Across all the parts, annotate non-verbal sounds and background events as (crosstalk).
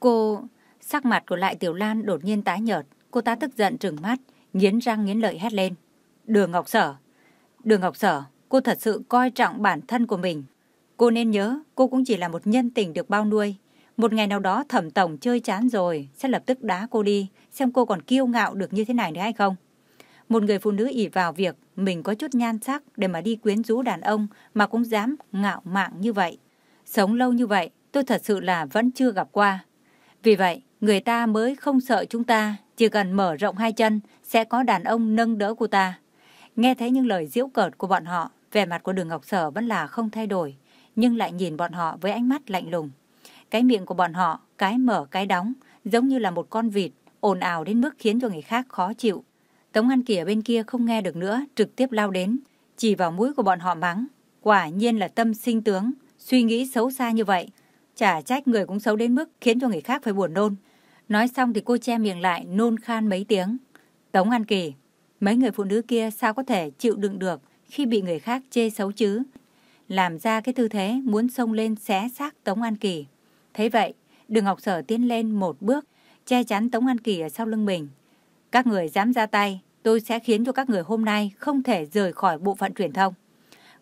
Cô... Sắc mặt của lại Tiểu Lan đột nhiên tái nhợt. Cô ta tức giận trừng mắt, nghiến răng nghiến lợi hét lên. Đường Ngọc Sở! Đường Ngọc Sở, cô thật sự coi trọng bản thân của mình. Cô nên nhớ, cô cũng chỉ là một nhân tình được bao nuôi. Một ngày nào đó thẩm tổng chơi chán rồi, sẽ lập tức đá cô đi, xem cô còn kiêu ngạo được như thế này nữa hay không. Một người phụ nữ ỉ vào việc mình có chút nhan sắc để mà đi quyến rũ đàn ông mà cũng dám ngạo mạn như vậy. Sống lâu như vậy, tôi thật sự là vẫn chưa gặp qua. Vì vậy, người ta mới không sợ chúng ta, chỉ cần mở rộng hai chân sẽ có đàn ông nâng đỡ cô ta. Nghe thấy những lời giễu cợt của bọn họ, vẻ mặt của đường Ngọc Sở vẫn là không thay đổi, nhưng lại nhìn bọn họ với ánh mắt lạnh lùng. Cái miệng của bọn họ, cái mở cái đóng, giống như là một con vịt, ồn ào đến mức khiến cho người khác khó chịu. Tống An Kỳ ở bên kia không nghe được nữa, trực tiếp lao đến, chỉ vào mũi của bọn họ mắng. Quả nhiên là tâm sinh tướng, suy nghĩ xấu xa như vậy. Chả trách người cũng xấu đến mức khiến cho người khác phải buồn nôn. Nói xong thì cô che miệng lại, nôn khan mấy tiếng. Tống An Kỳ, mấy người phụ nữ kia sao có thể chịu đựng được khi bị người khác chê xấu chứ? Làm ra cái tư thế muốn xông lên xé xác Tống An Kỳ. Thấy vậy, đường Ngọc Sở tiến lên một bước, che chắn Tống An Kỳ ở sau lưng mình. Các người dám ra tay, tôi sẽ khiến cho các người hôm nay không thể rời khỏi bộ phận truyền thông.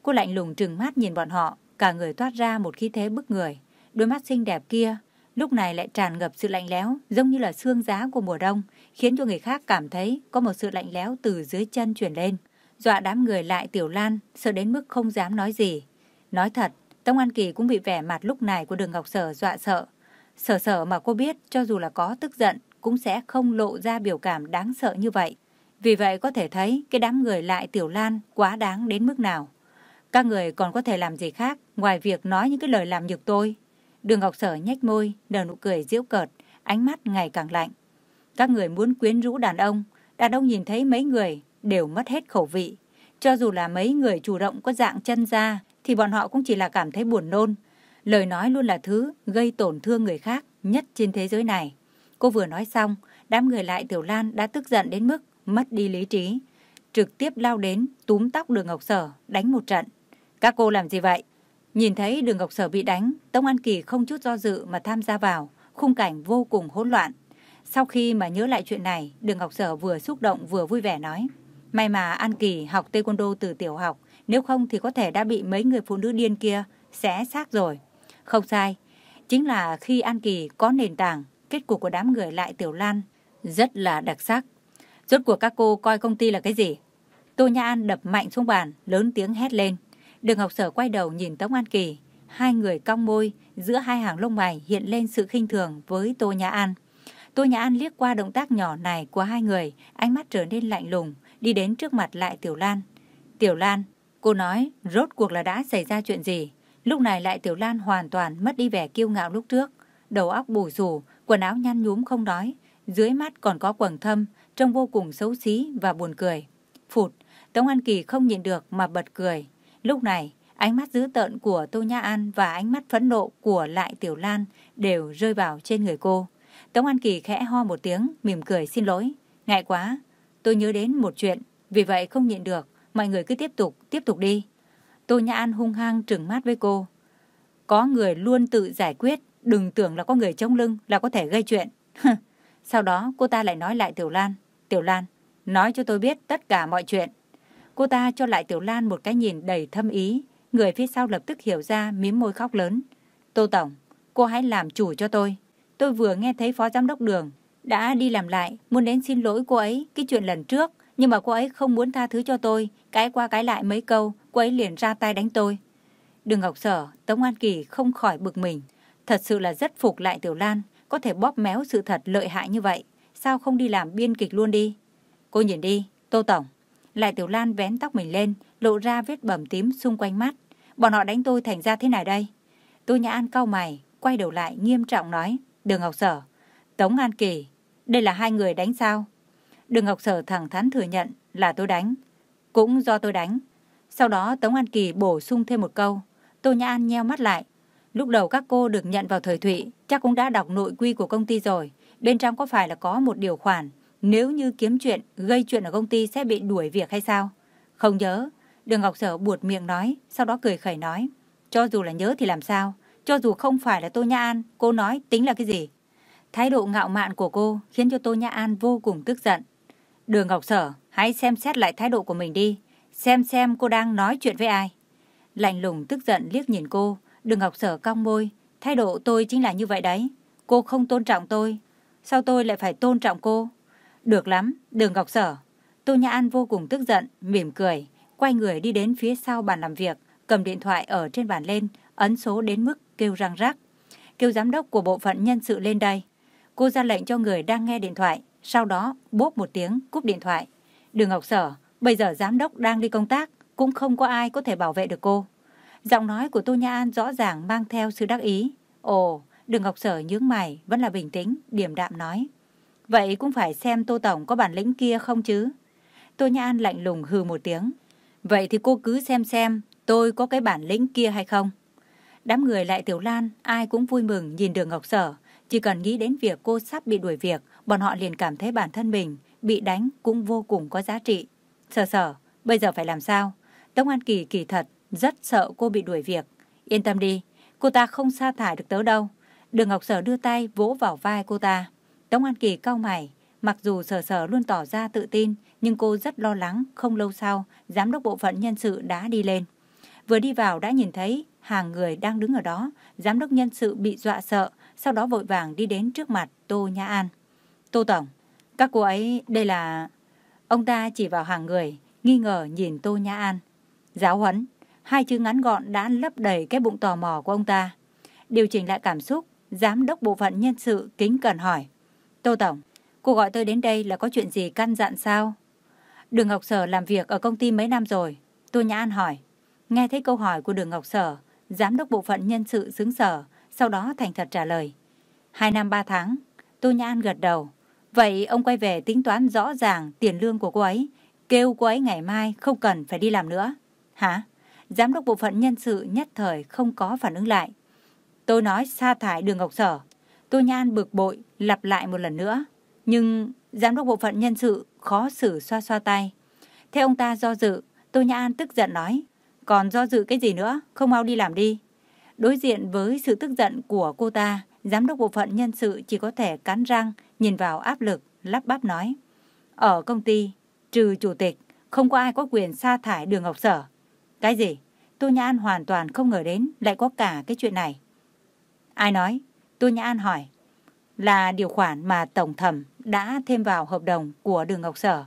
Cô lạnh lùng trừng mắt nhìn bọn họ, cả người toát ra một khí thế bức người. Đôi mắt xinh đẹp kia, lúc này lại tràn ngập sự lạnh lẽo, giống như là xương giá của mùa đông, khiến cho người khác cảm thấy có một sự lạnh lẽo từ dưới chân truyền lên. Dọa đám người lại Tiểu Lan, sợ đến mức không dám nói gì. Nói thật, Tống An Kỳ cũng bị vẻ mặt lúc này của đường Ngọc Sở dọa sợ. Sở sở mà cô biết cho dù là có tức giận cũng sẽ không lộ ra biểu cảm đáng sợ như vậy. Vì vậy có thể thấy cái đám người lại Tiểu Lan quá đáng đến mức nào. Các người còn có thể làm gì khác ngoài việc nói những cái lời làm nhục tôi. Đường Ngọc Sở nhếch môi, nở nụ cười giễu cợt, ánh mắt ngày càng lạnh. Các người muốn quyến rũ đàn ông, đàn ông nhìn thấy mấy người đều mất hết khẩu vị. Cho dù là mấy người chủ động có dạng chân ra, thì bọn họ cũng chỉ là cảm thấy buồn nôn. Lời nói luôn là thứ gây tổn thương người khác nhất trên thế giới này. Cô vừa nói xong, đám người lại Tiểu Lan đã tức giận đến mức mất đi lý trí. Trực tiếp lao đến, túm tóc đường Ngọc Sở, đánh một trận. Các cô làm gì vậy? Nhìn thấy đường Ngọc Sở bị đánh, Tống An Kỳ không chút do dự mà tham gia vào, khung cảnh vô cùng hỗn loạn. Sau khi mà nhớ lại chuyện này, đường Ngọc Sở vừa xúc động vừa vui vẻ nói. May mà An Kỳ học taekwondo từ tiểu học, nếu không thì có thể đã bị mấy người phụ nữ điên kia xé xác rồi. Không sai, chính là khi An Kỳ có nền tảng, kết cục của đám người lại Tiểu Lan rất là đặc sắc. Rốt cuộc các cô coi công ty là cái gì? Tô Nhã An đập mạnh xuống bàn, lớn tiếng hét lên. Đường Ngọc Sở quay đầu nhìn Tống An Kỳ. Hai người cong môi, giữa hai hàng lông mày hiện lên sự khinh thường với Tô Nhã An. Tô Nhã An liếc qua động tác nhỏ này của hai người, ánh mắt trở nên lạnh lùng, đi đến trước mặt lại Tiểu Lan. Tiểu Lan, cô nói rốt cuộc là đã xảy ra chuyện gì? Lúc này lại Tiểu Lan hoàn toàn mất đi vẻ kiêu ngạo lúc trước. Đầu óc bù rủ, quần áo nhăn nhúm không nói, dưới mắt còn có quầng thâm, trông vô cùng xấu xí và buồn cười. Phụt, Tống An Kỳ không nhịn được mà bật cười. Lúc này, ánh mắt dữ tợn của Tô Nhã An và ánh mắt phẫn nộ của Lại Tiểu Lan đều rơi vào trên người cô. Tống An Kỳ khẽ ho một tiếng, mỉm cười xin lỗi. Ngại quá, tôi nhớ đến một chuyện, vì vậy không nhịn được, mọi người cứ tiếp tục, tiếp tục đi. Tô Nhã An hung hăng trừng mắt với cô. Có người luôn tự giải quyết, đừng tưởng là có người chống lưng là có thể gây chuyện. Sau đó cô ta lại nói lại Tiểu Lan. Tiểu Lan, nói cho tôi biết tất cả mọi chuyện. Cô ta cho lại Tiểu Lan một cái nhìn đầy thâm ý. Người phía sau lập tức hiểu ra mím môi khóc lớn. Tô Tổng, cô hãy làm chủ cho tôi. Tôi vừa nghe thấy phó giám đốc đường đã đi làm lại, muốn đến xin lỗi cô ấy cái chuyện lần trước. Nhưng mà cô ấy không muốn tha thứ cho tôi, cái qua cái lại mấy câu, cô ấy liền ra tay đánh tôi. Đường Ngọc Sở, Tống An Kỳ không khỏi bực mình. Thật sự là rất phục lại Tiểu Lan, có thể bóp méo sự thật lợi hại như vậy. Sao không đi làm biên kịch luôn đi? Cô nhìn đi, Tô Tổng. Lại Tiểu Lan vén tóc mình lên, lộ ra vết bầm tím xung quanh mắt. Bọn họ đánh tôi thành ra thế này đây. Tô Nhã An cau mày, quay đầu lại nghiêm trọng nói. Đường Ngọc Sở, Tống An Kỳ, đây là hai người đánh sao? Đường Ngọc Sở thẳng thắn thừa nhận là tôi đánh. Cũng do tôi đánh. Sau đó Tống An Kỳ bổ sung thêm một câu. Tô Nhã An nheo mắt lại. Lúc đầu các cô được nhận vào thời thụy, chắc cũng đã đọc nội quy của công ty rồi. Bên trong có phải là có một điều khoản, nếu như kiếm chuyện, gây chuyện ở công ty sẽ bị đuổi việc hay sao? Không nhớ. Đường Ngọc Sở buột miệng nói, sau đó cười khẩy nói. Cho dù là nhớ thì làm sao? Cho dù không phải là Tô Nhã An, cô nói tính là cái gì? Thái độ ngạo mạn của cô khiến cho Tô Nhã An vô cùng tức giận. Đường Ngọc Sở, hãy xem xét lại thái độ của mình đi. Xem xem cô đang nói chuyện với ai. Lạnh lùng tức giận liếc nhìn cô, đừng Ngọc Sở cong môi. Thái độ tôi chính là như vậy đấy. Cô không tôn trọng tôi. Sao tôi lại phải tôn trọng cô? Được lắm, đừng Ngọc Sở. Tô Nhã An vô cùng tức giận, mỉm cười, quay người đi đến phía sau bàn làm việc, cầm điện thoại ở trên bàn lên, ấn số đến mức kêu răng rắc. Kêu giám đốc của bộ phận nhân sự lên đây. Cô ra lệnh cho người đang nghe điện thoại, sau đó bốp một tiếng cúp điện thoại. Đường Ngọc Sở, bây giờ giám đốc đang đi công tác, cũng không có ai có thể bảo vệ được cô. Giọng nói của Tô Nhã An rõ ràng mang theo sự đắc ý. Ồ, Đường Ngọc Sở nhướng mày, vẫn là bình tĩnh, điềm đạm nói. Vậy cũng phải xem Tô Tổng có bản lĩnh kia không chứ? Tô Nhã An lạnh lùng hừ một tiếng. Vậy thì cô cứ xem xem tôi có cái bản lĩnh kia hay không? Đám người lại Tiểu Lan, ai cũng vui mừng nhìn đường Ngọc Sở. Chỉ cần nghĩ đến việc cô sắp bị đuổi việc, bọn họ liền cảm thấy bản thân mình bị đánh cũng vô cùng có giá trị. Sở sở, bây giờ phải làm sao? Tống An Kỳ kỳ thật, rất sợ cô bị đuổi việc. Yên tâm đi, cô ta không sa thải được tớ đâu. Đường Ngọc Sở đưa tay vỗ vào vai cô ta. Tống An Kỳ cau mày, mặc dù sở sở luôn tỏ ra tự tin, nhưng cô rất lo lắng, không lâu sau, giám đốc bộ phận nhân sự đã đi lên. Vừa đi vào đã nhìn thấy hàng người đang đứng ở đó, giám đốc nhân sự bị dọa sợ, sau đó vội vàng đi đến trước mặt Tô Nhã An. Tô Tổng, các cô ấy, đây là... Ông ta chỉ vào hàng người, nghi ngờ nhìn Tô Nhã An. Giáo huấn, hai chữ ngắn gọn đã lấp đầy cái bụng tò mò của ông ta. Điều chỉnh lại cảm xúc, giám đốc bộ phận nhân sự kính cần hỏi. Tô Tổng, cô gọi tôi đến đây là có chuyện gì căn dặn sao? Đường Ngọc Sở làm việc ở công ty mấy năm rồi? Tô Nhã An hỏi. Nghe thấy câu hỏi của Đường Ngọc Sở, giám đốc bộ phận nhân sự xứng sở, sau đó thành thật trả lời. Hai năm ba tháng, Tô Nhã An gật đầu. Vậy ông quay về tính toán rõ ràng tiền lương của cô ấy, kêu cô ấy ngày mai không cần phải đi làm nữa. Hả? Giám đốc bộ phận nhân sự nhất thời không có phản ứng lại. Tôi nói sa thải đường Ngọc Sở. Tô Nhan bực bội, lặp lại một lần nữa. Nhưng giám đốc bộ phận nhân sự khó xử xoa xoa tay. Theo ông ta do dự, Tô Nhan tức giận nói. Còn do dự cái gì nữa, không mau đi làm đi. Đối diện với sự tức giận của cô ta, giám đốc bộ phận nhân sự chỉ có thể cắn răng, nhìn vào áp lực, lắp bắp nói. Ở công ty, trừ chủ tịch, không có ai có quyền sa thải đường Ngọc Sở. Cái gì? Tô Nhã An hoàn toàn không ngờ đến lại có cả cái chuyện này. Ai nói? Tô Nhã An hỏi. Là điều khoản mà Tổng thẩm đã thêm vào hợp đồng của đường Ngọc Sở.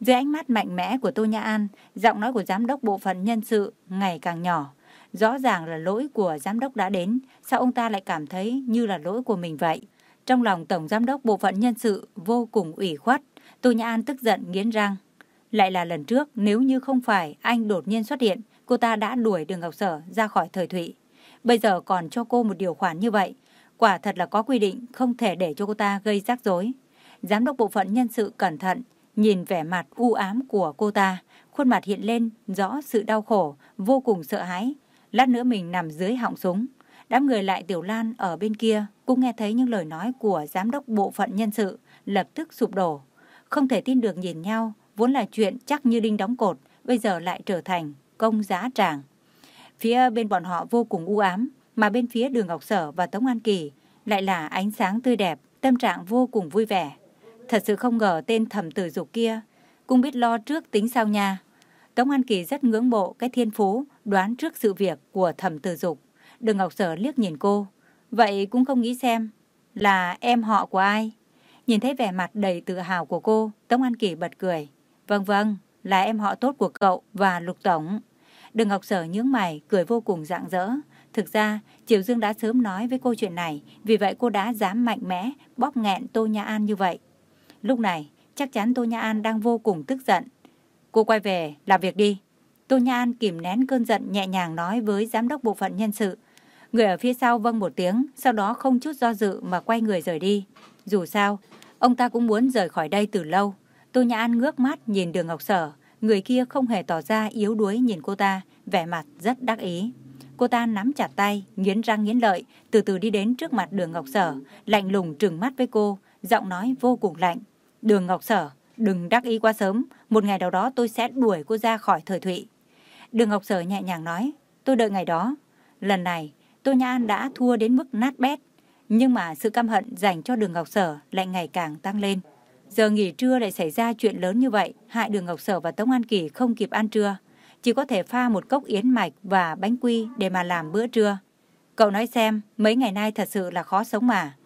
Dưới ánh mắt mạnh mẽ của Tô Nhã An, giọng nói của giám đốc bộ phận nhân sự ngày càng nhỏ. Rõ ràng là lỗi của giám đốc đã đến, sao ông ta lại cảm thấy như là lỗi của mình vậy? Trong lòng Tổng Giám đốc Bộ phận Nhân sự vô cùng ủy khuất, Tô Nhã An tức giận nghiến răng. Lại là lần trước, nếu như không phải anh đột nhiên xuất hiện, cô ta đã đuổi đường Ngọc Sở ra khỏi thời thụy. Bây giờ còn cho cô một điều khoản như vậy, quả thật là có quy định không thể để cho cô ta gây rắc rối. Giám đốc bộ phận nhân sự cẩn thận, nhìn vẻ mặt u ám của cô ta, khuôn mặt hiện lên rõ sự đau khổ, vô cùng sợ hãi. Lát nữa mình nằm dưới họng súng. Đám người lại Tiểu Lan ở bên kia cũng nghe thấy những lời nói của giám đốc bộ phận nhân sự, lập tức sụp đổ. Không thể tin được nhìn nhau, vốn là chuyện chắc như đinh đóng cột, bây giờ lại trở thành công giá tràng. Phía bên bọn họ vô cùng u ám, mà bên phía đường Ngọc Sở và Tống An Kỳ lại là ánh sáng tươi đẹp, tâm trạng vô cùng vui vẻ. Thật sự không ngờ tên thẩm tử dục kia cũng biết lo trước tính sao nha. Tống An Kỳ rất ngưỡng mộ cái thiên phú đoán trước sự việc của thẩm tử dục. Đường Ngọc Sở liếc nhìn cô. Vậy cũng không nghĩ xem là em họ của ai. Nhìn thấy vẻ mặt đầy tự hào của cô, Tống An Kỳ bật cười. Vâng vâng, là em họ tốt của cậu và Lục Tổng. đừng Ngọc Sở nhướng mày, cười vô cùng rạng rỡ. Thực ra, Triều Dương đã sớm nói với cô chuyện này, vì vậy cô đã dám mạnh mẽ bóp nghẹn Tô Nhã An như vậy. Lúc này, chắc chắn Tô Nhã An đang vô cùng tức giận. Cô quay về, làm việc đi. Tô Nhã An kìm nén cơn giận nhẹ nhàng nói với giám đốc bộ phận nhân sự. Người ở phía sau vâng một tiếng, sau đó không chút do dự mà quay người rời đi. Dù sao, ông ta cũng muốn rời khỏi đây từ lâu. Tô Nhã An ngước mắt nhìn đường Ngọc Sở, người kia không hề tỏ ra yếu đuối nhìn cô ta, vẻ mặt rất đắc ý. Cô ta nắm chặt tay, nghiến răng nghiến lợi, từ từ đi đến trước mặt đường Ngọc Sở, lạnh lùng trừng mắt với cô, giọng nói vô cùng lạnh. Đường Ngọc Sở, đừng đắc ý quá sớm, một ngày nào đó tôi sẽ đuổi cô ra khỏi thời thụy. Đường Ngọc Sở nhẹ nhàng nói, tôi đợi ngày đó. Lần này, Tô Nhã An đã thua đến mức nát bét, nhưng mà sự căm hận dành cho đường Ngọc Sở lại ngày càng tăng lên. Giờ nghỉ trưa lại xảy ra chuyện lớn như vậy, hại đường Ngọc Sở và Tống An Kỳ không kịp ăn trưa. Chỉ có thể pha một cốc yến mạch và bánh quy để mà làm bữa trưa. Cậu nói xem, mấy ngày nay thật sự là khó sống mà.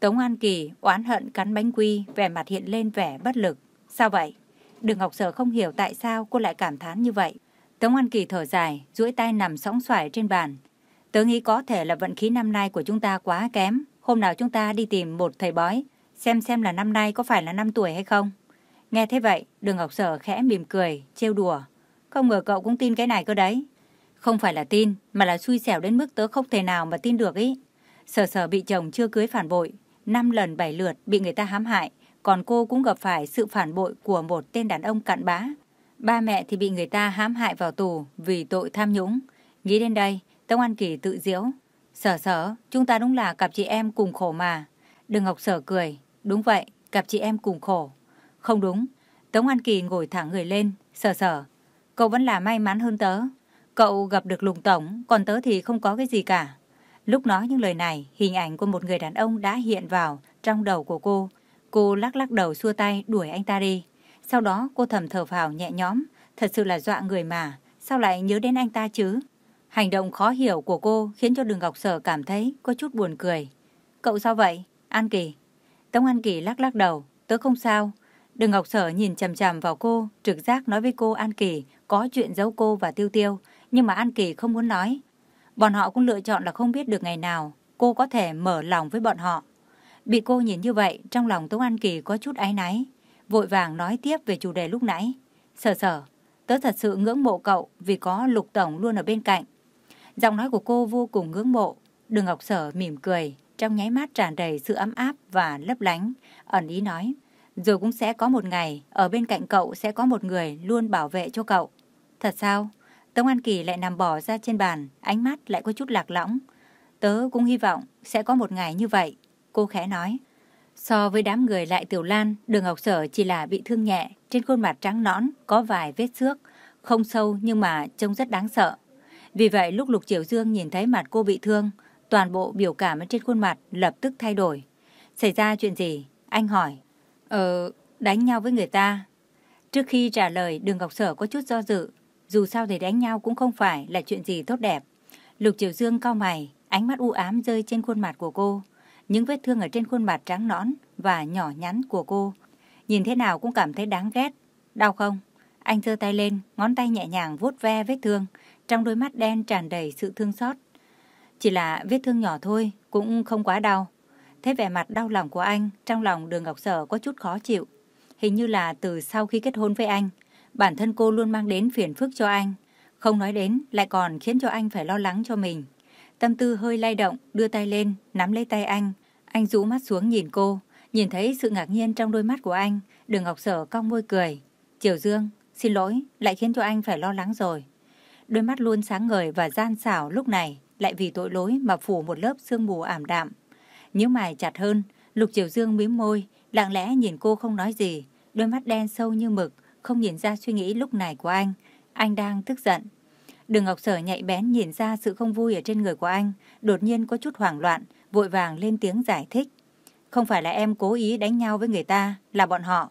Tống An Kỳ oán hận cắn bánh quy, vẻ mặt hiện lên vẻ bất lực. Sao vậy? Đường Ngọc Sở không hiểu tại sao cô lại cảm thán như vậy. Tống An Kỳ thở dài, duỗi tay nằm sóng xoài trên bàn. Tớ nghĩ có thể là vận khí năm nay của chúng ta quá kém. Hôm nào chúng ta đi tìm một thầy bói, xem xem là năm nay có phải là năm tuổi hay không. Nghe thế vậy, đường Ngọc Sở khẽ mỉm cười, trêu đùa. Không ngờ cậu cũng tin cái này cơ đấy. Không phải là tin, mà là xui xẻo đến mức tớ không thể nào mà tin được ý. Sở sở bị chồng chưa cưới phản bội, năm lần bảy lượt bị người ta hãm hại, còn cô cũng gặp phải sự phản bội của một tên đàn ông cặn bã. Ba mẹ thì bị người ta hãm hại vào tù vì tội tham nhũng. Nghĩ đến đây, Tống An Kỳ tự diễu. Sở sở, chúng ta đúng là cặp chị em cùng khổ mà. Đừng Ngọc Sở cười. Đúng vậy, cặp chị em cùng khổ. Không đúng. Tống An Kỳ ngồi thẳng người lên. sờ sờ. cậu vẫn là may mắn hơn tớ. Cậu gặp được lùng tổng, còn tớ thì không có cái gì cả. Lúc nói những lời này, hình ảnh của một người đàn ông đã hiện vào trong đầu của cô. Cô lắc lắc đầu xua tay đuổi anh ta đi. Sau đó cô thầm thở phào nhẹ nhõm. Thật sự là dọa người mà. Sao lại nhớ đến anh ta chứ? Hành động khó hiểu của cô khiến cho Đường Ngọc Sở cảm thấy có chút buồn cười. Cậu sao vậy? An Kỳ. Tống An Kỳ lắc lắc đầu. Tớ không sao. Đường Ngọc Sở nhìn chằm chằm vào cô, trực giác nói với cô An Kỳ có chuyện giấu cô và Tiêu Tiêu. Nhưng mà An Kỳ không muốn nói. Bọn họ cũng lựa chọn là không biết được ngày nào cô có thể mở lòng với bọn họ. Bị cô nhìn như vậy, trong lòng Tống An Kỳ có chút áy náy. Vội vàng nói tiếp về chủ đề lúc nãy. Sở sở, tớ thật sự ngưỡng mộ cậu vì có lục tổng luôn ở bên cạnh. Giọng nói của cô vô cùng ngưỡng mộ. Đường Ngọc Sở mỉm cười, trong nháy mắt tràn đầy sự ấm áp và lấp lánh, ẩn ý nói. Rồi cũng sẽ có một ngày, ở bên cạnh cậu sẽ có một người luôn bảo vệ cho cậu. Thật sao? Tống An Kỳ lại nằm bỏ ra trên bàn, ánh mắt lại có chút lạc lõng. Tớ cũng hy vọng sẽ có một ngày như vậy, cô khẽ nói. So với đám người lại tiểu lan, đường Ngọc Sở chỉ là bị thương nhẹ, trên khuôn mặt trắng nõn, có vài vết xước, không sâu nhưng mà trông rất đáng sợ. Vì vậy lúc Lục Triều Dương nhìn thấy mặt cô bị thương, toàn bộ biểu cảm trên khuôn mặt lập tức thay đổi. Xảy ra chuyện gì? Anh hỏi. Ờ, đánh nhau với người ta. Trước khi trả lời, đường Ngọc Sở có chút do dự. Dù sao thì đánh nhau cũng không phải là chuyện gì tốt đẹp. Lục Triều Dương cau mày, ánh mắt u ám rơi trên khuôn mặt của cô. Những vết thương ở trên khuôn mặt trắng nõn và nhỏ nhắn của cô. Nhìn thế nào cũng cảm thấy đáng ghét. Đau không? Anh giơ tay lên, ngón tay nhẹ nhàng vuốt ve vết thương, trong đôi mắt đen tràn đầy sự thương xót. Chỉ là vết thương nhỏ thôi, cũng không quá đau. Thấy vẻ mặt đau lòng của anh, trong lòng đường Ngọc Sở có chút khó chịu. Hình như là từ sau khi kết hôn với anh, bản thân cô luôn mang đến phiền phức cho anh. Không nói đến, lại còn khiến cho anh phải lo lắng cho mình. Tâm tư hơi lay động, đưa tay lên, nắm lấy tay anh. Anh rũ mắt xuống nhìn cô, nhìn thấy sự ngạc nhiên trong đôi mắt của anh. Đường Ngọc Sở cong môi cười. Triều Dương, xin lỗi, lại khiến cho anh phải lo lắng rồi. Đôi mắt luôn sáng ngời và gian xảo lúc này lại vì tội lỗi mà phủ một lớp sương mù ảm đạm. Nhíu mày chặt hơn, Lục Triều Dương mím môi, lặng lẽ nhìn cô không nói gì, đôi mắt đen sâu như mực, không nhìn ra suy nghĩ lúc này của anh. Anh đang tức giận. Đường Ngọc Sở nhạy bén nhìn ra sự không vui ở trên người của anh, đột nhiên có chút hoảng loạn, vội vàng lên tiếng giải thích. Không phải là em cố ý đánh nhau với người ta, là bọn họ.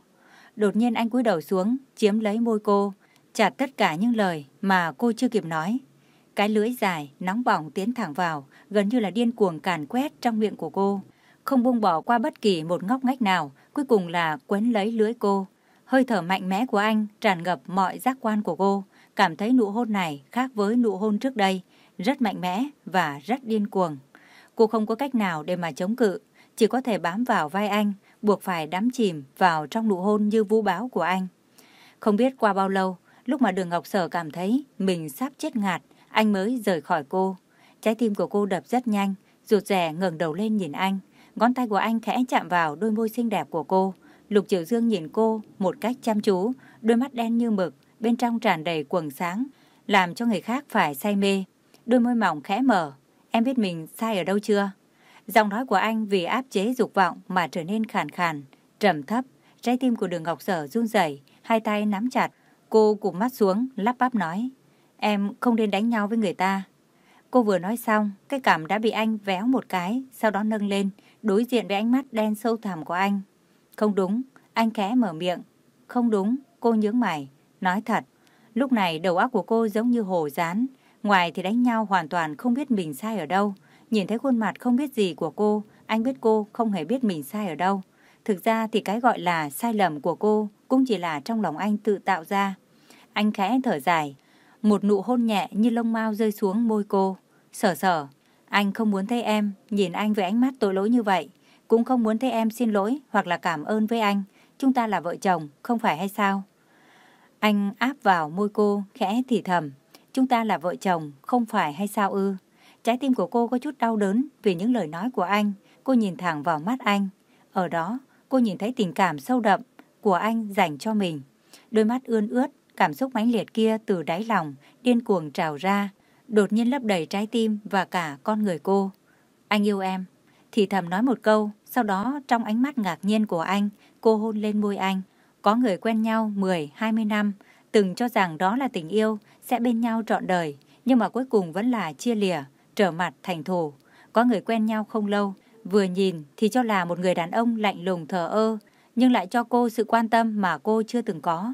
Đột nhiên anh cúi đầu xuống, chiếm lấy môi cô, chặt tất cả những lời mà cô chưa kịp nói. Cái lưỡi dài, nóng bỏng tiến thẳng vào, gần như là điên cuồng càn quét trong miệng của cô. Không buông bỏ qua bất kỳ một ngóc ngách nào, cuối cùng là quấn lấy lưỡi cô. Hơi thở mạnh mẽ của anh tràn ngập mọi giác quan của cô, cảm thấy nụ hôn này khác với nụ hôn trước đây, rất mạnh mẽ và rất điên cuồng. Cô không có cách nào để mà chống cự, chỉ có thể bám vào vai anh, buộc phải đắm chìm vào trong nụ hôn như vũ báo của anh. Không biết qua bao lâu, lúc mà đường Ngọc Sở cảm thấy mình sắp chết ngạt, anh mới rời khỏi cô. Trái tim của cô đập rất nhanh, rụt rè ngẩng đầu lên nhìn anh. Ngón tay của anh khẽ chạm vào đôi môi xinh đẹp của cô. Lục Triều Dương nhìn cô một cách chăm chú, đôi mắt đen như mực, bên trong tràn đầy quầng sáng, làm cho người khác phải say mê. Đôi môi mỏng khẽ mở, em biết mình sai ở đâu chưa? Giọng nói của anh vì áp chế dục vọng mà trở nên khàn khàn, trầm thấp, Trái tim của đường Ngọc Sở run rẩy, hai tay nắm chặt. Cô cụp mắt xuống, lắp bắp nói. Em không nên đánh nhau với người ta. Cô vừa nói xong, cái cảm đã bị anh véo một cái, sau đó nâng lên, đối diện với ánh mắt đen sâu thẳm của anh. Không đúng, anh khẽ mở miệng. Không đúng, cô nhướng mày, nói thật. Lúc này đầu óc của cô giống như hồ rán, ngoài thì đánh nhau hoàn toàn không biết mình sai ở đâu. Nhìn thấy khuôn mặt không biết gì của cô, anh biết cô không hề biết mình sai ở đâu. Thực ra thì cái gọi là sai lầm của cô cũng chỉ là trong lòng anh tự tạo ra. Anh khẽ thở dài, một nụ hôn nhẹ như lông mao rơi xuống môi cô. Sở sở, anh không muốn thấy em nhìn anh với ánh mắt tội lỗi như vậy. Cũng không muốn thấy em xin lỗi hoặc là cảm ơn với anh. Chúng ta là vợ chồng, không phải hay sao? Anh áp vào môi cô, khẽ thì thầm. Chúng ta là vợ chồng, không phải hay sao ư? Trái tim của cô có chút đau đớn vì những lời nói của anh. Cô nhìn thẳng vào mắt anh. Ở đó, cô nhìn thấy tình cảm sâu đậm của anh dành cho mình. Đôi mắt ươn ướt, cảm xúc mãnh liệt kia từ đáy lòng, điên cuồng trào ra, đột nhiên lấp đầy trái tim và cả con người cô. Anh yêu em. Thì thầm nói một câu, sau đó trong ánh mắt ngạc nhiên của anh, cô hôn lên môi anh. Có người quen nhau 10-20 năm, từng cho rằng đó là tình yêu, sẽ bên nhau trọn đời, nhưng mà cuối cùng vẫn là chia lìa, trở mặt thành thù. Có người quen nhau không lâu, vừa nhìn thì cho là một người đàn ông lạnh lùng thờ ơ, nhưng lại cho cô sự quan tâm mà cô chưa từng có.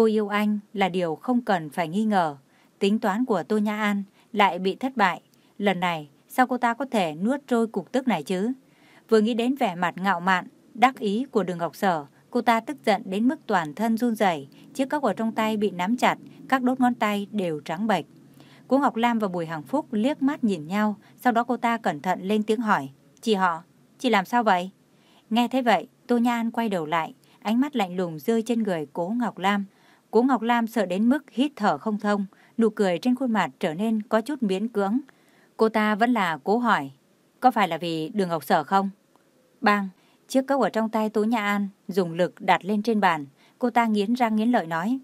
Cô yêu anh là điều không cần phải nghi ngờ. Tính toán của Tô Nhã An lại bị thất bại. Lần này, sao cô ta có thể nuốt trôi cục tức này chứ? Vừa nghĩ đến vẻ mặt ngạo mạn, đắc ý của đường Ngọc Sở, cô ta tức giận đến mức toàn thân run rẩy, chiếc cốc ở trong tay bị nắm chặt, các đốt ngón tay đều trắng bệch. Cô Ngọc Lam và Bùi Hằng Phúc liếc mắt nhìn nhau, sau đó cô ta cẩn thận lên tiếng hỏi. Chị họ, chị làm sao vậy? Nghe thấy vậy, Tô Nhan quay đầu lại, ánh mắt lạnh lùng rơi trên người cố Ngọc Lam. Cố Ngọc Lam sợ đến mức hít thở không thông, nụ cười trên khuôn mặt trở nên có chút miễn cưỡng. Cô ta vẫn là cố hỏi, có phải là vì đường Ngọc Sở không? Bang, chiếc cốc ở trong tay Tố Nhã An dùng lực đặt lên trên bàn. Cô ta nghiến răng nghiến lợi nói,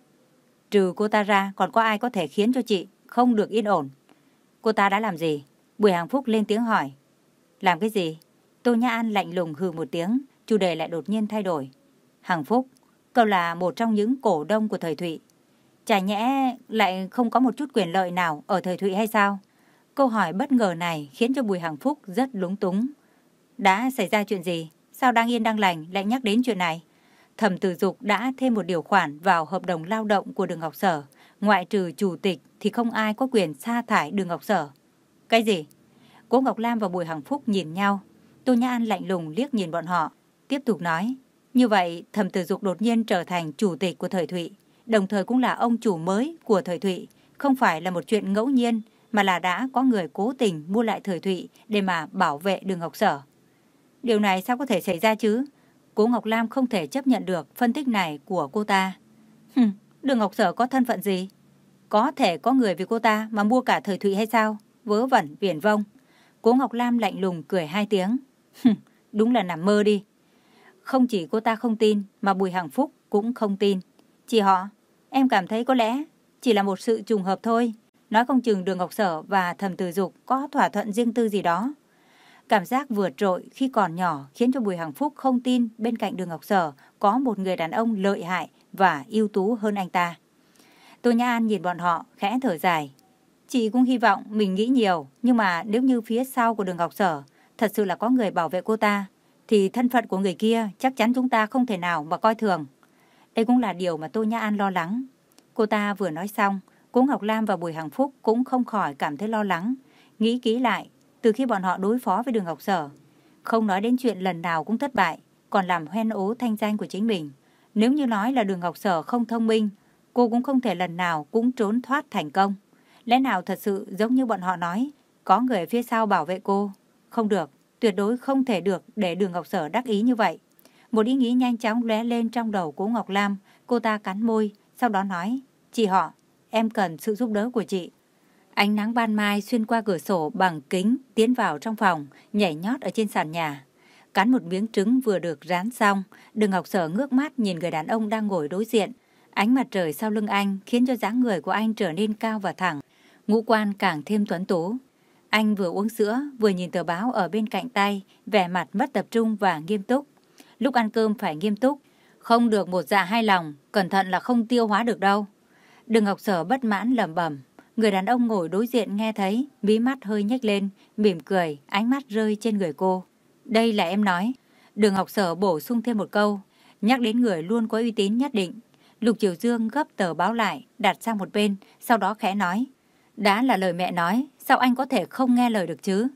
trừ cô ta ra còn có ai có thể khiến cho chị không được yên ổn. Cô ta đã làm gì? Bùi Hàng Phúc lên tiếng hỏi. Làm cái gì? Tô Nhã An lạnh lùng hừ một tiếng, chủ đề lại đột nhiên thay đổi. Hàng Phúc, cậu là một trong những cổ đông của thời Thụy. Chả nhẽ lại không có một chút quyền lợi nào ở thời Thụy hay sao? Câu hỏi bất ngờ này khiến cho Bùi Hằng Phúc rất lúng túng. Đã xảy ra chuyện gì? Sao đang yên đang lành lại nhắc đến chuyện này? Thẩm Tử Dục đã thêm một điều khoản vào hợp đồng lao động của Đường Ngọc Sở. Ngoại trừ chủ tịch thì không ai có quyền sa thải Đường Ngọc Sở. Cái gì? Cố Ngọc Lam và Bùi Hằng Phúc nhìn nhau. Tô Nhã An lạnh lùng liếc nhìn bọn họ. Tiếp tục nói. Như vậy, Thẩm Tử Dục đột nhiên trở thành chủ tịch của thời Thụy đồng thời cũng là ông chủ mới của thời Thụy, không phải là một chuyện ngẫu nhiên, mà là đã có người cố tình mua lại thời Thụy để mà bảo vệ đường Ngọc Sở. Điều này sao có thể xảy ra chứ? Cố Ngọc Lam không thể chấp nhận được phân tích này của cô ta. Hừm, đường Ngọc Sở có thân phận gì? Có thể có người vì cô ta mà mua cả thời Thụy hay sao? Vớ vẩn, viển vông. Cố Ngọc Lam lạnh lùng cười hai tiếng. Hừm, đúng là nằm mơ đi. Không chỉ cô ta không tin, mà Bùi Hằng Phúc cũng không tin. Chị họ, Em cảm thấy có lẽ chỉ là một sự trùng hợp thôi. Nói không chừng đường Ngọc Sở và Thẩm từ dục có thỏa thuận riêng tư gì đó. Cảm giác vượt trội khi còn nhỏ khiến cho Bùi Hằng Phúc không tin bên cạnh đường Ngọc Sở có một người đàn ông lợi hại và ưu tú hơn anh ta. Tô Nhã An nhìn bọn họ khẽ thở dài. Chị cũng hy vọng mình nghĩ nhiều, nhưng mà nếu như phía sau của đường Ngọc Sở thật sự là có người bảo vệ cô ta, thì thân phận của người kia chắc chắn chúng ta không thể nào mà coi thường. Đây cũng là điều mà Tô Nhã An lo lắng. Cô ta vừa nói xong, Cố Ngọc Lam và Bùi Hằng Phúc cũng không khỏi cảm thấy lo lắng. Nghĩ kỹ lại, từ khi bọn họ đối phó với đường Ngọc Sở, không nói đến chuyện lần nào cũng thất bại, còn làm hoen ố thanh danh của chính mình. Nếu như nói là đường Ngọc Sở không thông minh, cô cũng không thể lần nào cũng trốn thoát thành công. Lẽ nào thật sự giống như bọn họ nói, có người phía sau bảo vệ cô? Không được, tuyệt đối không thể được để đường Ngọc Sở đắc ý như vậy. Một ý nghĩ nhanh chóng lóe lên trong đầu của Ngọc Lam. Cô ta cắn môi, sau đó nói, chị họ, em cần sự giúp đỡ của chị. Ánh nắng ban mai xuyên qua cửa sổ bằng kính tiến vào trong phòng, nhảy nhót ở trên sàn nhà. Cắn một miếng trứng vừa được rán xong, Đường Ngọc Sở ngước mắt nhìn người đàn ông đang ngồi đối diện. Ánh mặt trời sau lưng anh khiến cho dáng người của anh trở nên cao và thẳng, ngũ quan càng thêm tuấn tú. Anh vừa uống sữa, vừa nhìn tờ báo ở bên cạnh tay, vẻ mặt mất tập trung và nghiêm túc. Lúc ăn cơm phải nghiêm túc, Không được một dạ hai lòng, cẩn thận là không tiêu hóa được đâu. Đừng Ngọc Sở bất mãn lẩm bẩm. Người đàn ông ngồi đối diện nghe thấy, mí mắt hơi nhếch lên, mỉm cười, ánh mắt rơi trên người cô. Đây là em nói. Đường Ngọc Sở bổ sung thêm một câu, nhắc đến người luôn có uy tín nhất định. Lục Triều Dương gấp tờ báo lại, đặt sang một bên, sau đó khẽ nói. Đã là lời mẹ nói, sao anh có thể không nghe lời được chứ?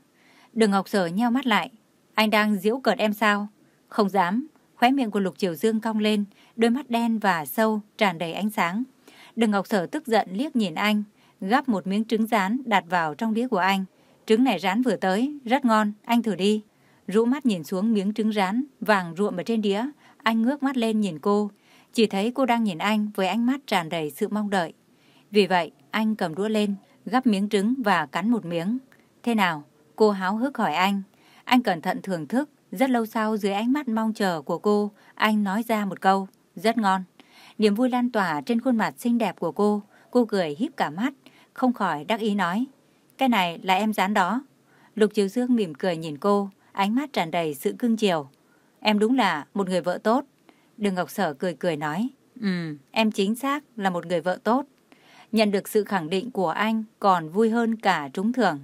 Đường Ngọc Sở nheo mắt lại. Anh đang giễu cợt em sao? Không dám. Khóe miệng của Lục Triều Dương cong lên, đôi mắt đen và sâu, tràn đầy ánh sáng. Đường Ngọc Sở tức giận liếc nhìn anh, gắp một miếng trứng rán đặt vào trong đĩa của anh. Trứng này rán vừa tới, rất ngon, anh thử đi. Rũ mắt nhìn xuống miếng trứng rán, vàng ruộm ở trên đĩa. Anh ngước mắt lên nhìn cô, chỉ thấy cô đang nhìn anh với ánh mắt tràn đầy sự mong đợi. Vì vậy, anh cầm đũa lên, gắp miếng trứng và cắn một miếng. Thế nào? Cô háo hức hỏi anh. Anh cẩn thận thưởng thức, rất lâu sau dưới ánh mắt mong chờ của cô, anh nói ra một câu, rất ngon. Niềm vui lan tỏa trên khuôn mặt xinh đẹp của cô, cô cười híp cả mắt, không khỏi đắc ý nói. Cái này là em dán đó. Lục chiếu Dương mỉm cười nhìn cô, ánh mắt tràn đầy sự cưng chiều. Em đúng là một người vợ tốt. Đường Ngọc Sở cười cười nói. Ừ, em chính xác là một người vợ tốt. Nhận được sự khẳng định của anh còn vui hơn cả trúng thưởng.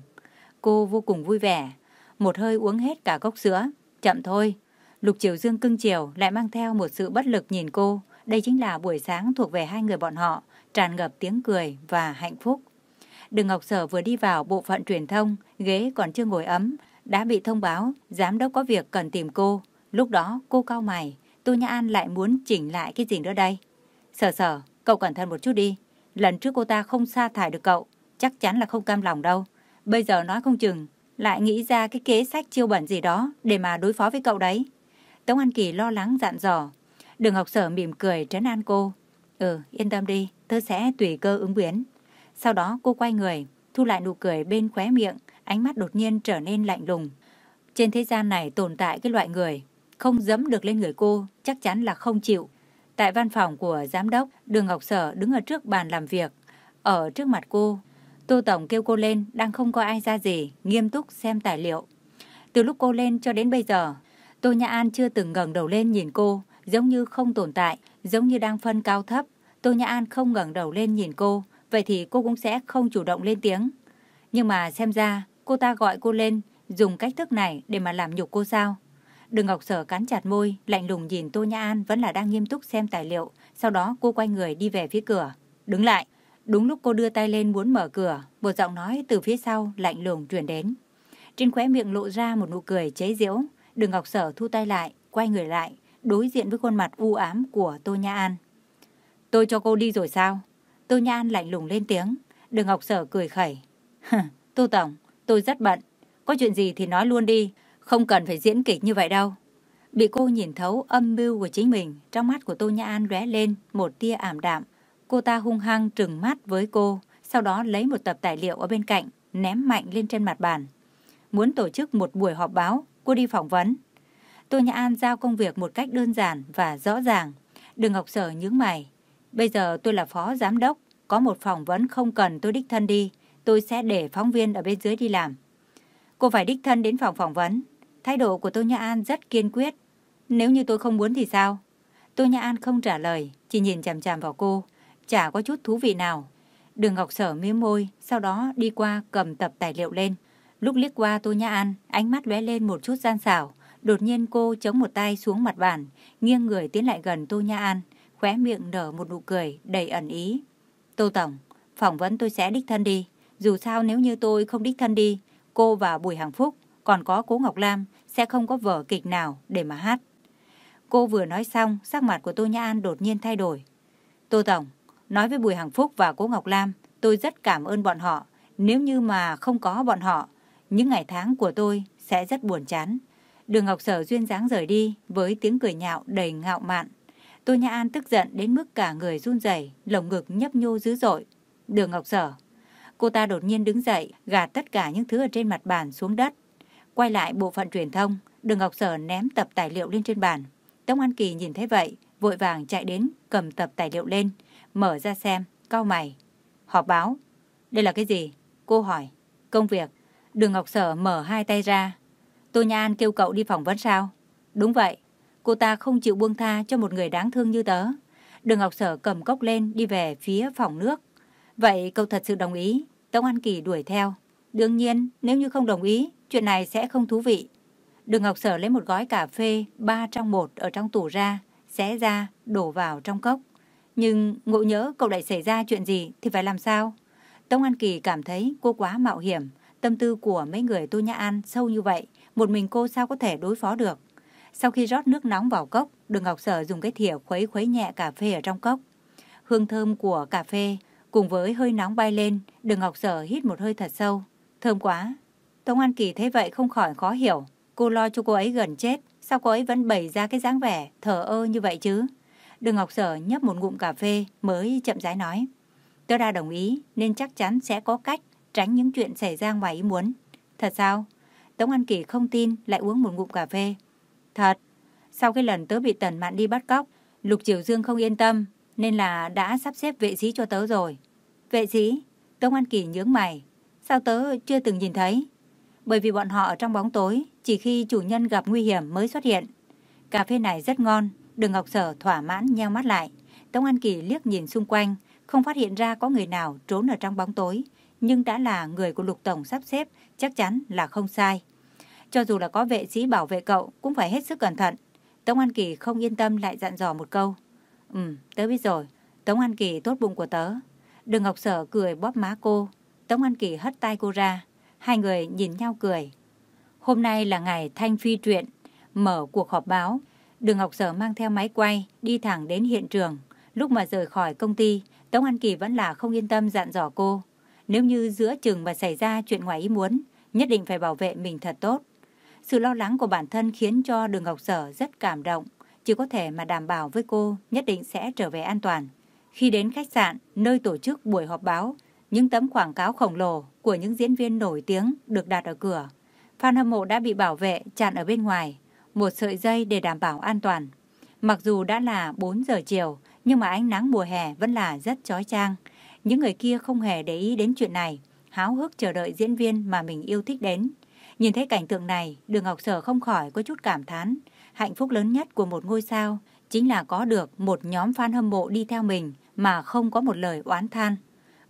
Cô vô cùng vui vẻ. Một hơi uống hết cả cốc sữa. Chậm thôi. Lục Triều Dương cưng chiều lại mang theo một sự bất lực nhìn cô. Đây chính là buổi sáng thuộc về hai người bọn họ, tràn ngập tiếng cười và hạnh phúc. Đường Ngọc Sở vừa đi vào bộ phận truyền thông, ghế còn chưa ngồi ấm, đã bị thông báo giám đốc có việc cần tìm cô. Lúc đó cô cao mày, Tô Nhã An lại muốn chỉnh lại cái gì nữa đây? Sở sở, cậu cẩn thận một chút đi. Lần trước cô ta không sa thải được cậu, chắc chắn là không cam lòng đâu. Bây giờ nói không chừng, lại nghĩ ra cái kế sách chiêu bẩn gì đó để mà đối phó với cậu đấy. Tống An Kỳ lo lắng dặn dò. Đường học sở mỉm cười trấn an cô. Ừ, yên tâm đi, tớ sẽ tùy cơ ứng biến. Sau đó cô quay người, thu lại nụ cười bên khóe miệng, ánh mắt đột nhiên trở nên lạnh lùng. Trên thế gian này tồn tại cái loại người, không dẫm được lên người cô, chắc chắn là không chịu. Tại văn phòng của giám đốc, Đường Ngọc Sở đứng ở trước bàn làm việc. Ở trước mặt cô, Tô Tổng kêu cô lên, đang không có ai ra gì, nghiêm túc xem tài liệu. Từ lúc cô lên cho đến bây giờ, Tô Nhã An chưa từng ngẩng đầu lên nhìn cô, giống như không tồn tại, giống như đang phân cao thấp. Tô Nhã An không ngẩng đầu lên nhìn cô, vậy thì cô cũng sẽ không chủ động lên tiếng. Nhưng mà xem ra, cô ta gọi cô lên, dùng cách thức này để mà làm nhục cô sao? Đường Ngọc Sở cắn chặt môi, lạnh lùng nhìn Tô Nhã An vẫn là đang nghiêm túc xem tài liệu. Sau đó cô quay người đi về phía cửa. Đứng lại. Đúng lúc cô đưa tay lên muốn mở cửa, một giọng nói từ phía sau lạnh lùng truyền đến. Trên khóe miệng lộ ra một nụ cười chế giễu. Đường Ngọc Sở thu tay lại, quay người lại, đối diện với khuôn mặt u ám của Tô Nhã An. Tôi cho cô đi rồi sao? Tô Nhã An lạnh lùng lên tiếng. Đường Ngọc Sở cười khẩy. Tô Tổng, tôi rất bận. Có chuyện gì thì nói luôn đi. Không cần phải diễn kịch như vậy đâu. Bị cô nhìn thấu âm mưu của chính mình, trong mắt của Tô Nhã An lóe lên một tia ảm đạm. Cô ta hung hăng trừng mắt với cô, sau đó lấy một tập tài liệu ở bên cạnh, ném mạnh lên trên mặt bàn. Muốn tổ chức một buổi họp báo, cô đi phỏng vấn. Tô Nhã An giao công việc một cách đơn giản và rõ ràng. Đừng Ngọc Sở nhướng mày. Bây giờ tôi là phó giám đốc, có một phỏng vấn không cần tôi đích thân đi, tôi sẽ để phóng viên ở bên dưới đi làm. Cô phải đích thân đến phòng phỏng vấn, Thái độ của Tô Nhã An rất kiên quyết. Nếu như tôi không muốn thì sao? Tô Nhã An không trả lời, chỉ nhìn chằm chằm vào cô. Chả có chút thú vị nào. Đường Ngọc Sở miếm môi, sau đó đi qua cầm tập tài liệu lên. Lúc liếc qua Tô Nhã An, ánh mắt lóe lên một chút gian xảo. Đột nhiên cô chống một tay xuống mặt bàn, nghiêng người tiến lại gần Tô Nhã An, khóe miệng nở một nụ cười đầy ẩn ý. Tô Tổng, phỏng vấn tôi sẽ đích thân đi. Dù sao nếu như tôi không đích thân đi, cô và Bùi Hằng Phúc còn có Cố Ngọc Lam sẽ không có vở kịch nào để mà hát. Cô vừa nói xong, sắc mặt của Tô Nhã An đột nhiên thay đổi. Tô Tổng, nói với Bùi Hằng Phúc và Cố Ngọc Lam, tôi rất cảm ơn bọn họ. Nếu như mà không có bọn họ, những ngày tháng của tôi sẽ rất buồn chán. Đường Ngọc Sở duyên dáng rời đi với tiếng cười nhạo đầy ngạo mạn. Tô Nhã An tức giận đến mức cả người run rẩy, lồng ngực nhấp nhô dữ dội. Đường Ngọc Sở. Cô ta đột nhiên đứng dậy, gạt tất cả những thứ ở trên mặt bàn xuống đất. Quay lại bộ phận truyền thông, Đường Ngọc Sở ném tập tài liệu lên trên bàn. Tống An Kỳ nhìn thấy vậy, vội vàng chạy đến cầm tập tài liệu lên, mở ra xem, cau mày. Họp báo. Đây là cái gì? Cô hỏi. Công việc. Đường Ngọc Sở mở hai tay ra. Tô Nha An kêu cậu đi phỏng vấn sao? Đúng vậy. Cô ta không chịu buông tha cho một người đáng thương như tớ. Đường Ngọc Sở cầm cốc lên đi về phía phòng nước. Vậy cậu thật sự đồng ý? Tống An Kỳ đuổi theo. Đương nhiên, nếu như không đồng ý, chuyện này sẽ không thú vị. Đường Ngọc Sở lấy một gói cà phê ba trong một ở trong tủ ra, xé ra, đổ vào trong cốc. Nhưng ngộ nhớ cậu lại xảy ra chuyện gì thì phải làm sao? Tống An Kỳ cảm thấy cô quá mạo hiểm, tâm tư của mấy người Tô Nhã An sâu như vậy, một mình cô sao có thể đối phó được. Sau khi rót nước nóng vào cốc, Đường Ngọc Sở dùng cái thìa khuấy khuấy nhẹ cà phê ở trong cốc. Hương thơm của cà phê cùng với hơi nóng bay lên, Đường Ngọc Sở hít một hơi thật sâu. Thơm quá. Tống An Kỳ thấy vậy không khỏi khó hiểu. Cô lo cho cô ấy gần chết, sao cô ấy vẫn bày ra cái dáng vẻ thờ ơ như vậy chứ? Đường Ngọc Sở nhấp một ngụm cà phê mới chậm rãi nói. Tôi đã đồng ý nên chắc chắn sẽ có cách tránh những chuyện xảy ra ngoài ý muốn. Thật sao? Tống An Kỳ không tin lại uống một ngụm cà phê. Thật, sau cái lần tớ bị Tần Mạn đi bắt cóc, Lục Triều Dương không yên tâm nên là đã sắp xếp vệ sĩ cho tớ rồi. Vệ sĩ? Tống An Kỳ nhướng mày. Sao tớ chưa từng nhìn thấy? Bởi vì bọn họ ở trong bóng tối, chỉ khi chủ nhân gặp nguy hiểm mới xuất hiện. Cà phê này rất ngon, Đường Ngọc Sở thỏa mãn nheo mắt lại. Tống An Kỳ liếc nhìn xung quanh, không phát hiện ra có người nào trốn ở trong bóng tối, nhưng đã là người của Lục Tổng sắp xếp, chắc chắn là không sai. Cho dù là có vệ sĩ bảo vệ cậu, cũng phải hết sức cẩn thận. Tống An Kỳ không yên tâm lại dặn dò một câu. Ừ, tớ biết rồi. Tống An Kỳ tốt bụng của tớ. Đường Ngọc Sở cười bóp má cô. Tống An Kỳ hất tay cô ra. Hai người nhìn nhau cười. Hôm nay là ngày Thanh Phi truyện, mở cuộc họp báo. Đường Ngọc Sở mang theo máy quay, đi thẳng đến hiện trường. Lúc mà rời khỏi công ty, Tống An Kỳ vẫn là không yên tâm dặn dò cô. Nếu như giữa chừng mà xảy ra chuyện ngoài ý muốn, nhất định phải bảo vệ mình thật tốt. Sự lo lắng của bản thân khiến cho Đường Ngọc Sở rất cảm động, chỉ có thể mà đảm bảo với cô nhất định sẽ trở về an toàn. Khi đến khách sạn, nơi tổ chức buổi họp báo, những tấm quảng cáo khổng lồ của những diễn viên nổi tiếng được đặt ở cửa. Fan hâm mộ đã bị bảo vệ chặn ở bên ngoài, một sợi dây để đảm bảo an toàn. Mặc dù đã là 4 giờ chiều, nhưng mà ánh nắng mùa hè vẫn là rất chói chang. Những người kia không hề để ý đến chuyện này, háo hức chờ đợi diễn viên mà mình yêu thích đến. Nhìn thấy cảnh tượng này, Đường Ngọc Sở không khỏi có chút cảm thán. Hạnh phúc lớn nhất của một ngôi sao chính là có được một nhóm fan hâm mộ đi theo mình mà không có một lời oán than.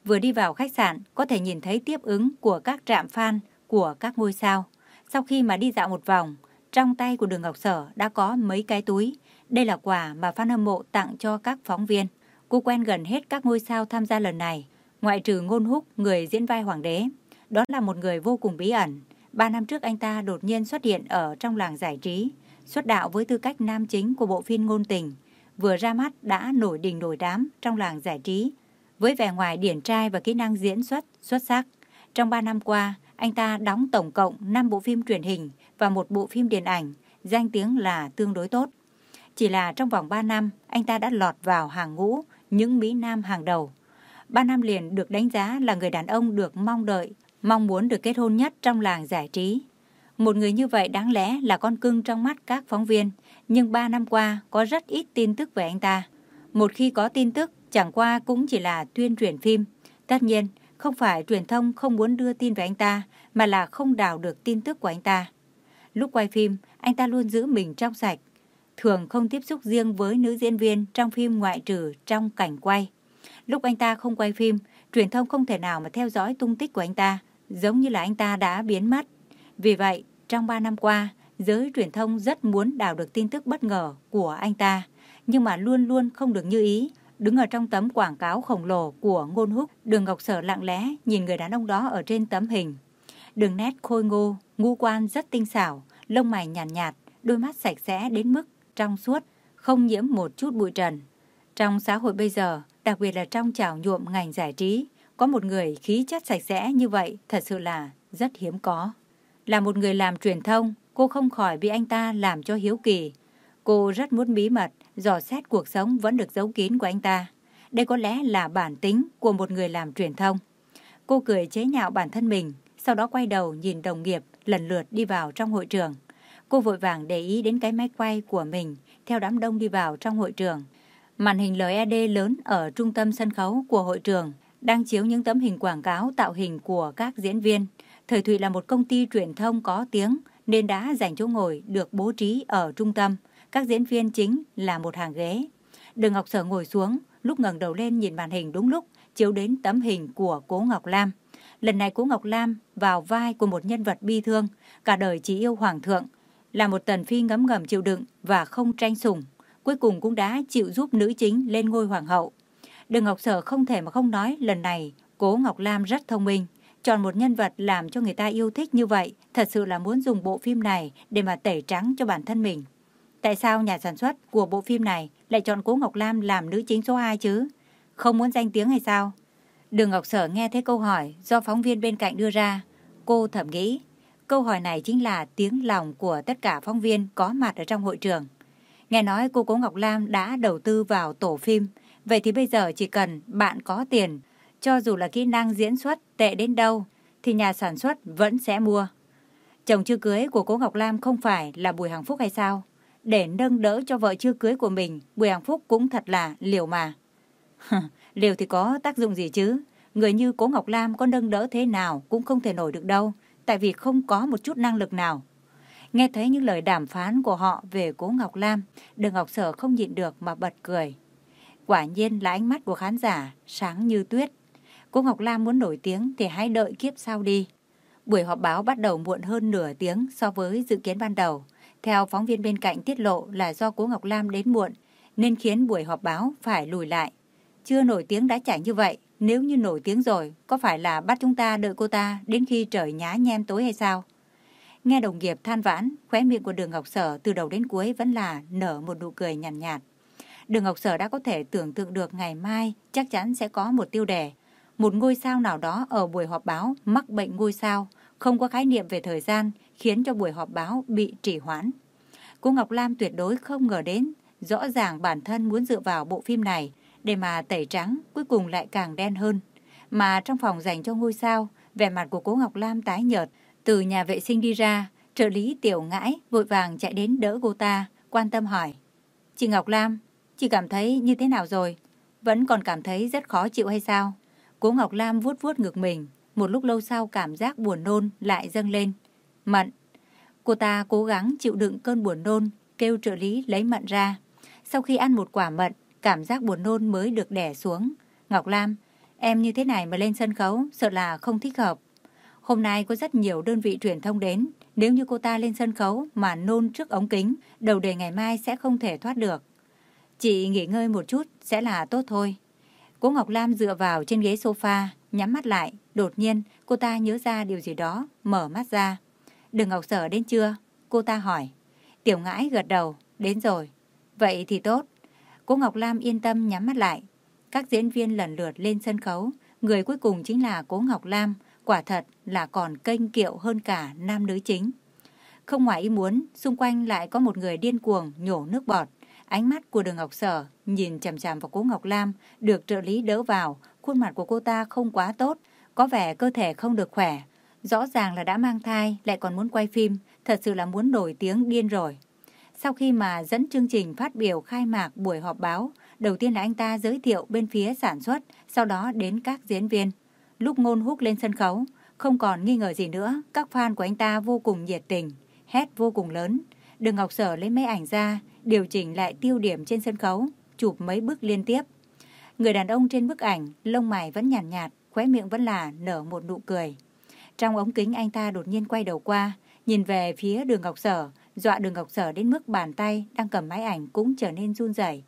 Vừa đi vào khách sạn, có thể nhìn thấy tiếp ứng của các trạm fan của các ngôi sao. Sau khi mà đi dạo một vòng, trong tay của Đường Ngọc Sở đã có mấy cái túi. Đây là quà mà fan hâm mộ tặng cho các phóng viên. Cô quen gần hết các ngôi sao tham gia lần này, ngoại trừ Ngôn Húc, người diễn vai Hoàng đế. Đó là một người vô cùng bí ẩn. Ba năm trước anh ta đột nhiên xuất hiện ở trong làng giải trí, xuất đạo với tư cách nam chính của bộ phim Ngôn Tình. Vừa ra mắt đã nổi đình nổi đám trong làng giải trí, với vẻ ngoài điển trai và kỹ năng diễn xuất xuất sắc. Trong ba năm qua, anh ta đóng tổng cộng 5 bộ phim truyền hình và một bộ phim điện ảnh, danh tiếng là tương đối tốt. Chỉ là trong vòng 3 năm, anh ta đã lọt vào hàng ngũ những Mỹ Nam hàng đầu. 3 năm liền được đánh giá là người đàn ông được mong đợi, mong muốn được kết hôn nhất trong làng giải trí. Một người như vậy đáng lẽ là con cưng trong mắt các phóng viên, nhưng 3 năm qua có rất ít tin tức về anh ta. Một khi có tin tức, chẳng qua cũng chỉ là tuyên truyền phim. Tất nhiên, không phải truyền thông không muốn đưa tin về anh ta, mà là không đào được tin tức của anh ta. Lúc quay phim, anh ta luôn giữ mình trong sạch, thường không tiếp xúc riêng với nữ diễn viên trong phim ngoại trừ trong cảnh quay. Lúc anh ta không quay phim, truyền thông không thể nào mà theo dõi tung tích của anh ta, giống như là anh ta đã biến mất. Vì vậy, trong 3 năm qua, giới truyền thông rất muốn đào được tin tức bất ngờ của anh ta, nhưng mà luôn luôn không được như ý. Đứng ở trong tấm quảng cáo khổng lồ của Ngôn Húc, Đường Ngọc Sở lặng lẽ nhìn người đàn ông đó ở trên tấm hình. Đường nét khôi ngô, ngũ quan rất tinh xảo, lông mày nhàn nhạt, nhạt, đôi mắt sạch sẽ đến mức trong suốt, không nhiễm một chút bụi trần. Trong xã hội bây giờ, đặc biệt là trong trào nhuộm ngành giải trí, có một người khí chất sạch sẽ như vậy thật sự là rất hiếm có. Là một người làm truyền thông, cô không khỏi bị anh ta làm cho hiếu kỳ. Cô rất muốn bí mật, dò xét cuộc sống vẫn được giấu kín của anh ta. Đây có lẽ là bản tính của một người làm truyền thông. Cô cười chế nhạo bản thân mình, sau đó quay đầu nhìn đồng nghiệp lần lượt đi vào trong hội trường. Cô vội vàng để ý đến cái máy quay của mình theo đám đông đi vào trong hội trường. Màn hình LED lớn ở trung tâm sân khấu của hội trường đang chiếu những tấm hình quảng cáo tạo hình của các diễn viên. Thời Thụy là một công ty truyền thông có tiếng nên đã dành chỗ ngồi được bố trí ở trung tâm các diễn viên chính là một hàng ghế. Đường Ngọc Sở ngồi xuống, lúc ngẩng đầu lên nhìn màn hình đúng lúc, chiếu đến tấm hình của Cố Ngọc Lam. Lần này Cố Ngọc Lam vào vai của một nhân vật bi thương, cả đời chỉ yêu hoàng thượng, là một tần phi ngấm ngầm chịu đựng và không tranh sủng, cuối cùng cũng đã chịu giúp nữ chính lên ngôi hoàng hậu. Đường Ngọc Sở không thể mà không nói lần này Cố Ngọc Lam rất thông minh, chọn một nhân vật làm cho người ta yêu thích như vậy, thật sự là muốn dùng bộ phim này để mà tẩy trắng cho bản thân mình. Tại sao nhà sản xuất của bộ phim này lại chọn Cố Ngọc Lam làm nữ chính số 2 chứ? Không muốn danh tiếng hay sao? Đường Ngọc Sở nghe thấy câu hỏi do phóng viên bên cạnh đưa ra. Cô thầm nghĩ, câu hỏi này chính là tiếng lòng của tất cả phóng viên có mặt ở trong hội trường. Nghe nói cô Cố Ngọc Lam đã đầu tư vào tổ phim, vậy thì bây giờ chỉ cần bạn có tiền, cho dù là kỹ năng diễn xuất tệ đến đâu, thì nhà sản xuất vẫn sẽ mua. Chồng chưa cưới của Cố Ngọc Lam không phải là Bùi Hằng Phúc hay sao? Để nâng đỡ cho vợ chưa cưới của mình, Bùi Hằng Phúc cũng thật là liều mà. (laughs) liều thì có tác dụng gì chứ? Người như Cố Ngọc Lam có nâng đỡ thế nào cũng không thể nổi được đâu, tại vì không có một chút năng lực nào. Nghe thấy những lời đàm phán của họ về Cố Ngọc Lam, Đường Ngọc Sở không nhịn được mà bật cười. Quả nhiên là ánh mắt của khán giả sáng như tuyết. Cố Ngọc Lam muốn nổi tiếng thì hãy đợi kiếp sau đi. Buổi họp báo bắt đầu muộn hơn nửa tiếng so với dự kiến ban đầu. Theo phóng viên bên cạnh tiết lộ là do Cố Ngọc Lam đến muộn, nên khiến buổi họp báo phải lùi lại. Chưa nổi tiếng đã chảy như vậy, nếu như nổi tiếng rồi, có phải là bắt chúng ta đợi cô ta đến khi trời nhá nhem tối hay sao? Nghe đồng nghiệp than vãn, khóe miệng của đường Ngọc Sở từ đầu đến cuối vẫn là nở một nụ cười nhàn nhạt, nhạt. Đường Ngọc Sở đã có thể tưởng tượng được ngày mai chắc chắn sẽ có một tiêu đề. Một ngôi sao nào đó ở buổi họp báo mắc bệnh ngôi sao, không có khái niệm về thời gian, khiến cho buổi họp báo bị trì hoãn. Cô Ngọc Lam tuyệt đối không ngờ đến, rõ ràng bản thân muốn dựa vào bộ phim này để mà tẩy trắng, cuối cùng lại càng đen hơn. Mà trong phòng dành cho ngôi sao, vẻ mặt của cô Ngọc Lam tái nhợt, từ nhà vệ sinh đi ra, trợ lý tiểu ngãi vội vàng chạy đến đỡ cô ta, quan tâm hỏi. Chị Ngọc Lam, chị cảm thấy như thế nào rồi? Vẫn còn cảm thấy rất khó chịu hay sao? Cố Ngọc Lam vuốt vuốt ngực mình, một lúc lâu sau cảm giác buồn nôn lại dâng lên. Mận. Cô ta cố gắng chịu đựng cơn buồn nôn, kêu trợ lý lấy mận ra. Sau khi ăn một quả mận, cảm giác buồn nôn mới được đẻ xuống. Ngọc Lam, em như thế này mà lên sân khấu, sợ là không thích hợp. Hôm nay có rất nhiều đơn vị truyền thông đến, nếu như cô ta lên sân khấu mà nôn trước ống kính, đầu đề ngày mai sẽ không thể thoát được. Chị nghỉ ngơi một chút sẽ là tốt thôi. cô Ngọc Lam dựa vào trên ghế sofa, nhắm mắt lại. Đột nhiên, cô ta nhớ ra điều gì đó, mở mắt ra. Đừng Ngọc Sở đến chưa? Cô ta hỏi. Tiểu ngãi gật đầu, đến rồi. Vậy thì tốt. Cố Ngọc Lam yên tâm nhắm mắt lại. Các diễn viên lần lượt lên sân khấu. Người cuối cùng chính là Cố Ngọc Lam. Quả thật là còn kênh kiệu hơn cả nam nữ chính. Không ngoài ý muốn, xung quanh lại có một người điên cuồng nhổ nước bọt. Ánh mắt của đường Ngọc Sở nhìn chằm chằm vào cố Ngọc Lam, được trợ lý đỡ vào, khuôn mặt của cô ta không quá tốt, có vẻ cơ thể không được khỏe. Rõ ràng là đã mang thai, lại còn muốn quay phim, thật sự là muốn nổi tiếng điên rồi. Sau khi mà dẫn chương trình phát biểu khai mạc buổi họp báo, đầu tiên là anh ta giới thiệu bên phía sản xuất, sau đó đến các diễn viên. Lúc ngôn húc lên sân khấu, không còn nghi ngờ gì nữa, các fan của anh ta vô cùng nhiệt tình, hét vô cùng lớn. Đường Ngọc Sở lấy mấy ảnh ra, điều chỉnh lại tiêu điểm trên sân khấu, chụp mấy bức liên tiếp. Người đàn ông trên bức ảnh, lông mày vẫn nhàn nhạt, nhạt, khóe miệng vẫn là nở một nụ cười. Trong ống kính anh ta đột nhiên quay đầu qua, nhìn về phía đường Ngọc Sở, dọa đường Ngọc Sở đến mức bàn tay đang cầm máy ảnh cũng trở nên run rẩy.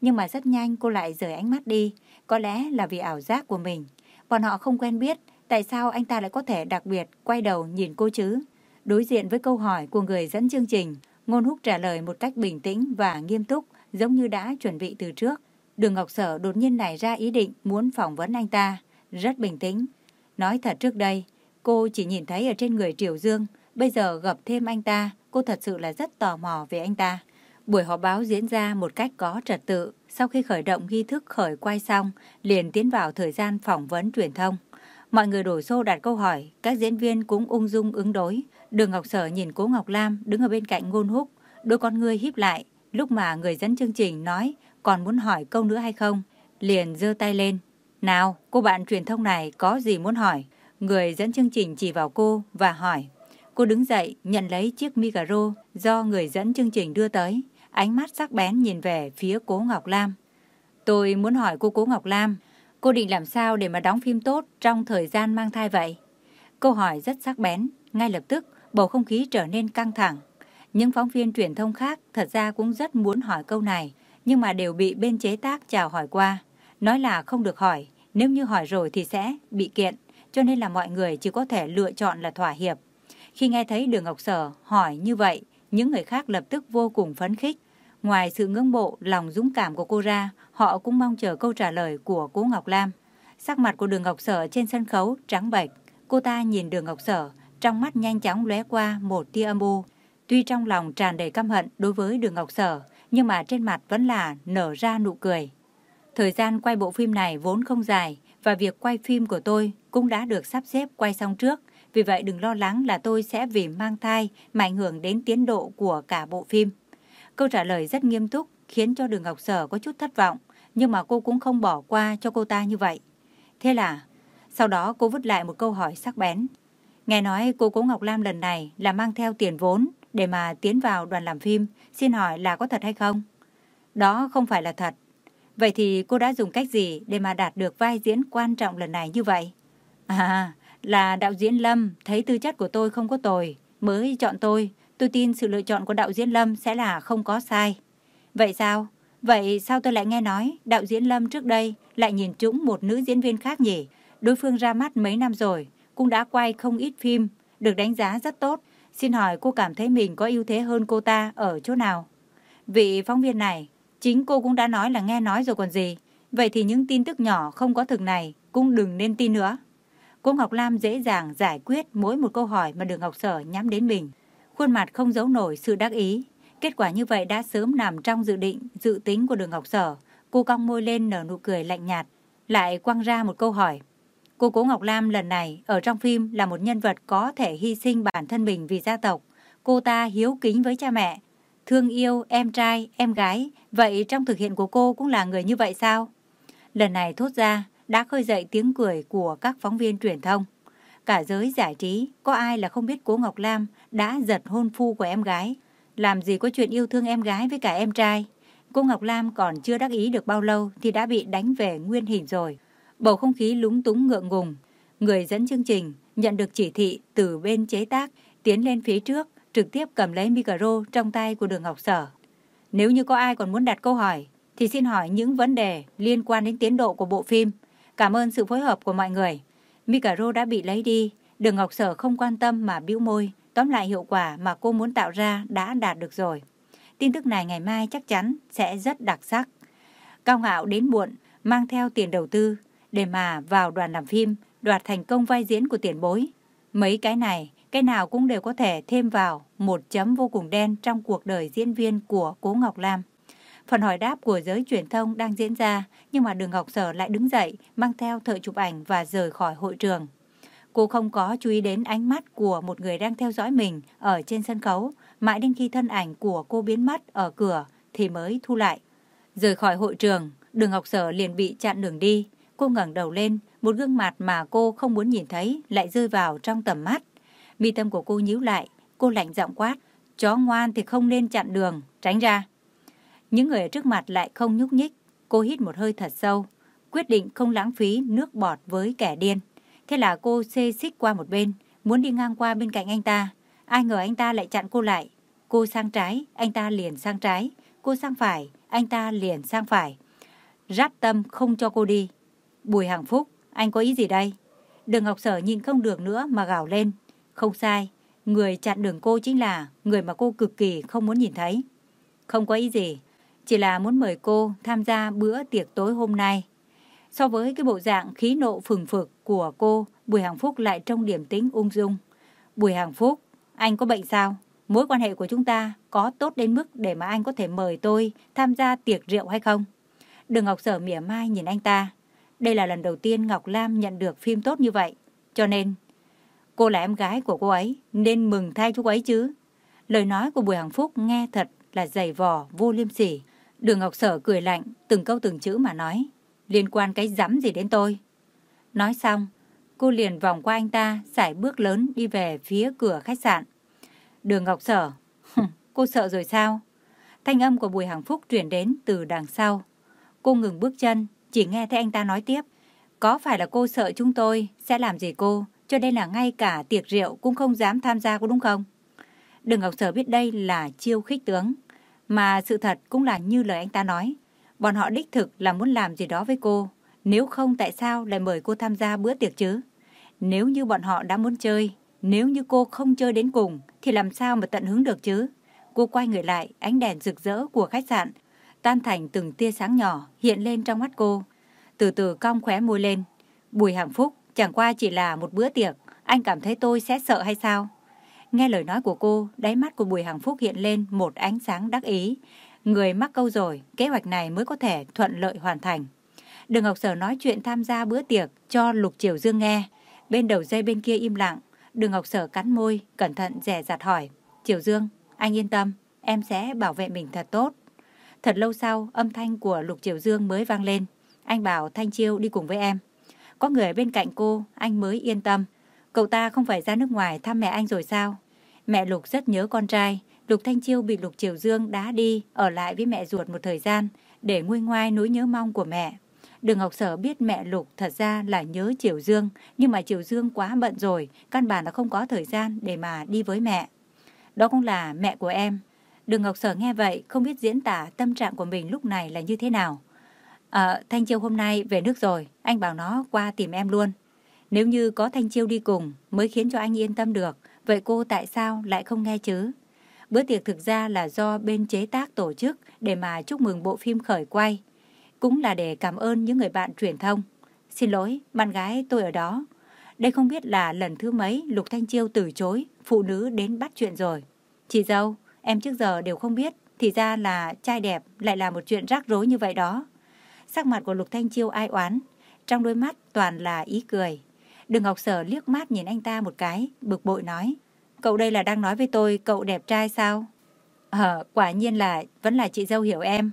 Nhưng mà rất nhanh cô lại rời ánh mắt đi, có lẽ là vì ảo giác của mình. Bọn họ không quen biết tại sao anh ta lại có thể đặc biệt quay đầu nhìn cô chứ. Đối diện với câu hỏi của người dẫn chương trình, Ngôn Húc trả lời một cách bình tĩnh và nghiêm túc, giống như đã chuẩn bị từ trước. Đường Ngọc Sở đột nhiên nảy ra ý định muốn phỏng vấn anh ta, rất bình tĩnh. Nói thật trước đây, cô chỉ nhìn thấy ở trên người Triều Dương, bây giờ gặp thêm anh ta, cô thật sự là rất tò mò về anh ta. Buổi họp báo diễn ra một cách có trật tự, sau khi khởi động nghi thức khởi quay xong, liền tiến vào thời gian phỏng vấn truyền thông. Mọi người đổ xô đặt câu hỏi, các diễn viên cũng ung dung ứng đối. Đường Ngọc Sở nhìn Cố Ngọc Lam đứng ở bên cạnh Ngôn Húc, đôi con ngươi híp lại, lúc mà người dẫn chương trình nói còn muốn hỏi câu nữa hay không, liền giơ tay lên. Nào, cô bạn truyền thông này có gì muốn hỏi? Người dẫn chương trình chỉ vào cô và hỏi. Cô đứng dậy, nhận lấy chiếc micro do người dẫn chương trình đưa tới. ánh mắt sắc bén nhìn về phía Cố Ngọc Lam. Tôi muốn hỏi cô Cố Ngọc Lam, cô định làm sao để mà đóng phim tốt trong thời gian mang thai vậy? Câu hỏi rất sắc bén, ngay lập tức bầu không khí trở nên căng thẳng. Những phóng viên truyền thông khác thật ra cũng rất muốn hỏi câu này, nhưng mà đều bị bên chế tác chào hỏi qua. Nói là không được hỏi, nếu như hỏi rồi thì sẽ bị kiện, cho nên là mọi người chỉ có thể lựa chọn là thỏa hiệp. Khi nghe thấy Đường Ngọc Sở hỏi như vậy, những người khác lập tức vô cùng phấn khích. Ngoài sự ngưỡng mộ, lòng dũng cảm của cô ra, họ cũng mong chờ câu trả lời của cô Ngọc Lam. Sắc mặt của Đường Ngọc Sở trên sân khấu trắng bệch, cô ta nhìn Đường Ngọc Sở, trong mắt nhanh chóng lóe qua một tia âm u. Tuy trong lòng tràn đầy căm hận đối với Đường Ngọc Sở, nhưng mà trên mặt vẫn là nở ra nụ cười. Thời gian quay bộ phim này vốn không dài và việc quay phim của tôi cũng đã được sắp xếp quay xong trước. Vì vậy đừng lo lắng là tôi sẽ vì mang thai mà ảnh hưởng đến tiến độ của cả bộ phim. Câu trả lời rất nghiêm túc khiến cho Đường Ngọc Sở có chút thất vọng, nhưng mà cô cũng không bỏ qua cho cô ta như vậy. Thế là, sau đó cô vứt lại một câu hỏi sắc bén. Nghe nói cô Cố Ngọc Lam lần này là mang theo tiền vốn để mà tiến vào đoàn làm phim, xin hỏi là có thật hay không? Đó không phải là thật. Vậy thì cô đã dùng cách gì để mà đạt được vai diễn quan trọng lần này như vậy? À, là đạo diễn Lâm thấy tư chất của tôi không có tồi, mới chọn tôi. Tôi tin sự lựa chọn của đạo diễn Lâm sẽ là không có sai. Vậy sao? Vậy sao tôi lại nghe nói đạo diễn Lâm trước đây lại nhìn trúng một nữ diễn viên khác nhỉ? Đối phương ra mắt mấy năm rồi, cũng đã quay không ít phim, được đánh giá rất tốt. Xin hỏi cô cảm thấy mình có ưu thế hơn cô ta ở chỗ nào? Vị phóng viên này, chính cô cũng đã nói là nghe nói rồi còn gì. Vậy thì những tin tức nhỏ không có thực này cũng đừng nên tin nữa. Cô Ngọc Lam dễ dàng giải quyết mỗi một câu hỏi mà Đường Ngọc Sở nhắm đến mình. Khuôn mặt không giấu nổi sự đắc ý. Kết quả như vậy đã sớm nằm trong dự định, dự tính của Đường Ngọc Sở. Cô cong môi lên nở nụ cười lạnh nhạt, lại quăng ra một câu hỏi. Cô Cố Ngọc Lam lần này ở trong phim là một nhân vật có thể hy sinh bản thân mình vì gia tộc. Cô ta hiếu kính với cha mẹ, thương yêu em trai, em gái. Vậy trong thực hiện của cô cũng là người như vậy sao? Lần này thốt ra đã khơi dậy tiếng cười của các phóng viên truyền thông. Cả giới giải trí, có ai là không biết Cố Ngọc Lam đã giật hôn phu của em gái. Làm gì có chuyện yêu thương em gái với cả em trai. Cô Ngọc Lam còn chưa đắc ý được bao lâu thì đã bị đánh về nguyên hình rồi. Bầu không khí lúng túng ngượng ngùng. Người dẫn chương trình nhận được chỉ thị từ bên chế tác tiến lên phía trước trực tiếp cầm lấy micro trong tay của đường Ngọc Sở. Nếu như có ai còn muốn đặt câu hỏi thì xin hỏi những vấn đề liên quan đến tiến độ của bộ phim. Cảm ơn sự phối hợp của mọi người. Micro đã bị lấy đi, đường Ngọc Sở không quan tâm mà bĩu môi. Tóm lại hiệu quả mà cô muốn tạo ra đã đạt được rồi. Tin tức này ngày mai chắc chắn sẽ rất đặc sắc. Cao ngạo đến muộn, mang theo tiền đầu tư, để mà vào đoàn làm phim, đoạt thành công vai diễn của tiền bối. Mấy cái này, cái nào cũng đều có thể thêm vào một chấm vô cùng đen trong cuộc đời diễn viên của Cố Ngọc Lam. Phần hỏi đáp của giới truyền thông đang diễn ra, nhưng mà Đường Ngọc Sở lại đứng dậy, mang theo thợ chụp ảnh và rời khỏi hội trường. Cô không có chú ý đến ánh mắt của một người đang theo dõi mình ở trên sân khấu, mãi đến khi thân ảnh của cô biến mất ở cửa thì mới thu lại. Rời khỏi hội trường, Đường Ngọc Sở liền bị chặn đường đi. Cô ngẩng đầu lên, một gương mặt mà cô không muốn nhìn thấy lại rơi vào trong tầm mắt. Mi tâm của cô nhíu lại, cô lạnh giọng quát. Chó ngoan thì không nên chặn đường, tránh ra. Những người ở trước mặt lại không nhúc nhích. Cô hít một hơi thật sâu, quyết định không lãng phí nước bọt với kẻ điên. Thế là cô xê xích qua một bên, muốn đi ngang qua bên cạnh anh ta. Ai ngờ anh ta lại chặn cô lại. Cô sang trái, anh ta liền sang trái. Cô sang phải, anh ta liền sang phải. Ráp tâm không cho cô đi. Bùi Hằng Phúc, anh có ý gì đây? Đường Ngọc Sở nhìn không được nữa mà gào lên. Không sai, người chặn đường cô chính là người mà cô cực kỳ không muốn nhìn thấy. Không có ý gì, chỉ là muốn mời cô tham gia bữa tiệc tối hôm nay. So với cái bộ dạng khí nộ phừng phực của cô, Bùi Hằng Phúc lại trong điểm tính ung dung. Bùi Hằng Phúc, anh có bệnh sao? Mối quan hệ của chúng ta có tốt đến mức để mà anh có thể mời tôi tham gia tiệc rượu hay không? Đường Ngọc Sở mỉa mai nhìn anh ta. Đây là lần đầu tiên Ngọc Lam nhận được phim tốt như vậy. Cho nên, cô là em gái của cô ấy, nên mừng thay chú ấy chứ. Lời nói của Bùi Hằng Phúc nghe thật là dày vò, vô liêm sỉ. Đường Ngọc Sở cười lạnh, từng câu từng chữ mà nói. Liên quan cái rắm gì đến tôi? Nói xong, cô liền vòng qua anh ta, sải bước lớn đi về phía cửa khách sạn. Đường Ngọc Sở, cô sợ rồi sao? Thanh âm của Bùi Hằng Phúc truyền đến từ đằng sau. Cô ngừng bước chân, chỉ nghe thấy anh ta nói tiếp. Có phải là cô sợ chúng tôi sẽ làm gì cô, cho nên là ngay cả tiệc rượu cũng không dám tham gia có đúng không? Đừng Ngọc Sở biết đây là chiêu khích tướng, mà sự thật cũng là như lời anh ta nói. Bọn họ đích thực là muốn làm gì đó với cô, nếu không tại sao lại mời cô tham gia bữa tiệc chứ? Nếu như bọn họ đã muốn chơi, nếu như cô không chơi đến cùng, thì làm sao mà tận hứng được chứ? Cô quay người lại, ánh đèn rực rỡ của khách sạn, tan thành từng tia sáng nhỏ hiện lên trong mắt cô. Từ từ cong khóe môi lên. Bùi hạng Phúc, chẳng qua chỉ là một bữa tiệc, anh cảm thấy tôi sẽ sợ hay sao? Nghe lời nói của cô, đáy mắt của Bùi Hằng Phúc hiện lên một ánh sáng đắc ý. Người mắc câu rồi, kế hoạch này mới có thể thuận lợi hoàn thành. Đường Ngọc Sở nói chuyện tham gia bữa tiệc cho Lục Triều Dương nghe. Bên đầu dây bên kia im lặng, Đường Ngọc Sở cắn môi, cẩn thận dè dặt hỏi. Triều Dương, anh yên tâm, em sẽ bảo vệ mình thật tốt. Thật lâu sau, âm thanh của Lục Triều Dương mới vang lên. Anh bảo Thanh Chiêu đi cùng với em. Có người bên cạnh cô, anh mới yên tâm. Cậu ta không phải ra nước ngoài thăm mẹ anh rồi sao? Mẹ Lục rất nhớ con trai. Lục Thanh Chiêu bị Lục Triều Dương đá đi, ở lại với mẹ ruột một thời gian, để nguôi ngoai nỗi nhớ mong của mẹ. Đường Ngọc Sở biết mẹ Lục thật ra là nhớ Triều Dương, nhưng mà Triều Dương quá bận rồi, căn bản là không có thời gian để mà đi với mẹ. Đó cũng là mẹ của em. Đường Ngọc Sở nghe vậy, không biết diễn tả tâm trạng của mình lúc này là như thế nào. À, Thanh Chiêu hôm nay về nước rồi, anh bảo nó qua tìm em luôn. Nếu như có Thanh Chiêu đi cùng mới khiến cho anh yên tâm được, vậy cô tại sao lại không nghe chứ? Bữa tiệc thực ra là do bên chế tác tổ chức để mà chúc mừng bộ phim khởi quay. Cũng là để cảm ơn những người bạn truyền thông. Xin lỗi, bạn gái tôi ở đó. Đây không biết là lần thứ mấy Lục Thanh Chiêu từ chối phụ nữ đến bắt chuyện rồi. Chị dâu, em trước giờ đều không biết, thì ra là trai đẹp lại là một chuyện rắc rối như vậy đó. Sắc mặt của Lục Thanh Chiêu ai oán, trong đôi mắt toàn là ý cười. Đường Ngọc Sở liếc mắt nhìn anh ta một cái, bực bội nói. Cậu đây là đang nói với tôi cậu đẹp trai sao? Ờ, quả nhiên là vẫn là chị dâu hiểu em.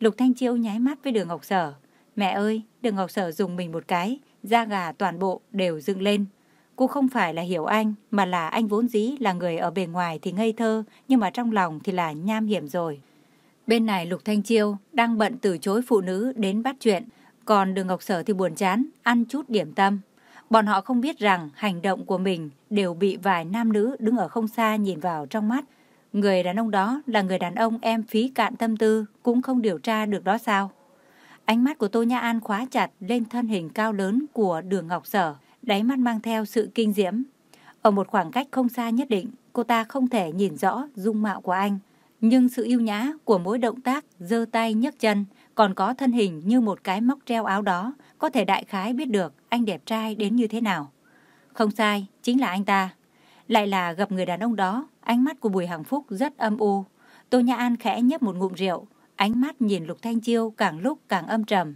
Lục Thanh Chiêu nháy mắt với đường Ngọc Sở. Mẹ ơi, đường Ngọc Sở dùng mình một cái, da gà toàn bộ đều dựng lên. Cô không phải là hiểu anh, mà là anh vốn dĩ là người ở bề ngoài thì ngây thơ, nhưng mà trong lòng thì là nham hiểm rồi. Bên này Lục Thanh Chiêu đang bận từ chối phụ nữ đến bắt chuyện, còn Đường Ngọc Sở thì buồn chán, ăn chút điểm tâm. Bọn họ không biết rằng hành động của mình đều bị vài nam nữ đứng ở không xa nhìn vào trong mắt. Người đàn ông đó là người đàn ông em phí cạn tâm tư cũng không điều tra được đó sao? Ánh mắt của Tô Nhã An khóa chặt lên thân hình cao lớn của Đường Ngọc Sở, đáy mắt mang theo sự kinh diễm. Ở một khoảng cách không xa nhất định, cô ta không thể nhìn rõ dung mạo của anh. Nhưng sự yêu nhã của mỗi động tác giơ tay nhấc chân, còn có thân hình như một cái móc treo áo đó, có thể đại khái biết được anh đẹp trai đến như thế nào. Không sai, chính là anh ta. Lại là gặp người đàn ông đó, ánh mắt của Bùi Hằng Phúc rất âm u. Tô Nhã An khẽ nhấp một ngụm rượu, ánh mắt nhìn Lục Thanh Chiêu càng lúc càng âm trầm.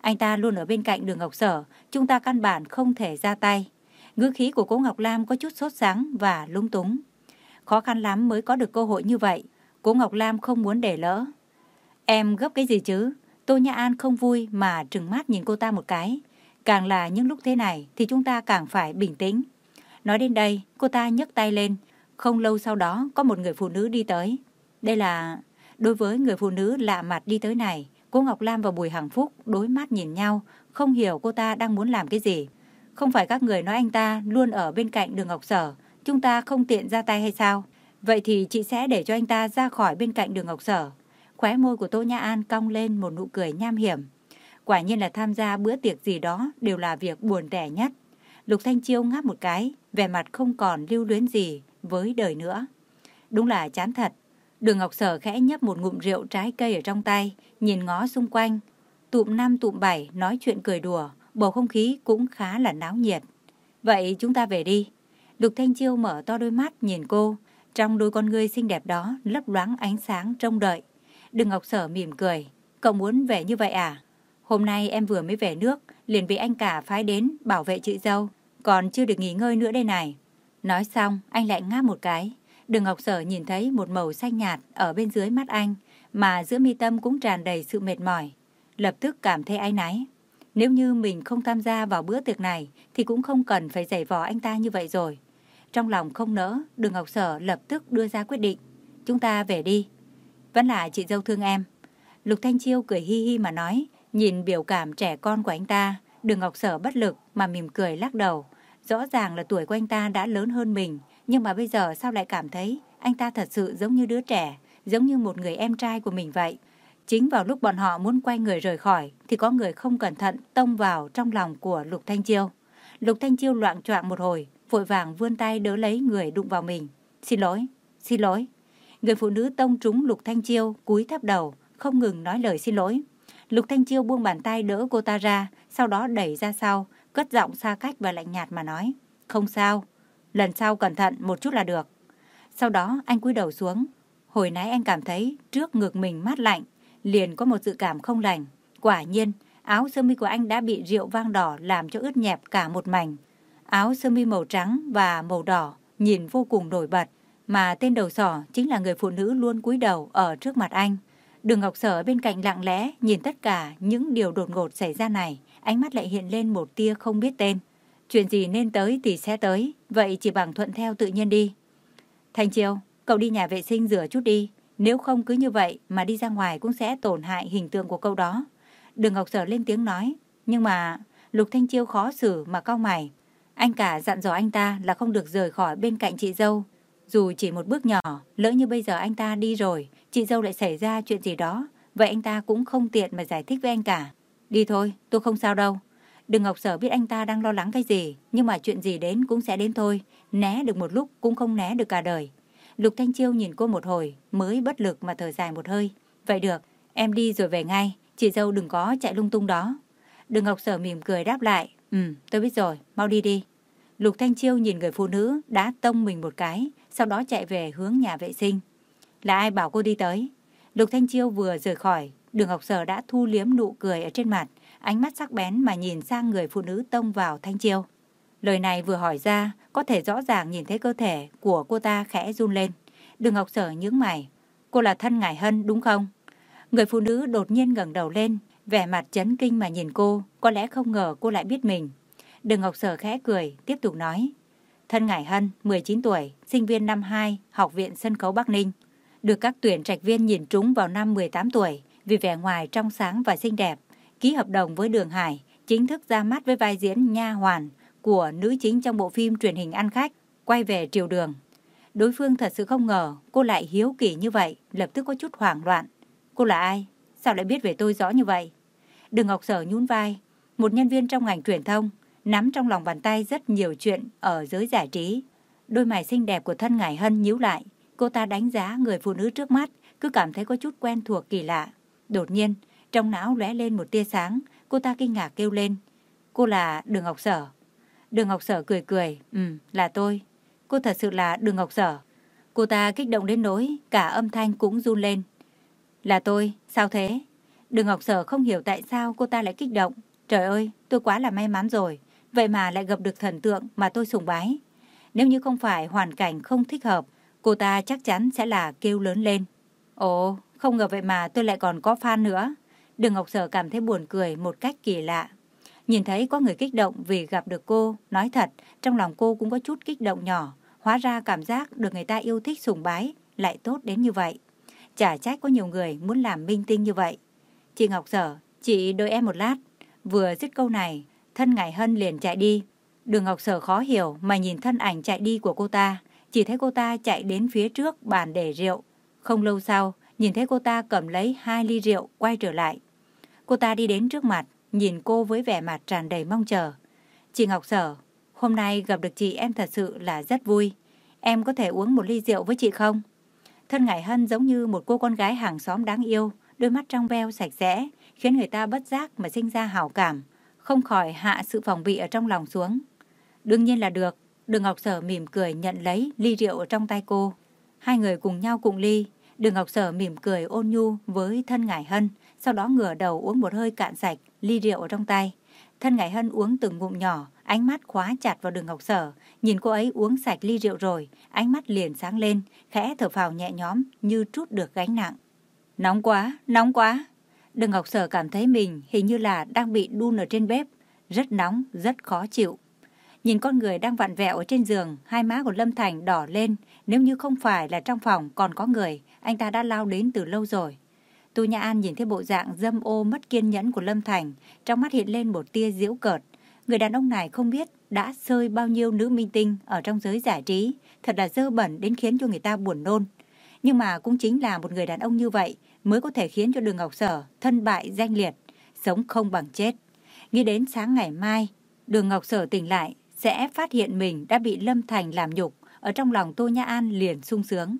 Anh ta luôn ở bên cạnh đường Ngọc Sở, chúng ta căn bản không thể ra tay. Ngữ khí của cô Ngọc Lam có chút sốt sáng và lung túng. Khó khăn lắm mới có được cơ hội như vậy, Cô Ngọc Lam không muốn để lỡ. Em gấp cái gì chứ? Tô Nhã An không vui mà trừng mắt nhìn cô ta một cái. Càng là những lúc thế này thì chúng ta càng phải bình tĩnh. Nói đến đây, cô ta nhấc tay lên. Không lâu sau đó có một người phụ nữ đi tới. Đây là... Đối với người phụ nữ lạ mặt đi tới này, cô Ngọc Lam và Bùi Hằng Phúc đối mắt nhìn nhau, không hiểu cô ta đang muốn làm cái gì. Không phải các người nói anh ta luôn ở bên cạnh đường Ngọc Sở, chúng ta không tiện ra tay hay sao? Vậy thì chị sẽ để cho anh ta ra khỏi bên cạnh đường Ngọc Sở. Khóe môi của Tô Nhã An cong lên một nụ cười nham hiểm. Quả nhiên là tham gia bữa tiệc gì đó đều là việc buồn tẻ nhất. Lục Thanh Chiêu ngáp một cái, vẻ mặt không còn lưu luyến gì với đời nữa. Đúng là chán thật. Đường Ngọc Sở khẽ nhấp một ngụm rượu trái cây ở trong tay, nhìn ngó xung quanh. Tụm năm tụm bảy nói chuyện cười đùa, bầu không khí cũng khá là náo nhiệt. Vậy chúng ta về đi. Lục Thanh Chiêu mở to đôi mắt nhìn cô, trong đôi con ngươi xinh đẹp đó lấp loáng ánh sáng trông đợi. Đừng Ngọc Sở mỉm cười. Cậu muốn về như vậy à? Hôm nay em vừa mới về nước, liền bị anh cả phái đến bảo vệ chị dâu. Còn chưa được nghỉ ngơi nữa đây này. Nói xong, anh lại ngáp một cái. Đường Ngọc Sở nhìn thấy một màu xanh nhạt ở bên dưới mắt anh, mà giữa mi tâm cũng tràn đầy sự mệt mỏi. Lập tức cảm thấy áy náy. Nếu như mình không tham gia vào bữa tiệc này, thì cũng không cần phải giày vò anh ta như vậy rồi. Trong lòng không nỡ, đường Ngọc Sở lập tức đưa ra quyết định. Chúng ta về đi. Vẫn là chị dâu thương em. Lục Thanh Chiêu cười hi hi mà nói, nhìn biểu cảm trẻ con của anh ta, đường Ngọc Sở bất lực mà mỉm cười lắc đầu. Rõ ràng là tuổi của anh ta đã lớn hơn mình, nhưng mà bây giờ sao lại cảm thấy anh ta thật sự giống như đứa trẻ, giống như một người em trai của mình vậy. Chính vào lúc bọn họ muốn quay người rời khỏi, thì có người không cẩn thận tông vào trong lòng của Lục Thanh Chiêu. Lục Thanh Chiêu loạn choạng một hồi, vội vàng vươn tay đỡ lấy người đụng vào mình. Xin lỗi, xin lỗi. Người phụ nữ tông trúng Lục Thanh Chiêu, cúi thấp đầu, không ngừng nói lời xin lỗi. Lục Thanh Chiêu buông bàn tay đỡ cô ta ra, sau đó đẩy ra sau, cất giọng xa cách và lạnh nhạt mà nói. Không sao, lần sau cẩn thận một chút là được. Sau đó anh cúi đầu xuống. Hồi nãy anh cảm thấy trước ngực mình mát lạnh, liền có một dự cảm không lành. Quả nhiên, áo sơ mi của anh đã bị rượu vang đỏ làm cho ướt nhẹp cả một mảnh. Áo sơ mi màu trắng và màu đỏ nhìn vô cùng nổi bật, mà tên đầu sỏ chính là người phụ nữ luôn cúi đầu ở trước mặt anh. Đường Ngọc Sở bên cạnh lặng lẽ nhìn tất cả những điều đột ngột xảy ra này, ánh mắt lại hiện lên một tia không biết tên. Chuyện gì nên tới thì sẽ tới, vậy chỉ bằng thuận theo tự nhiên đi. Thanh Chiêu, cậu đi nhà vệ sinh rửa chút đi, nếu không cứ như vậy mà đi ra ngoài cũng sẽ tổn hại hình tượng của cậu đó. Đường Ngọc Sở lên tiếng nói, nhưng mà Lục Thanh Chiêu khó xử mà cau mày. Anh cả dặn dò anh ta là không được rời khỏi bên cạnh chị dâu. Dù chỉ một bước nhỏ, lỡ như bây giờ anh ta đi rồi, chị dâu lại xảy ra chuyện gì đó, vậy anh ta cũng không tiện mà giải thích với anh cả. Đi thôi, tôi không sao đâu. Đừng Ngọc Sở biết anh ta đang lo lắng cái gì, nhưng mà chuyện gì đến cũng sẽ đến thôi. Né được một lúc cũng không né được cả đời. Lục Thanh Chiêu nhìn cô một hồi, mới bất lực mà thở dài một hơi. Vậy được, em đi rồi về ngay, chị dâu đừng có chạy lung tung đó. Đừng Ngọc Sở mỉm cười đáp lại. Ừ, tôi biết rồi, mau đi đi. Lục Thanh Chiêu nhìn người phụ nữ đã tông mình một cái, sau đó chạy về hướng nhà vệ sinh. Là ai bảo cô đi tới? Lục Thanh Chiêu vừa rời khỏi, đường Ngọc Sở đã thu liếm nụ cười ở trên mặt, ánh mắt sắc bén mà nhìn sang người phụ nữ tông vào Thanh Chiêu. Lời này vừa hỏi ra, có thể rõ ràng nhìn thấy cơ thể của cô ta khẽ run lên. Đường Ngọc Sở nhướng mày. Cô là thân Ngải Hân đúng không? Người phụ nữ đột nhiên ngẩng đầu lên, vẻ mặt chấn kinh mà nhìn cô, có lẽ không ngờ cô lại biết mình. Đường Ngọc Sở khẽ cười, tiếp tục nói. Thân Ngải Hân, 19 tuổi, sinh viên năm 2, Học viện Sân khấu Bắc Ninh. Được các tuyển trạch viên nhìn trúng vào năm 18 tuổi vì vẻ ngoài trong sáng và xinh đẹp. Ký hợp đồng với Đường Hải, chính thức ra mắt với vai diễn Nha Hoàn của nữ chính trong bộ phim truyền hình Ăn Khách, quay về triều đường. Đối phương thật sự không ngờ cô lại hiếu kỳ như vậy, lập tức có chút hoảng loạn. Cô là ai? Sao lại biết về tôi rõ như vậy? Đường Ngọc Sở nhún vai, một nhân viên trong ngành truyền thông, nắm trong lòng bàn tay rất nhiều chuyện ở giới giải trí. Đôi mày xinh đẹp của thân ngải hân nhíu lại, cô ta đánh giá người phụ nữ trước mắt, cứ cảm thấy có chút quen thuộc kỳ lạ. Đột nhiên, trong não lóe lên một tia sáng, cô ta kinh ngạc kêu lên. Cô là Đường Ngọc Sở. Đường Ngọc Sở cười cười, ừ, là tôi. Cô thật sự là Đường Ngọc Sở. Cô ta kích động đến nỗi, cả âm thanh cũng run lên. Là tôi, sao thế? Đường Ngọc Sở không hiểu tại sao cô ta lại kích động. Trời ơi, tôi quá là may mắn rồi. Vậy mà lại gặp được thần tượng mà tôi sùng bái. Nếu như không phải hoàn cảnh không thích hợp, cô ta chắc chắn sẽ là kêu lớn lên. Ồ, không ngờ vậy mà tôi lại còn có fan nữa. Đường Ngọc Sở cảm thấy buồn cười một cách kỳ lạ. Nhìn thấy có người kích động vì gặp được cô, nói thật, trong lòng cô cũng có chút kích động nhỏ. Hóa ra cảm giác được người ta yêu thích sùng bái lại tốt đến như vậy. Chả trách có nhiều người muốn làm minh tinh như vậy. Chị Ngọc Sở, chị đợi em một lát. Vừa dứt câu này, thân Ngải Hân liền chạy đi. Đường Ngọc Sở khó hiểu mà nhìn thân ảnh chạy đi của cô ta. Chỉ thấy cô ta chạy đến phía trước bàn để rượu. Không lâu sau, nhìn thấy cô ta cầm lấy hai ly rượu quay trở lại. Cô ta đi đến trước mặt, nhìn cô với vẻ mặt tràn đầy mong chờ. Chị Ngọc Sở, hôm nay gặp được chị em thật sự là rất vui. Em có thể uống một ly rượu với chị không? Thân Ngải Hân giống như một cô con gái hàng xóm đáng yêu, đôi mắt trong veo sạch sẽ, khiến người ta bất giác mà sinh ra hảo cảm, không khỏi hạ sự phòng bị ở trong lòng xuống. Đương nhiên là được, Đường Ngọc Sở mỉm cười nhận lấy ly rượu ở trong tay cô. Hai người cùng nhau cùng ly, Đường Ngọc Sở mỉm cười ôn nhu với thân Ngải Hân, sau đó ngửa đầu uống một hơi cạn sạch ly rượu ở trong tay. Thân Ngải Hân uống từng ngụm nhỏ, ánh mắt khóa chặt vào đường Ngọc Sở. Nhìn cô ấy uống sạch ly rượu rồi, ánh mắt liền sáng lên, khẽ thở phào nhẹ nhõm như trút được gánh nặng. Nóng quá, nóng quá. Đường Ngọc Sở cảm thấy mình hình như là đang bị đun ở trên bếp. Rất nóng, rất khó chịu. Nhìn con người đang vặn vẹo ở trên giường, hai má của Lâm Thành đỏ lên. Nếu như không phải là trong phòng còn có người, anh ta đã lao đến từ lâu rồi. Tu Nhã An nhìn thấy bộ dạng dâm ô mất kiên nhẫn của Lâm Thành, trong mắt hiện lên một tia diễu cợt. Người đàn ông này không biết đã sơi bao nhiêu nữ minh tinh ở trong giới giải trí, thật là dơ bẩn đến khiến cho người ta buồn nôn. Nhưng mà cũng chính là một người đàn ông như vậy mới có thể khiến cho Đường Ngọc Sở thân bại danh liệt, sống không bằng chết. Nghĩ đến sáng ngày mai, Đường Ngọc Sở tỉnh lại sẽ phát hiện mình đã bị Lâm Thành làm nhục, ở trong lòng Tô Nhã An liền sung sướng.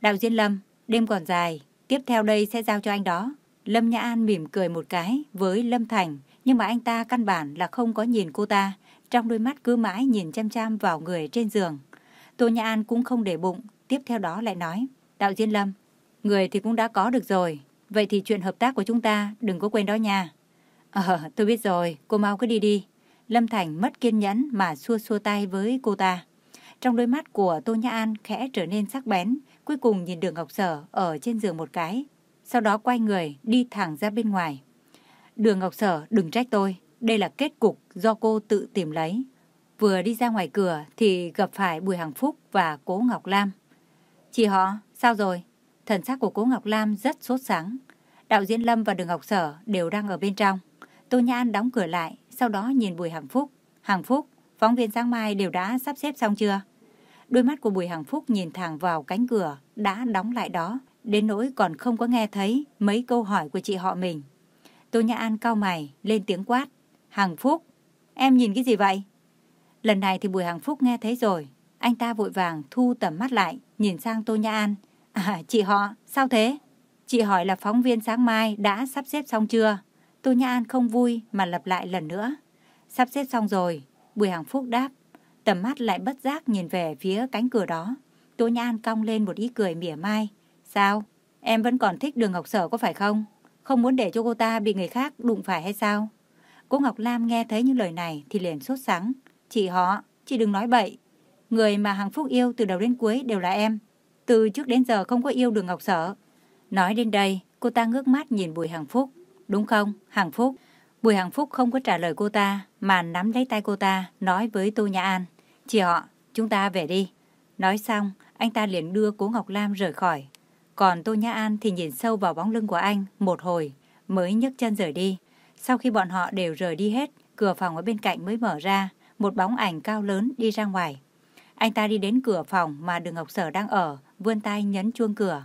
Đạo diễn Lâm, đêm còn dài, tiếp theo đây sẽ giao cho anh đó. Lâm Nhã An mỉm cười một cái với Lâm Thành, nhưng mà anh ta căn bản là không có nhìn cô ta, trong đôi mắt cứ mãi nhìn chăm chăm vào người trên giường. Tô Nhã An cũng không để bụng, tiếp theo đó lại nói, đạo diễn Lâm, người thì cũng đã có được rồi, vậy thì chuyện hợp tác của chúng ta đừng có quên đó nha. Ờ, tôi biết rồi, cô mau cứ đi đi. Lâm Thành mất kiên nhẫn mà xua xua tay với cô ta. Trong đôi mắt của Tô Nhã An khẽ trở nên sắc bén, cuối cùng nhìn đường Ngọc Sở ở trên giường một cái. Sau đó quay người đi thẳng ra bên ngoài. Đường Ngọc Sở đừng trách tôi, đây là kết cục do cô tự tìm lấy. Vừa đi ra ngoài cửa thì gặp phải Bùi Hằng Phúc và Cố Ngọc Lam. Chị họ, sao rồi? Thần sắc của Cố Ngọc Lam rất sốt sắng. Đạo diễn Lâm và Đường Ngọc Sở đều đang ở bên trong. Tô Nhã An đóng cửa lại, sau đó nhìn Bùi Hằng Phúc. Hằng Phúc, phóng viên sáng mai đều đã sắp xếp xong chưa? Đôi mắt của Bùi Hằng Phúc nhìn thẳng vào cánh cửa đã đóng lại đó, đến nỗi còn không có nghe thấy mấy câu hỏi của chị họ mình. Tô Nhã An cau mày, lên tiếng quát. Hằng Phúc, em nhìn cái gì vậy? Lần này thì Bùi Hằng Phúc nghe thấy rồi. Anh ta vội vàng thu tầm mắt lại, nhìn sang Tô Nhã An. À, chị họ, sao thế? Chị hỏi là phóng viên sáng mai đã sắp xếp xong chưa? Tô Nhã An không vui mà lặp lại lần nữa. Sắp xếp xong rồi, Bùi Hằng Phúc đáp. Tầm mắt lại bất giác nhìn về phía cánh cửa đó. Tô Nhã An cong lên một ý cười mỉa mai. Sao? Em vẫn còn thích đường Ngọc Sở có phải không? Không muốn để cho cô ta bị người khác đụng phải hay sao? Cô Ngọc Lam nghe thấy những lời này thì liền sốt sắng. Chị họ, chị đừng nói bậy. Người mà Hằng Phúc yêu từ đầu đến cuối đều là em. Từ trước đến giờ không có yêu đường Ngọc Sở. Nói đến đây, cô ta ngước mắt nhìn Bùi Hằng Phúc. Đúng không, Hằng Phúc? Bùi Hằng Phúc không có trả lời cô ta, mà nắm lấy tay cô ta, nói với Tô Nhã An. Chị họ, chúng ta về đi. Nói xong, anh ta liền đưa cố Ngọc Lam rời khỏi. Còn Tô Nhã An thì nhìn sâu vào bóng lưng của anh một hồi, mới nhấc chân rời đi. Sau khi bọn họ đều rời đi hết, cửa phòng ở bên cạnh mới mở ra, một bóng ảnh cao lớn đi ra ngoài. Anh ta đi đến cửa phòng mà Đường Ngọc Sở đang ở, vươn tay nhấn chuông cửa.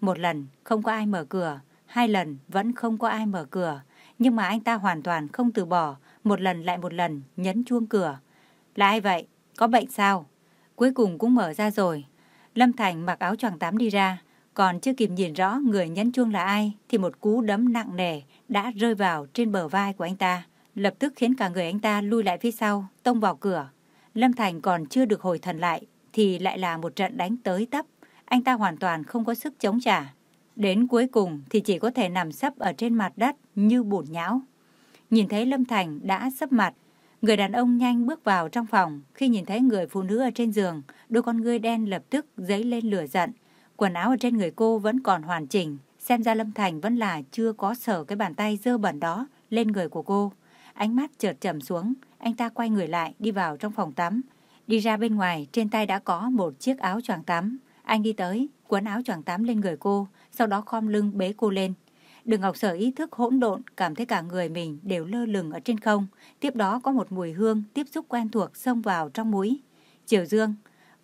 Một lần, không có ai mở cửa, hai lần vẫn không có ai mở cửa, nhưng mà anh ta hoàn toàn không từ bỏ, một lần lại một lần nhấn chuông cửa. Là ai vậy? Có bệnh sao? Cuối cùng cũng mở ra rồi. Lâm Thành mặc áo choàng tắm đi ra, còn chưa kịp nhìn rõ người nhấn chuông là ai thì một cú đấm nặng nề đã rơi vào trên bờ vai của anh ta, lập tức khiến cả người anh ta lui lại phía sau, tông vào cửa. Lâm Thành còn chưa được hồi thần lại thì lại là một trận đánh tới tấp. Anh ta hoàn toàn không có sức chống trả. Đến cuối cùng thì chỉ có thể nằm sấp ở trên mặt đất như bùn nhão. Nhìn thấy Lâm Thành đã sấp mặt, người đàn ông nhanh bước vào trong phòng. Khi nhìn thấy người phụ nữ ở trên giường, đôi con ngươi đen lập tức dấy lên lửa giận. Quần áo ở trên người cô vẫn còn hoàn chỉnh, xem ra Lâm Thành vẫn là chưa có sở cái bàn tay dơ bẩn đó lên người của cô. Ánh mắt chợt trầm xuống, anh ta quay người lại đi vào trong phòng tắm. Đi ra bên ngoài, trên tay đã có một chiếc áo choàng tắm. Anh đi tới, quấn áo choàng tắm lên người cô, sau đó khom lưng bế cô lên. Đường Ngọc Sở ý thức hỗn độn, cảm thấy cả người mình đều lơ lửng ở trên không. Tiếp đó có một mùi hương tiếp xúc quen thuộc xông vào trong mũi. Triều Dương,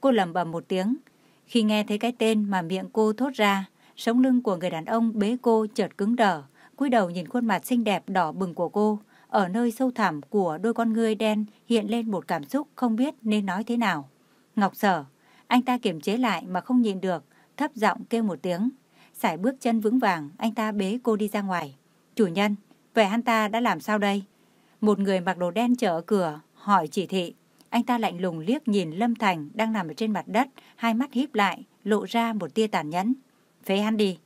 cô lẩm bẩm một tiếng. Khi nghe thấy cái tên mà miệng cô thốt ra, sống lưng của người đàn ông bế cô chợt cứng đờ, cúi đầu nhìn khuôn mặt xinh đẹp đỏ bừng của cô. Ở nơi sâu thẳm của đôi con ngươi đen hiện lên một cảm xúc không biết nên nói thế nào. Ngọc Sở, anh ta kiềm chế lại mà không nhìn được, thấp giọng kêu một tiếng. Sải bước chân vững vàng, anh ta bế cô đi ra ngoài. Chủ nhân, vậy hắn ta đã làm sao đây? Một người mặc đồ đen chờ ở cửa, hỏi chỉ thị. Anh ta lạnh lùng liếc nhìn Lâm Thành đang nằm ở trên mặt đất, hai mắt híp lại, lộ ra một tia tàn nhẫn. Phế hắn đi.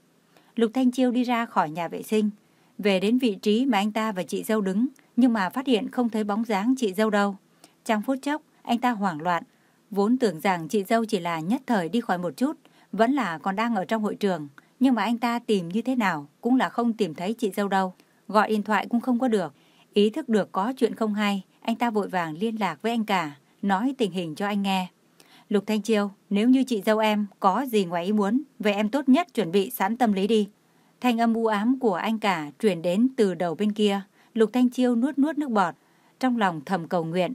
Lục Thanh Chiêu đi ra khỏi nhà vệ sinh, về đến vị trí mà anh ta và chị dâu đứng, nhưng mà phát hiện không thấy bóng dáng chị dâu đâu. Trong phút chốc, anh ta hoảng loạn, vốn tưởng rằng chị dâu chỉ là nhất thời đi khỏi một chút, vẫn là còn đang ở trong hội trường, nhưng mà anh ta tìm như thế nào cũng là không tìm thấy chị dâu đâu. Gọi điện thoại cũng không có được. Ý thức được có chuyện không hay, anh ta vội vàng liên lạc với anh cả nói tình hình cho anh nghe. Lục Thanh Chiêu, nếu như chị dâu em có gì ngoài ý muốn, vậy em tốt nhất chuẩn bị sẵn tâm lý đi. Thanh âm u ám của anh cả truyền đến từ đầu bên kia. Lục Thanh Chiêu nuốt nuốt nước bọt, trong lòng thầm cầu nguyện.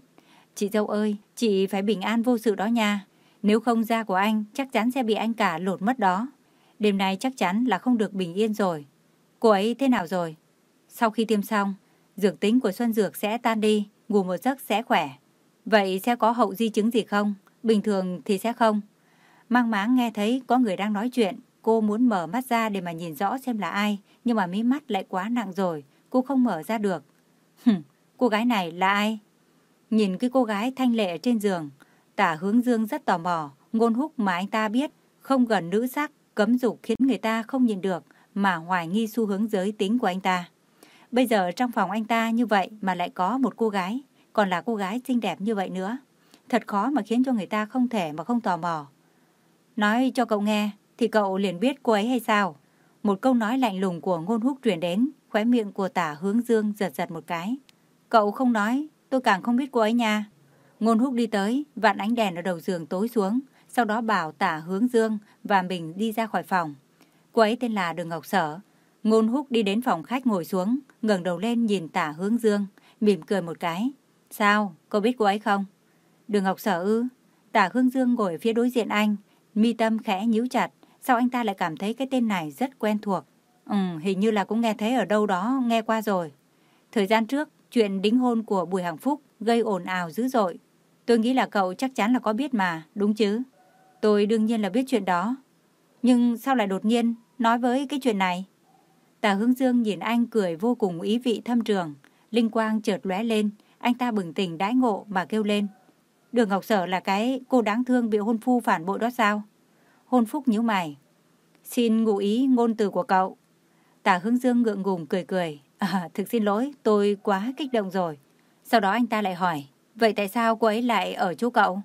Chị dâu ơi, chị phải bình an vô sự đó nha. Nếu không da của anh chắc chắn sẽ bị anh cả lột mất đó. Đêm nay chắc chắn là không được bình yên rồi. Cô ấy thế nào rồi? Sau khi tiêm xong, dược tính của Xuân Dược sẽ tan đi, ngủ một giấc sẽ khỏe. Vậy sẽ có hậu di chứng gì không? Bình thường thì sẽ không. Mang máng nghe thấy có người đang nói chuyện, cô muốn mở mắt ra để mà nhìn rõ xem là ai, nhưng mà mí mắt lại quá nặng rồi, cô không mở ra được. Hừm, cô gái này là ai? Nhìn cái cô gái thanh lệ trên giường, tả hướng dương rất tò mò, ngôn húc mà anh ta biết, không gần nữ sắc, cấm dục khiến người ta không nhìn được, mà hoài nghi xu hướng giới tính của anh ta. Bây giờ trong phòng anh ta như vậy mà lại có một cô gái, còn là cô gái xinh đẹp như vậy nữa. Thật khó mà khiến cho người ta không thể mà không tò mò. Nói cho cậu nghe, thì cậu liền biết cô ấy hay sao? Một câu nói lạnh lùng của ngôn húc truyền đến, khóe miệng của tả hướng dương giật giật một cái. Cậu không nói, tôi càng không biết cô ấy nha. Ngôn húc đi tới, vặn ánh đèn ở đầu giường tối xuống, sau đó bảo tả hướng dương và mình đi ra khỏi phòng. Cô ấy tên là Đường Ngọc Sở. Ngôn húc đi đến phòng khách ngồi xuống, ngẩng đầu lên nhìn tả hướng dương, mỉm cười một cái. Sao, cô biết cô ấy không? Đường Ngọc Sở ư? Tả hương dương ngồi phía đối diện anh, mi tâm khẽ nhíu chặt. Sao anh ta lại cảm thấy cái tên này rất quen thuộc? Ừ, hình như là cũng nghe thấy ở đâu đó, nghe qua rồi. Thời gian trước, chuyện đính hôn của Bùi Hằng Phúc gây ồn ào dữ dội. Tôi nghĩ là cậu chắc chắn là có biết mà, đúng chứ? Tôi đương nhiên là biết chuyện đó. Nhưng sao lại đột nhiên nói với cái chuyện này? Tà Hương Dương nhìn anh cười vô cùng ý vị thâm trường. Linh quang chợt lóe lên, anh ta bừng tỉnh đãi ngộ mà kêu lên. Đường Ngọc Sở là cái cô đáng thương bị hôn phu phản bội đó sao? Hôn phúc nhíu mày. Xin ngụ ý ngôn từ của cậu. Tả Hướng Dương ngượng ngùng cười cười. À, thực xin lỗi, tôi quá kích động rồi. Sau đó anh ta lại hỏi, vậy tại sao cô ấy lại ở chỗ cậu?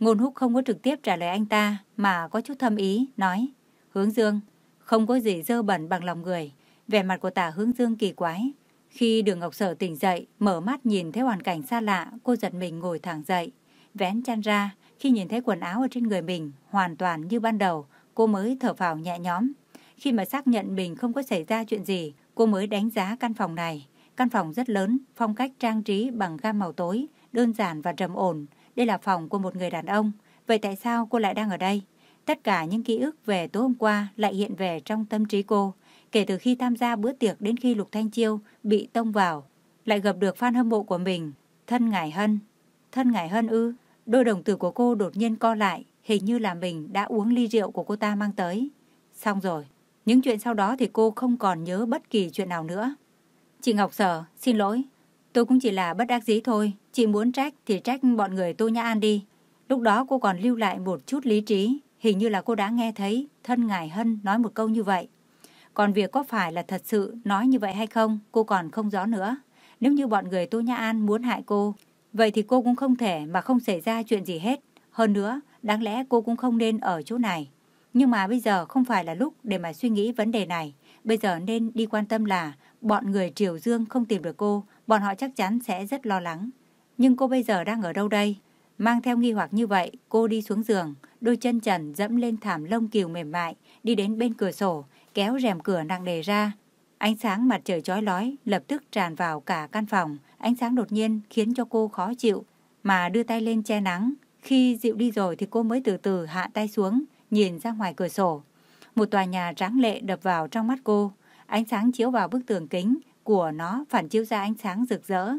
Ngôn húc không có trực tiếp trả lời anh ta, mà có chút thâm ý, nói. Hướng Dương, không có gì dơ bẩn bằng lòng người. Vẻ mặt của tả hướng Dương kỳ quái. Khi đường Ngọc Sở tỉnh dậy, mở mắt nhìn thấy hoàn cảnh xa lạ, cô giật mình ngồi thẳng dậy. Vén chăn ra, khi nhìn thấy quần áo ở trên người mình, hoàn toàn như ban đầu, cô mới thở phào nhẹ nhõm. Khi mà xác nhận mình không có xảy ra chuyện gì, cô mới đánh giá căn phòng này. Căn phòng rất lớn, phong cách trang trí bằng gam màu tối, đơn giản và trầm ổn. Đây là phòng của một người đàn ông. Vậy tại sao cô lại đang ở đây? Tất cả những ký ức về tối hôm qua lại hiện về trong tâm trí cô. Kể từ khi tham gia bữa tiệc đến khi Lục Thanh Chiêu bị tông vào, lại gặp được fan hâm mộ của mình, thân ngải hân. Thân ngải hân ư, đôi đồng tử của cô đột nhiên co lại, hình như là mình đã uống ly rượu của cô ta mang tới. Xong rồi, những chuyện sau đó thì cô không còn nhớ bất kỳ chuyện nào nữa. Chị Ngọc Sở, xin lỗi. Tôi cũng chỉ là bất đắc dĩ thôi. Chị muốn trách thì trách bọn người Tô Nhã An đi. Lúc đó cô còn lưu lại một chút lý trí. Hình như là cô đã nghe thấy thân ngài Hân nói một câu như vậy. Còn việc có phải là thật sự nói như vậy hay không, cô còn không rõ nữa. Nếu như bọn người Tô Nhã An muốn hại cô, vậy thì cô cũng không thể mà không xảy ra chuyện gì hết. Hơn nữa, đáng lẽ cô cũng không nên ở chỗ này. Nhưng mà bây giờ không phải là lúc để mà suy nghĩ vấn đề này. Bây giờ nên đi quan tâm là bọn người Triều Dương không tìm được cô, bọn họ chắc chắn sẽ rất lo lắng. Nhưng cô bây giờ đang ở đâu đây? Mang theo nghi hoặc như vậy, cô đi xuống giường, đôi chân trần dẫm lên thảm lông kiều mềm mại, đi đến bên cửa sổ, kéo rèm cửa nặng đề ra. Ánh sáng mặt trời chói lói lập tức tràn vào cả căn phòng, ánh sáng đột nhiên khiến cho cô khó chịu, mà đưa tay lên che nắng. Khi dịu đi rồi thì cô mới từ từ hạ tay xuống, nhìn ra ngoài cửa sổ. Một tòa nhà tráng lệ đập vào trong mắt cô, ánh sáng chiếu vào bức tường kính của nó phản chiếu ra ánh sáng rực rỡ.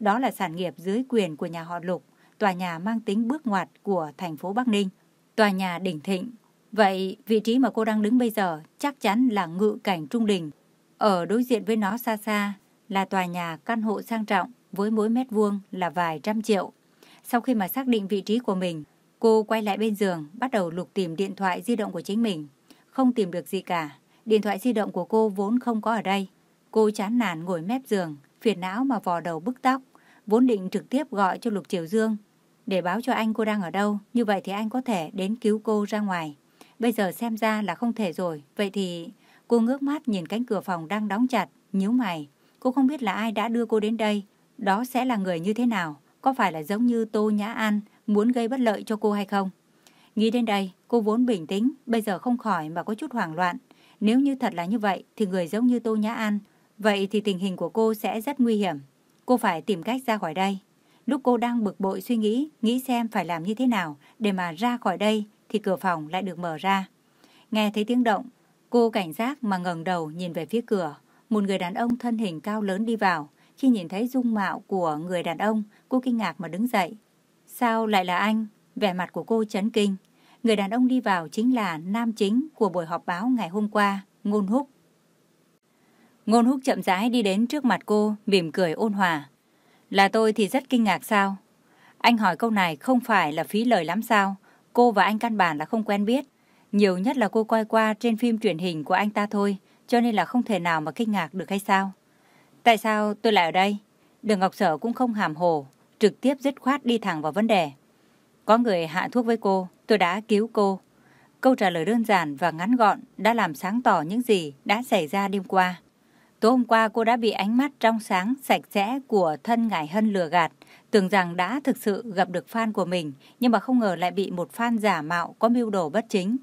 Đó là sản nghiệp dưới quyền của nhà họ Lục, tòa nhà mang tính bước ngoặt của thành phố Bắc Ninh, tòa nhà đỉnh thịnh. Vậy vị trí mà cô đang đứng bây giờ chắc chắn là ngự cảnh trung đình. Ở đối diện với nó xa xa là tòa nhà căn hộ sang trọng với mỗi mét vuông là vài trăm triệu. Sau khi mà xác định vị trí của mình, cô quay lại bên giường, bắt đầu lục tìm điện thoại di động của chính mình. Không tìm được gì cả. Điện thoại di động của cô vốn không có ở đây. Cô chán nản ngồi mép giường, phiền não mà vò đầu bức tóc. Vốn định trực tiếp gọi cho Lục Triều Dương để báo cho anh cô đang ở đâu. Như vậy thì anh có thể đến cứu cô ra ngoài. Bây giờ xem ra là không thể rồi. Vậy thì cô ngước mắt nhìn cánh cửa phòng đang đóng chặt, nhíu mày. Cô không biết là ai đã đưa cô đến đây. Đó sẽ là người như thế nào? Có phải là giống như Tô Nhã An muốn gây bất lợi cho cô hay không. Nghĩ đến đây, cô vốn bình tĩnh, bây giờ không khỏi mà có chút hoảng loạn. Nếu như thật là như vậy, thì người giống như Tô Nhã An, vậy thì tình hình của cô sẽ rất nguy hiểm. Cô phải tìm cách ra khỏi đây. Lúc cô đang bực bội suy nghĩ, nghĩ xem phải làm như thế nào để mà ra khỏi đây, thì cửa phòng lại được mở ra. Nghe thấy tiếng động, cô cảnh giác mà ngẩng đầu nhìn về phía cửa. Một người đàn ông thân hình cao lớn đi vào. Khi nhìn thấy dung mạo của người đàn ông, cô kinh ngạc mà đứng dậy. Sao lại là anh? Vẻ mặt của cô chấn kinh. Người đàn ông đi vào chính là nam chính của buổi họp báo ngày hôm qua, Ngôn Húc. Ngôn Húc chậm rãi đi đến trước mặt cô, mỉm cười ôn hòa. Là tôi thì rất kinh ngạc sao? Anh hỏi câu này không phải là phí lời lắm sao? Cô và anh căn bản là không quen biết. Nhiều nhất là cô coi qua trên phim truyền hình của anh ta thôi, cho nên là không thể nào mà kinh ngạc được hay sao? Tại sao tôi lại ở đây? Đường Ngọc Sở cũng không hàm hồ, trực tiếp dứt khoát đi thẳng vào vấn đề. Có người hạ thuốc với cô, tôi đã cứu cô. Câu trả lời đơn giản và ngắn gọn đã làm sáng tỏ những gì đã xảy ra đêm qua. Tối hôm qua cô đã bị ánh mắt trong sáng, sạch sẽ của thân ngải hân lừa gạt, tưởng rằng đã thực sự gặp được fan của mình, nhưng mà không ngờ lại bị một fan giả mạo có mưu đồ bất chính.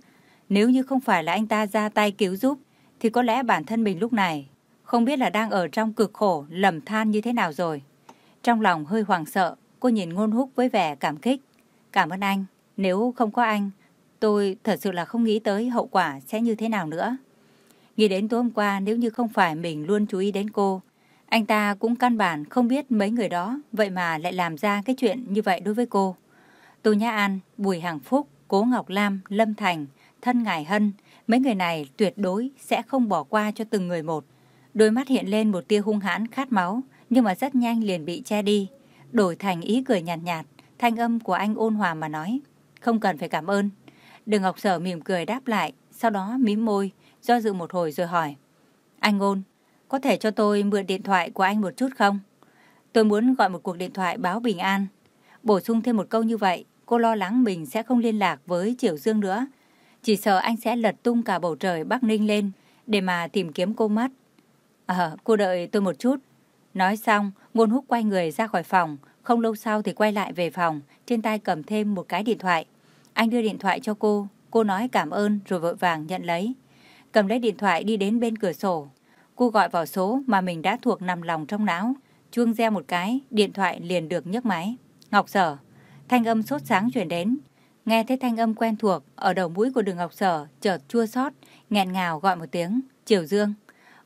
Nếu như không phải là anh ta ra tay cứu giúp, thì có lẽ bản thân mình lúc này không biết là đang ở trong cực khổ, lầm than như thế nào rồi. Trong lòng hơi hoảng sợ, cô nhìn ngôn húc với vẻ cảm kích. Cảm ơn anh, nếu không có anh, tôi thật sự là không nghĩ tới hậu quả sẽ như thế nào nữa. Nghĩ đến tối hôm qua nếu như không phải mình luôn chú ý đến cô, anh ta cũng căn bản không biết mấy người đó, vậy mà lại làm ra cái chuyện như vậy đối với cô. Tô Nhã An, Bùi Hằng Phúc, Cố Ngọc Lam, Lâm Thành, Thân Ngải Hân, mấy người này tuyệt đối sẽ không bỏ qua cho từng người một. Đôi mắt hiện lên một tia hung hãn khát máu, nhưng mà rất nhanh liền bị che đi, đổi thành ý cười nhạt nhạt, thanh âm của anh ôn hòa mà nói, không cần phải cảm ơn. Đường Ngọc Sở mỉm cười đáp lại, sau đó mím môi, do dự một hồi rồi hỏi. Anh ngôn có thể cho tôi mượn điện thoại của anh một chút không? Tôi muốn gọi một cuộc điện thoại báo bình an. Bổ sung thêm một câu như vậy, cô lo lắng mình sẽ không liên lạc với Triều Dương nữa. Chỉ sợ anh sẽ lật tung cả bầu trời Bắc Ninh lên để mà tìm kiếm cô mất. Ờ, cô đợi tôi một chút. Nói xong, Ngôn Húc quay người ra khỏi phòng. Không lâu sau thì quay lại về phòng, trên tay cầm thêm một cái điện thoại. Anh đưa điện thoại cho cô, cô nói cảm ơn rồi vội vàng nhận lấy. Cầm lấy điện thoại đi đến bên cửa sổ. Cô gọi vào số mà mình đã thuộc nằm lòng trong não. Chuông reo một cái, điện thoại liền được nhấc máy. Ngọc Sở, thanh âm sốt sáng chuyển đến. Nghe thấy thanh âm quen thuộc, ở đầu mũi của đường Ngọc Sở chợt chua xót, nghẹn ngào gọi một tiếng, Triều Dương.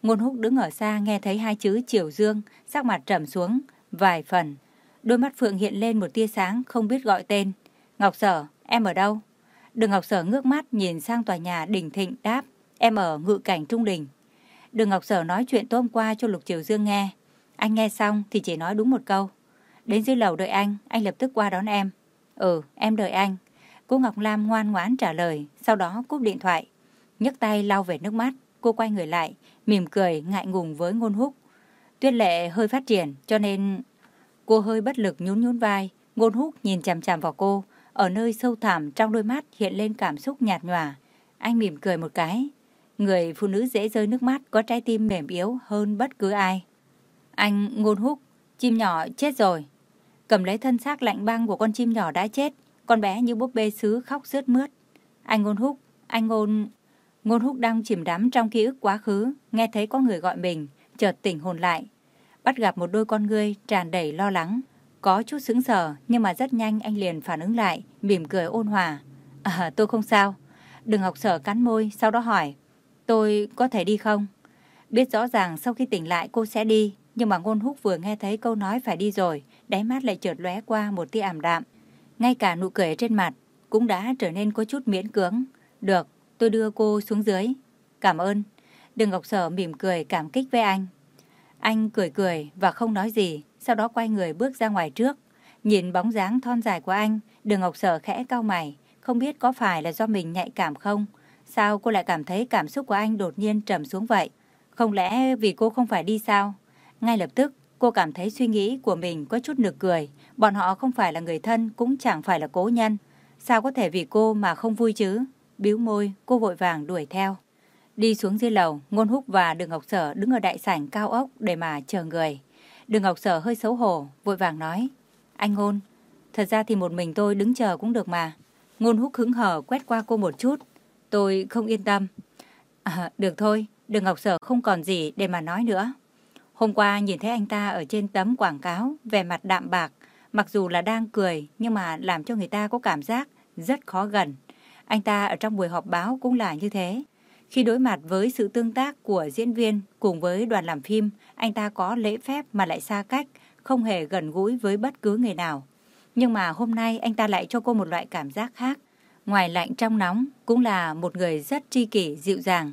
Ngôn húc đứng ở xa nghe thấy hai chữ Triều Dương, sắc mặt trầm xuống, vài phần. Đôi mắt Phượng hiện lên một tia sáng không biết gọi tên. Ngọc Sở, em ở đâu? Đường Ngọc Sở ngước mắt nhìn sang tòa nhà đỉnh thịnh đáp, em ở ngự cảnh trung đình. Đường Ngọc Sở nói chuyện tối hôm qua cho Lục Triều Dương nghe. Anh nghe xong thì chỉ nói đúng một câu. Đến dưới lầu đợi anh, anh lập tức qua đón em. Ừ, em đợi anh. Cô Ngọc Lam ngoan ngoãn trả lời, sau đó cúp điện thoại. nhấc tay lau về nước mắt, cô quay người lại, mỉm cười ngại ngùng với ngôn húc. Tuyết lệ hơi phát triển, cho nên cô hơi bất lực nhún nhún vai. Ngôn húc nhìn chằm chằm vào cô, ở nơi sâu thẳm trong đôi mắt hiện lên cảm xúc nhạt nhòa. Anh mỉm cười một cái. Người phụ nữ dễ rơi nước mắt có trái tim mềm yếu hơn bất cứ ai. Anh ngôn húc, chim nhỏ chết rồi. Cầm lấy thân xác lạnh băng của con chim nhỏ đã chết, con bé như búp bê sứ khóc rướt mướt. Anh ngôn húc, anh ngôn... Ngôn húc đang chìm đắm trong ký ức quá khứ, nghe thấy có người gọi mình, chợt tỉnh hồn lại. Bắt gặp một đôi con ngươi tràn đầy lo lắng. Có chút sững sờ, nhưng mà rất nhanh anh liền phản ứng lại, mỉm cười ôn hòa. À, tôi không sao. Đừng học sở cắn môi, sau đó hỏi. Tôi có thể đi không? Biết rõ ràng sau khi tỉnh lại cô sẽ đi, nhưng mà ngôn húc vừa nghe thấy câu nói phải đi rồi, đáy mắt lại chợt lóe qua một tia ảm đạm. Ngay cả nụ cười trên mặt cũng đã trở nên có chút miễn cưỡng. Được, tôi đưa cô xuống dưới. Cảm ơn. Đường Ngọc Sở mỉm cười cảm kích với anh. Anh cười cười và không nói gì, sau đó quay người bước ra ngoài trước. Nhìn bóng dáng thon dài của anh, đường Ngọc Sở khẽ cau mày, không biết có phải là do mình nhạy cảm không? Sao cô lại cảm thấy cảm xúc của anh đột nhiên trầm xuống vậy? Không lẽ vì cô không phải đi sao? Ngay lập tức, cô cảm thấy suy nghĩ của mình có chút nực cười. Bọn họ không phải là người thân, cũng chẳng phải là cố nhân. Sao có thể vì cô mà không vui chứ? Biếu môi, cô vội vàng đuổi theo. Đi xuống dưới lầu, Ngôn Húc và Đường Ngọc Sở đứng ở đại sảnh cao ốc để mà chờ người. Đường Ngọc Sở hơi xấu hổ, vội vàng nói. Anh Ngôn, Thật ra thì một mình tôi đứng chờ cũng được mà. Ngôn húc hứng hở quét qua cô một chút. Tôi không yên tâm. À, được thôi, Đường Ngọc Sở không còn gì để mà nói nữa. Hôm qua nhìn thấy anh ta ở trên tấm quảng cáo, vẻ mặt đạm bạc, mặc dù là đang cười nhưng mà làm cho người ta có cảm giác rất khó gần. Anh ta ở trong buổi họp báo cũng là như thế. Khi đối mặt với sự tương tác của diễn viên cùng với đoàn làm phim, anh ta có lễ phép mà lại xa cách, không hề gần gũi với bất cứ người nào. Nhưng mà hôm nay anh ta lại cho cô một loại cảm giác khác. Ngoài lạnh trong nóng, cũng là một người rất tri kỷ, dịu dàng.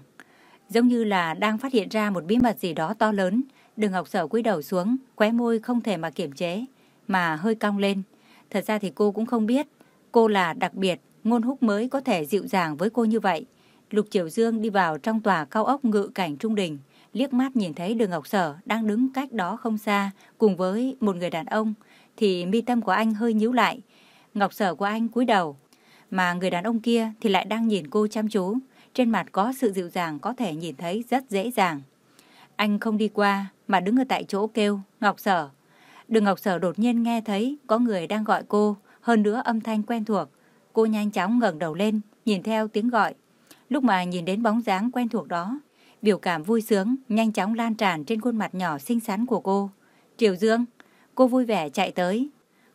Giống như là đang phát hiện ra một bí mật gì đó to lớn. Đường Ngọc Sở cúi đầu xuống, khóe môi không thể mà kiểm chế, mà hơi cong lên. Thật ra thì cô cũng không biết, cô là đặc biệt, ngôn húc mới có thể dịu dàng với cô như vậy. Lục Triều Dương đi vào trong tòa cao ốc ngự cảnh trung đình, liếc mắt nhìn thấy đường Ngọc Sở đang đứng cách đó không xa cùng với một người đàn ông, thì mi tâm của anh hơi nhíu lại. Ngọc Sở của anh cúi đầu, mà người đàn ông kia thì lại đang nhìn cô chăm chú. Trên mặt có sự dịu dàng có thể nhìn thấy rất dễ dàng. Anh không đi qua mà đứng ở tại chỗ kêu Ngọc Sở. Đường Ngọc Sở đột nhiên nghe thấy có người đang gọi cô, hơn nữa âm thanh quen thuộc. Cô nhanh chóng ngẩng đầu lên, nhìn theo tiếng gọi. Lúc mà nhìn đến bóng dáng quen thuộc đó, biểu cảm vui sướng nhanh chóng lan tràn trên khuôn mặt nhỏ xinh xắn của cô. Triều Dương, cô vui vẻ chạy tới.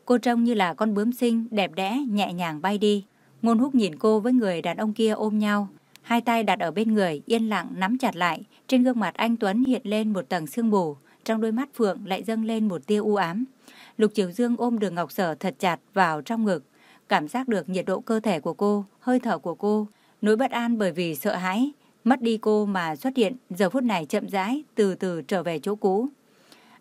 Cô trông như là con bướm xinh, đẹp đẽ, nhẹ nhàng bay đi. Ngôn húc nhìn cô với người đàn ông kia ôm nhau. Hai tay đặt ở bên người, yên lặng nắm chặt lại. Trên gương mặt anh Tuấn hiện lên một tầng sương mù. Trong đôi mắt Phượng lại dâng lên một tia u ám. Lục Triều Dương ôm đường Ngọc Sở thật chặt vào trong ngực. Cảm giác được nhiệt độ cơ thể của cô, hơi thở của cô. Nỗi bất an bởi vì sợ hãi. Mất đi cô mà xuất hiện, giờ phút này chậm rãi, từ từ trở về chỗ cũ.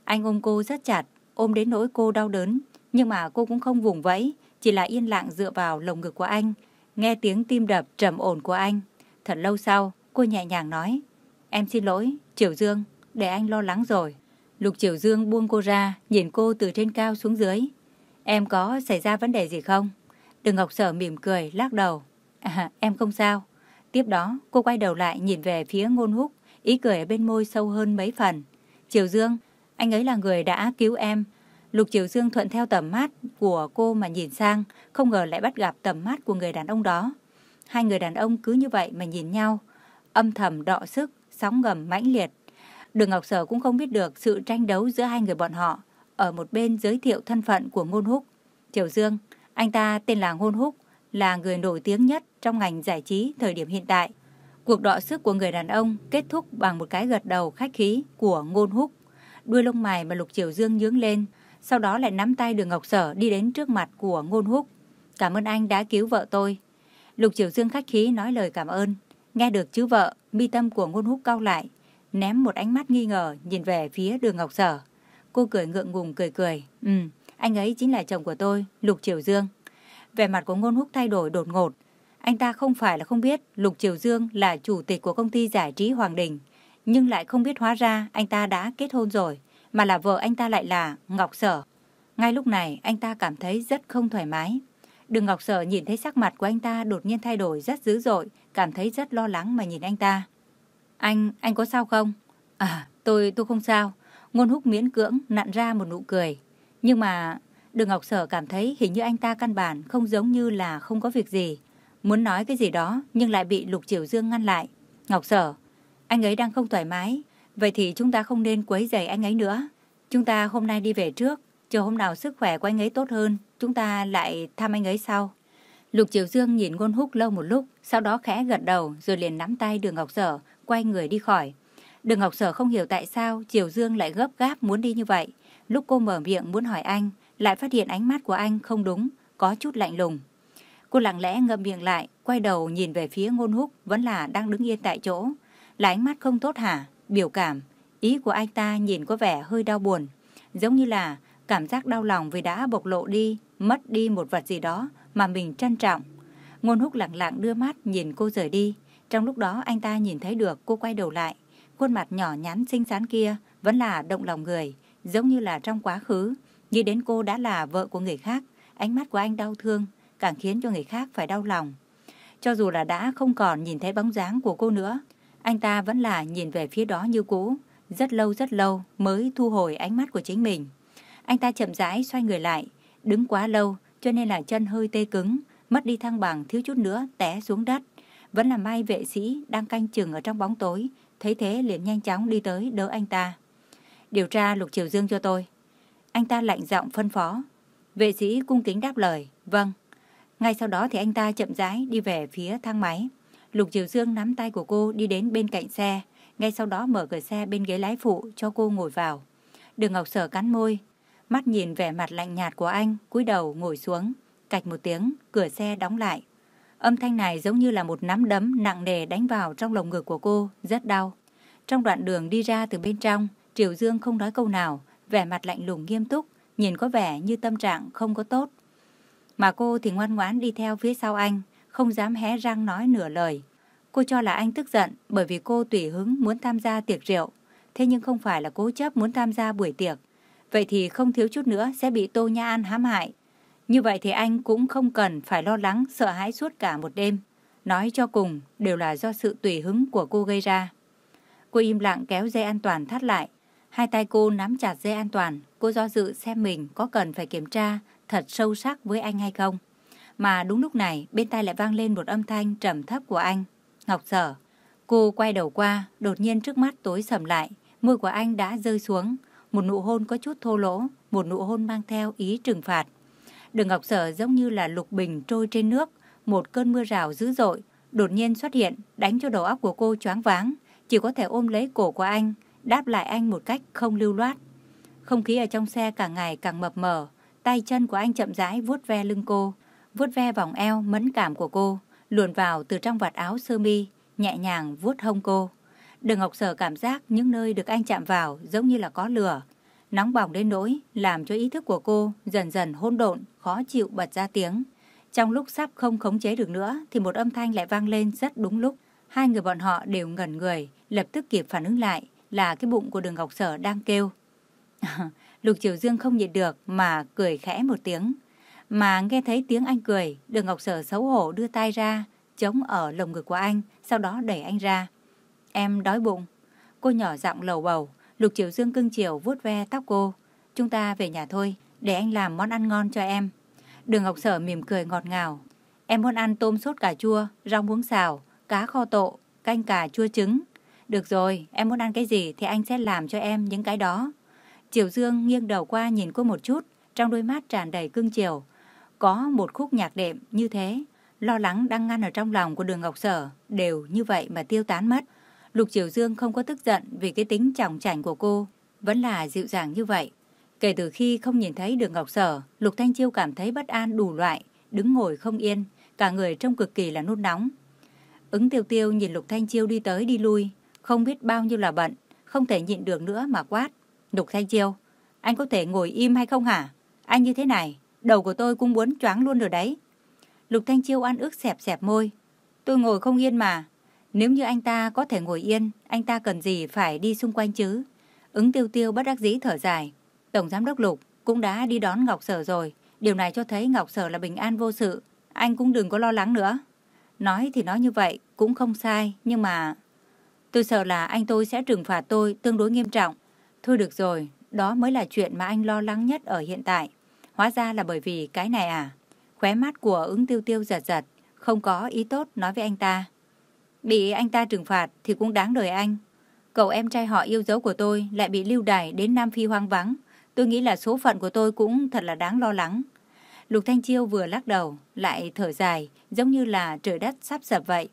Anh ôm cô rất chặt, ôm đến nỗi cô đau đớn. Nhưng mà cô cũng không vùng vẫy, chỉ là yên lặng dựa vào lồng ngực của anh, nghe tiếng tim đập trầm ổn của anh. Thật lâu sau, cô nhẹ nhàng nói, em xin lỗi, Triều Dương, để anh lo lắng rồi. Lục Triều Dương buông cô ra, nhìn cô từ trên cao xuống dưới. Em có xảy ra vấn đề gì không? Đường Ngọc Sở mỉm cười, lắc đầu. À, em không sao. Tiếp đó, cô quay đầu lại nhìn về phía ngôn húc, ý cười ở bên môi sâu hơn mấy phần. Triều Dương, anh ấy là người đã cứu em, Lục Triều Dương thuận theo tầm mắt của cô mà nhìn sang, không ngờ lại bắt gặp tầm mắt của người đàn ông đó. Hai người đàn ông cứ như vậy mà nhìn nhau, âm thầm đọ sức, sóng ngầm mãnh liệt. Đường Ngọc Sở cũng không biết được sự tranh đấu giữa hai người bọn họ. Ở một bên giới thiệu thân phận của Ngôn Húc. Triều Dương, anh ta tên là Ngôn Húc, là người nổi tiếng nhất trong ngành giải trí thời điểm hiện tại. Cuộc đọ sức của người đàn ông kết thúc bằng một cái gật đầu khách khí của Ngôn Húc. Đuôi lông mày mà Lục Triều Dương nhướng lên, sau đó lại nắm tay đường Ngọc Sở đi đến trước mặt của Ngôn Húc. Cảm ơn anh đã cứu vợ tôi. Lục Triều Dương khách khí nói lời cảm ơn. Nghe được chữ vợ, mi tâm của Ngôn Húc cau lại, ném một ánh mắt nghi ngờ nhìn về phía đường Ngọc Sở. Cô cười ngượng ngùng cười cười. Ừ, anh ấy chính là chồng của tôi, Lục Triều Dương. Vẻ mặt của Ngôn Húc thay đổi đột ngột. Anh ta không phải là không biết Lục Triều Dương là chủ tịch của công ty giải trí Hoàng Đình, nhưng lại không biết hóa ra anh ta đã kết hôn rồi mà là vợ anh ta lại là Ngọc Sở. Ngay lúc này anh ta cảm thấy rất không thoải mái. Đường Ngọc Sở nhìn thấy sắc mặt của anh ta đột nhiên thay đổi rất dữ dội, cảm thấy rất lo lắng mà nhìn anh ta. Anh, anh có sao không? À, tôi, tôi không sao. Ngôn húc miễn cưỡng nặn ra một nụ cười. Nhưng mà Đường Ngọc Sở cảm thấy hình như anh ta căn bản không giống như là không có việc gì. Muốn nói cái gì đó nhưng lại bị Lục Triều Dương ngăn lại. Ngọc Sở, anh ấy đang không thoải mái, Vậy thì chúng ta không nên quấy rầy anh ấy nữa. Chúng ta hôm nay đi về trước, chờ hôm nào sức khỏe của anh ấy tốt hơn, chúng ta lại thăm anh ấy sau. Lục Triều Dương nhìn Ngôn Húc lâu một lúc, sau đó khẽ gật đầu rồi liền nắm tay Đường Ngọc Sở, quay người đi khỏi. Đường Ngọc Sở không hiểu tại sao Triều Dương lại gấp gáp muốn đi như vậy. Lúc cô mở miệng muốn hỏi anh, lại phát hiện ánh mắt của anh không đúng, có chút lạnh lùng. Cô lặng lẽ ngậm miệng lại, quay đầu nhìn về phía Ngôn Húc vẫn là đang đứng yên tại chỗ. Là ánh mắt không tốt hả? biểu cảm, ý của anh ta nhìn có vẻ hơi đau buồn, giống như là cảm giác đau lòng vì đã bộc lộ đi, mất đi một vật gì đó mà mình trân trọng. Ngôn húc lặng lặng đưa mắt nhìn cô rời đi. Trong lúc đó anh ta nhìn thấy được cô quay đầu lại. Khuôn mặt nhỏ nhắn xinh xắn kia vẫn là động lòng người, giống như là trong quá khứ. nghĩ đến cô đã là vợ của người khác, ánh mắt của anh đau thương, càng khiến cho người khác phải đau lòng. Cho dù là đã không còn nhìn thấy bóng dáng của cô nữa, anh ta vẫn là nhìn về phía đó như cũ, rất lâu rất lâu mới thu hồi ánh mắt của chính mình. Anh ta chậm rãi xoay người lại, đứng quá lâu cho nên là chân hơi tê cứng, mất đi thăng bằng thiếu chút nữa té xuống đất. Vẫn là may vệ sĩ đang canh chừng ở trong bóng tối, thấy thế liền nhanh chóng đi tới đỡ anh ta. Điều tra Lục Triều Dương cho tôi. Anh ta lạnh giọng phân phó. Vệ sĩ cung kính đáp lời, vâng. Ngay sau đó thì anh ta chậm rãi đi về phía thang máy. Lục Triều Dương nắm tay của cô đi đến bên cạnh xe, ngay sau đó mở cửa xe bên ghế lái phụ cho cô ngồi vào. Đường Ngọc Sở cắn môi, mắt nhìn vẻ mặt lạnh nhạt của anh, cúi đầu ngồi xuống, cạch một tiếng, cửa xe đóng lại. Âm thanh này giống như là một nắm đấm nặng nề đánh vào trong lồng ngực của cô, rất đau. Trong đoạn đường đi ra từ bên trong, Triều Dương không nói câu nào, vẻ mặt lạnh lùng nghiêm túc, nhìn có vẻ như tâm trạng không có tốt. Mà cô thì ngoan ngoãn đi theo phía sau anh, không dám hé răng nói nửa lời. Cô cho là anh tức giận bởi vì cô tùy hứng muốn tham gia tiệc rượu, thế nhưng không phải là cố chấp muốn tham gia buổi tiệc. Vậy thì không thiếu chút nữa sẽ bị Tô Nha An hãm hại. Như vậy thì anh cũng không cần phải lo lắng sợ hãi suốt cả một đêm. Nói cho cùng đều là do sự tùy hứng của cô gây ra. Cô im lặng kéo dây an toàn thắt lại. Hai tay cô nắm chặt dây an toàn. Cô do dự xem mình có cần phải kiểm tra thật sâu sắc với anh hay không. Mà đúng lúc này bên tai lại vang lên một âm thanh trầm thấp của anh. Ngọc Sở. Cô quay đầu qua, đột nhiên trước mắt tối sầm lại. Môi của anh đã rơi xuống. Một nụ hôn có chút thô lỗ, một nụ hôn mang theo ý trừng phạt. Đường Ngọc Sở giống như là lục bình trôi trên nước, một cơn mưa rào dữ dội, đột nhiên xuất hiện, đánh cho đầu óc của cô choáng váng, chỉ có thể ôm lấy cổ của anh, đáp lại anh một cách không lưu loát. Không khí ở trong xe càng ngày càng mập mờ, tay chân của anh chậm rãi vuốt ve lưng cô, vuốt ve vòng eo mẫn cảm của cô, luồn vào từ trong vạt áo sơ mi, nhẹ nhàng vuốt hông cô. Đường Ngọc Sở cảm giác những nơi được anh chạm vào giống như là có lửa, nóng bỏng đến nỗi làm cho ý thức của cô dần dần hỗn độn, khó chịu bật ra tiếng. Trong lúc sắp không khống chế được nữa thì một âm thanh lại vang lên rất đúng lúc. Hai người bọn họ đều ngẩn người, lập tức kịp phản ứng lại là cái bụng của đường Ngọc Sở đang kêu. (laughs) Lục Triều Dương không nhịn được mà cười khẽ một tiếng. Mà nghe thấy tiếng anh cười, đường Ngọc Sở xấu hổ đưa tay ra, chống ở lồng ngực của anh, sau đó đẩy anh ra. Em đói bụng. Cô nhỏ giọng lầu bầu, Lục Triều Dương cưng chiều vuốt ve tóc cô. Chúng ta về nhà thôi, để anh làm món ăn ngon cho em. Đường Ngọc Sở mỉm cười ngọt ngào. Em muốn ăn tôm sốt cà chua, rau muống xào, cá kho tộ, canh cà chua trứng. Được rồi, em muốn ăn cái gì thì anh sẽ làm cho em những cái đó. Triều Dương nghiêng đầu qua nhìn cô một chút, trong đôi mắt tràn đầy cưng chiều. Có một khúc nhạc đệm như thế, lo lắng đang ngăn ở trong lòng của đường Ngọc Sở, đều như vậy mà tiêu tán mất. Lục Triều Dương không có tức giận vì cái tính trọng chảnh của cô, vẫn là dịu dàng như vậy. Kể từ khi không nhìn thấy đường Ngọc Sở, Lục Thanh Chiêu cảm thấy bất an đủ loại, đứng ngồi không yên, cả người trông cực kỳ là nôn nóng. Ứng tiêu tiêu nhìn Lục Thanh Chiêu đi tới đi lui, không biết bao nhiêu là bận, không thể nhịn được nữa mà quát. Lục Thanh Chiêu, anh có thể ngồi im hay không hả? Anh như thế này, đầu của tôi cũng muốn choáng luôn rồi đấy. Lục Thanh Chiêu ăn ước xẹp xẹp môi. Tôi ngồi không yên mà. Nếu như anh ta có thể ngồi yên, anh ta cần gì phải đi xung quanh chứ? Ứng tiêu tiêu bất đắc dĩ thở dài. Tổng giám đốc Lục cũng đã đi đón Ngọc Sở rồi. Điều này cho thấy Ngọc Sở là bình an vô sự. Anh cũng đừng có lo lắng nữa. Nói thì nói như vậy cũng không sai, nhưng mà... Tôi sợ là anh tôi sẽ trừng phạt tôi tương đối nghiêm trọng. Thôi được rồi, đó mới là chuyện mà anh lo lắng nhất ở hiện tại. Hóa ra là bởi vì cái này à? Khóe mắt của ứng tiêu tiêu giật giật, không có ý tốt nói với anh ta. Bị anh ta trừng phạt thì cũng đáng đời anh. Cậu em trai họ yêu dấu của tôi lại bị lưu đày đến Nam Phi hoang vắng. Tôi nghĩ là số phận của tôi cũng thật là đáng lo lắng. Lục Thanh Chiêu vừa lắc đầu, lại thở dài, giống như là trời đất sắp sập vậy.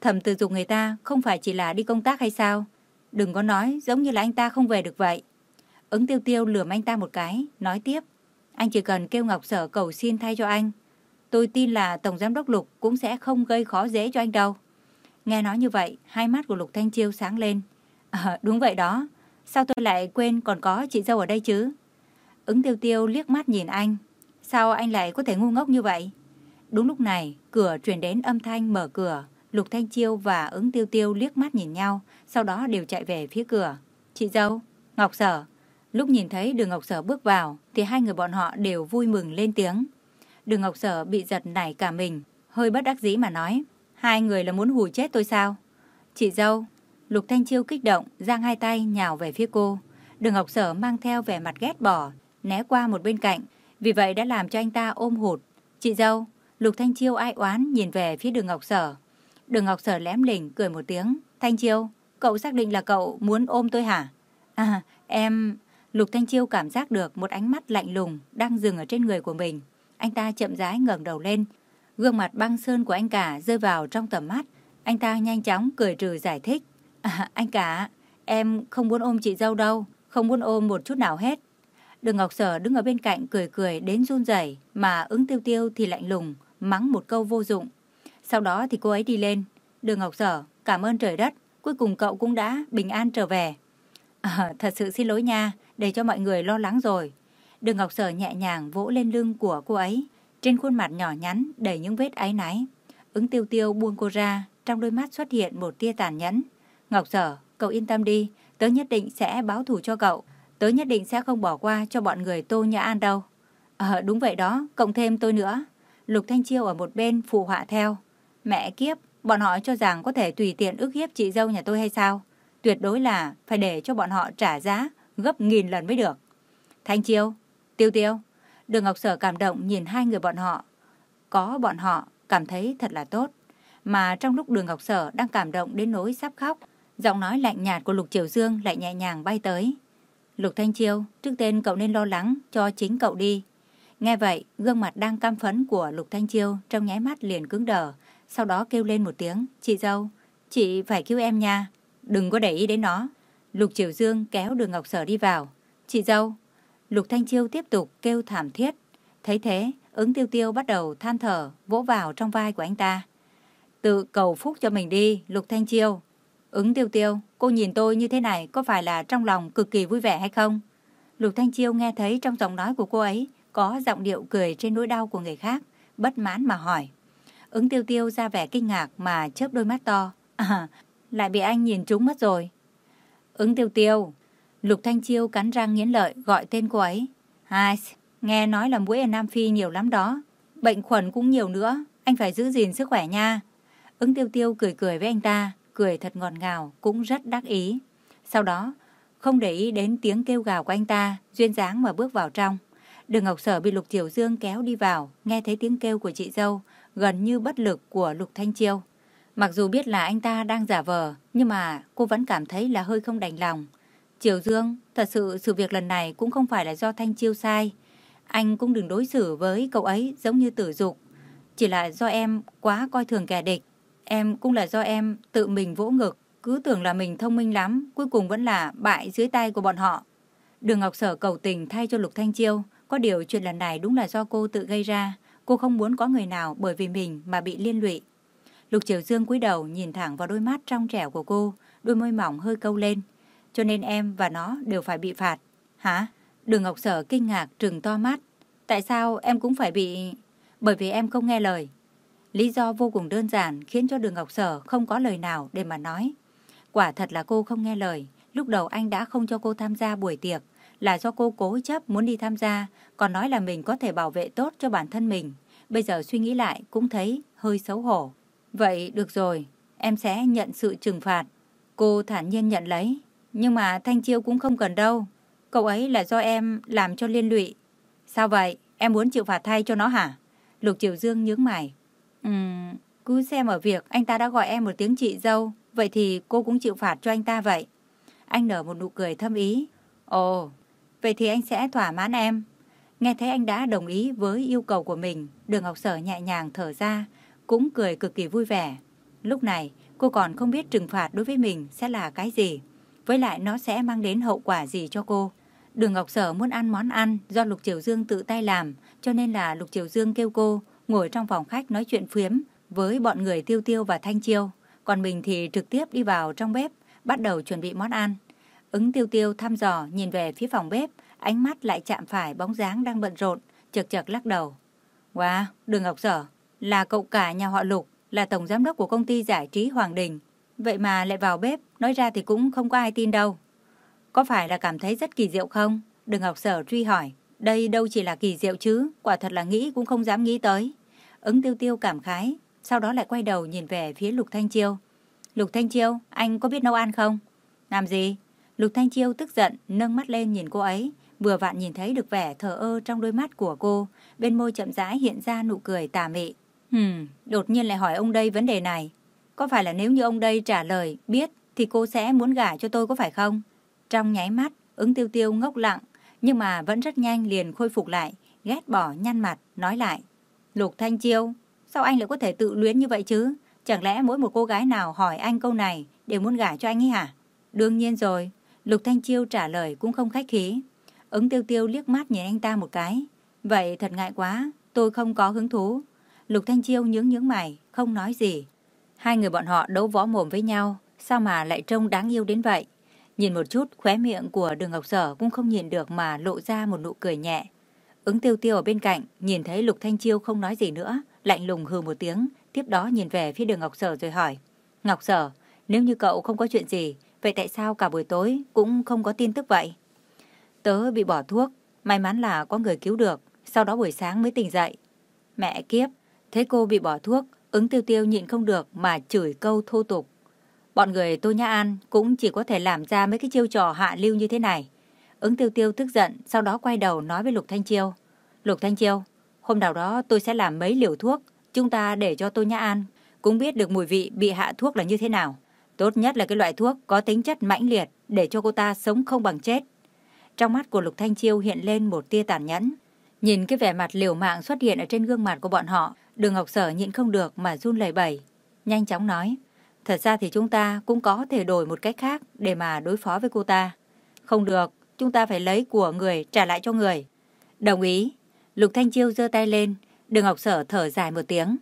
Thẩm từ dục người ta không phải chỉ là đi công tác hay sao? Đừng có nói giống như là anh ta không về được vậy. Ứng tiêu tiêu lườm anh ta một cái, nói tiếp. Anh chỉ cần kêu Ngọc Sở cầu xin thay cho anh. Tôi tin là Tổng Giám đốc Lục cũng sẽ không gây khó dễ cho anh đâu. Nghe nói như vậy, hai mắt của Lục Thanh Chiêu sáng lên. À, đúng vậy đó. Sao tôi lại quên còn có chị dâu ở đây chứ? Ứng tiêu tiêu liếc mắt nhìn anh. Sao anh lại có thể ngu ngốc như vậy? Đúng lúc này, cửa truyền đến âm thanh mở cửa. Lục Thanh Chiêu và ứng tiêu tiêu liếc mắt nhìn nhau, sau đó đều chạy về phía cửa. Chị dâu, Ngọc Sở. Lúc nhìn thấy đường Ngọc Sở bước vào, thì hai người bọn họ đều vui mừng lên tiếng. Đường Ngọc Sở bị giật nảy cả mình, hơi bất đắc dĩ mà nói. Hai người là muốn hù chết tôi sao? Chị dâu, Lục Thanh Chiêu kích động, giang hai tay nhào về phía cô. Đường Ngọc Sở mang theo vẻ mặt ghét bỏ, né qua một bên cạnh. Vì vậy đã làm cho anh ta ôm hụt, Chị dâu, Lục Thanh Chiêu ai oán nhìn về phía đường Ngọc Sở. Đường Ngọc Sở lém lỉnh cười một tiếng. Thanh Chiêu, cậu xác định là cậu muốn ôm tôi hả? À, em... Lục Thanh Chiêu cảm giác được một ánh mắt lạnh lùng đang dừng ở trên người của mình. Anh ta chậm rãi ngẩng đầu lên. Gương mặt băng sơn của anh cả rơi vào trong tầm mắt. Anh ta nhanh chóng cười trừ giải thích. À, anh cả, em không muốn ôm chị dâu đâu, không muốn ôm một chút nào hết. Đường Ngọc Sở đứng ở bên cạnh cười cười đến run rẩy mà ứng tiêu tiêu thì lạnh lùng, mắng một câu vô dụng. Sau đó thì cô ấy đi lên. Đường Ngọc Sở, cảm ơn trời đất, cuối cùng cậu cũng đã bình an trở về. À, thật sự xin lỗi nha, để cho mọi người lo lắng rồi. Đường Ngọc Sở nhẹ nhàng vỗ lên lưng của cô ấy, trên khuôn mặt nhỏ nhắn đầy những vết áy náy. Ứng tiêu tiêu buông cô ra, trong đôi mắt xuất hiện một tia tàn nhẫn. Ngọc Sở, cậu yên tâm đi, tớ nhất định sẽ báo thù cho cậu. Tớ nhất định sẽ không bỏ qua cho bọn người Tô Nhã An đâu. Ờ, đúng vậy đó, cộng thêm tôi nữa. Lục Thanh Chiêu ở một bên phụ họa theo. Mẹ kiếp, bọn họ cho rằng có thể tùy tiện ức hiếp chị dâu nhà tôi hay sao? Tuyệt đối là phải để cho bọn họ trả giá gấp nghìn lần mới được. Thanh Chiêu, Tiêu Tiêu, Đường Ngọc Sở cảm động nhìn hai người bọn họ. Có bọn họ cảm thấy thật là tốt. Mà trong lúc Đường Ngọc Sở đang cảm động đến nỗi sắp khóc, giọng nói lạnh nhạt của Lục Triều Dương lại nhẹ nhàng bay tới. Lục Thanh Chiêu, trước tên cậu nên lo lắng cho chính cậu đi. Nghe vậy, gương mặt đang cam phấn của Lục Thanh Chiêu trong nháy mắt liền cứng đờ, sau đó kêu lên một tiếng, chị dâu, chị phải cứu em nha, đừng có để ý đến nó. Lục Triều Dương kéo đường Ngọc Sở đi vào. Chị dâu, Lục Thanh Chiêu tiếp tục kêu thảm thiết. Thấy thế, ứng tiêu tiêu bắt đầu than thở, vỗ vào trong vai của anh ta. Tự cầu phúc cho mình đi, Lục Thanh Chiêu. Ứng tiêu tiêu, cô nhìn tôi như thế này có phải là trong lòng cực kỳ vui vẻ hay không? Lục Thanh Chiêu nghe thấy trong giọng nói của cô ấy có giọng điệu cười trên nỗi đau của người khác, bất mãn mà hỏi. Ứng tiêu tiêu ra vẻ kinh ngạc mà chớp đôi mắt to. À, lại bị anh nhìn trúng mất rồi. Ứng tiêu tiêu. Lục Thanh Chiêu cắn răng nghiến lợi gọi tên cô ấy. À, Hai, nghe nói là mũi ở Nam Phi nhiều lắm đó. Bệnh khuẩn cũng nhiều nữa. Anh phải giữ gìn sức khỏe nha. Ứng tiêu tiêu cười cười với anh ta. Cười thật ngọt ngào, cũng rất đắc ý. Sau đó, không để ý đến tiếng kêu gào của anh ta, duyên dáng mà bước vào trong. Đường Ngọc Sở bị Lục Triều Dương kéo đi vào, nghe thấy tiếng kêu của chị dâu, gần như bất lực của Lục Thanh Chiêu. Mặc dù biết là anh ta đang giả vờ, nhưng mà cô vẫn cảm thấy là hơi không đành lòng. Triều Dương, thật sự sự việc lần này cũng không phải là do Thanh Chiêu sai. Anh cũng đừng đối xử với cậu ấy giống như tử dục. Chỉ là do em quá coi thường kẻ địch. Em cũng là do em tự mình vỗ ngực, cứ tưởng là mình thông minh lắm, cuối cùng vẫn là bại dưới tay của bọn họ. Đường Ngọc Sở cầu tình thay cho Lục Thanh Chiêu, có điều chuyện lần này đúng là do cô tự gây ra. Cô không muốn có người nào bởi vì mình mà bị liên lụy. Lục Triều Dương cúi đầu nhìn thẳng vào đôi mắt trong trẻo của cô, đôi môi mỏng hơi câu lên. Cho nên em và nó đều phải bị phạt. Hả? Đường Ngọc Sở kinh ngạc trừng to mắt. Tại sao em cũng phải bị... Bởi vì em không nghe lời. Lý do vô cùng đơn giản khiến cho đường Ngọc Sở không có lời nào để mà nói. Quả thật là cô không nghe lời. Lúc đầu anh đã không cho cô tham gia buổi tiệc là do cô cố chấp muốn đi tham gia, còn nói là mình có thể bảo vệ tốt cho bản thân mình. Bây giờ suy nghĩ lại cũng thấy hơi xấu hổ. Vậy được rồi, em sẽ nhận sự trừng phạt. Cô thản nhiên nhận lấy. Nhưng mà Thanh Chiêu cũng không cần đâu. Cậu ấy là do em làm cho liên lụy. Sao vậy? Em muốn chịu phạt thay cho nó hả? Lục Triều Dương nhướng mày. Ừm, cứ xem ở việc anh ta đã gọi em một tiếng chị dâu. Vậy thì cô cũng chịu phạt cho anh ta vậy. Anh nở một nụ cười thâm ý. Ồ, vậy thì anh sẽ thỏa mãn em. Nghe thấy anh đã đồng ý với yêu cầu của mình, đường học Sở nhẹ nhàng thở ra, cũng cười cực kỳ vui vẻ. Lúc này, cô còn không biết trừng phạt đối với mình sẽ là cái gì. Với lại nó sẽ mang đến hậu quả gì cho cô. Đường Ngọc Sở muốn ăn món ăn do Lục Triều Dương tự tay làm, cho nên là Lục Triều Dương kêu cô ngồi trong phòng khách nói chuyện phiếm với bọn người Tiêu Tiêu và Thanh Chiêu. Còn mình thì trực tiếp đi vào trong bếp, bắt đầu chuẩn bị món ăn. Ứng Tiêu Tiêu thăm dò nhìn về phía phòng bếp, ánh mắt lại chạm phải bóng dáng đang bận rộn, chật chật lắc đầu. Wow, Đường Ngọc Sở, là cậu cả nhà họ Lục, là tổng giám đốc của công ty giải trí Hoàng Đình. Vậy mà lại vào bếp, nói ra thì cũng không có ai tin đâu. Có phải là cảm thấy rất kỳ diệu không? đừng học Sở truy hỏi. Đây đâu chỉ là kỳ diệu chứ, quả thật là nghĩ cũng không dám nghĩ tới. Ứng tiêu tiêu cảm khái, sau đó lại quay đầu nhìn về phía Lục Thanh Chiêu. Lục Thanh Chiêu, anh có biết nấu ăn không? Làm gì? Lục Thanh Chiêu tức giận, nâng mắt lên nhìn cô ấy, vừa vặn nhìn thấy được vẻ thờ ơ trong đôi mắt của cô, bên môi chậm rãi hiện ra nụ cười tà mị. Hừm, đột nhiên lại hỏi ông đây vấn đề này. Có phải là nếu như ông đây trả lời biết thì cô sẽ muốn gả cho tôi có phải không? Trong nháy mắt, ứng tiêu tiêu ngốc lặng, nhưng mà vẫn rất nhanh liền khôi phục lại, ghét bỏ nhăn mặt, nói lại. Lục Thanh Chiêu, sao anh lại có thể tự luyến như vậy chứ? Chẳng lẽ mỗi một cô gái nào hỏi anh câu này đều muốn gả cho anh ấy hả? Đương nhiên rồi, Lục Thanh Chiêu trả lời cũng không khách khí. Ứng tiêu tiêu liếc mắt nhìn anh ta một cái. Vậy thật ngại quá, tôi không có hứng thú. Lục Thanh Chiêu nhướng nhướng mày, không nói gì. Hai người bọn họ đấu võ mồm với nhau, sao mà lại trông đáng yêu đến vậy? Nhìn một chút, khóe miệng của đường Ngọc Sở cũng không nhìn được mà lộ ra một nụ cười nhẹ. Ứng tiêu tiêu ở bên cạnh, nhìn thấy Lục Thanh Chiêu không nói gì nữa, lạnh lùng hừ một tiếng, tiếp đó nhìn về phía đường Ngọc Sở rồi hỏi. Ngọc Sở, nếu như cậu không có chuyện gì, vậy tại sao cả buổi tối cũng không có tin tức vậy? Tớ bị bỏ thuốc, may mắn là có người cứu được, sau đó buổi sáng mới tỉnh dậy. Mẹ kiếp, thấy cô bị bỏ thuốc, ứng tiêu tiêu nhịn không được mà chửi câu thô tục. Bọn người Tô Nhã An cũng chỉ có thể làm ra mấy cái chiêu trò hạ lưu như thế này. Ứng tiêu tiêu tức giận, sau đó quay đầu nói với Lục Thanh Chiêu. Lục Thanh Chiêu, hôm nào đó tôi sẽ làm mấy liều thuốc, chúng ta để cho Tô Nhã An cũng biết được mùi vị bị hạ thuốc là như thế nào. Tốt nhất là cái loại thuốc có tính chất mãnh liệt để cho cô ta sống không bằng chết. Trong mắt của Lục Thanh Chiêu hiện lên một tia tàn nhẫn. Nhìn cái vẻ mặt liều mạng xuất hiện ở trên gương mặt của bọn họ, đường Ngọc Sở nhịn không được mà run lẩy bẩy. Nhanh chóng nói, thật ra thì chúng ta cũng có thể đổi một cách khác để mà đối phó với cô ta. Không được, chúng ta phải lấy của người trả lại cho người. Đồng ý. Lục Thanh Chiêu giơ tay lên, đường Ngọc Sở thở dài một tiếng.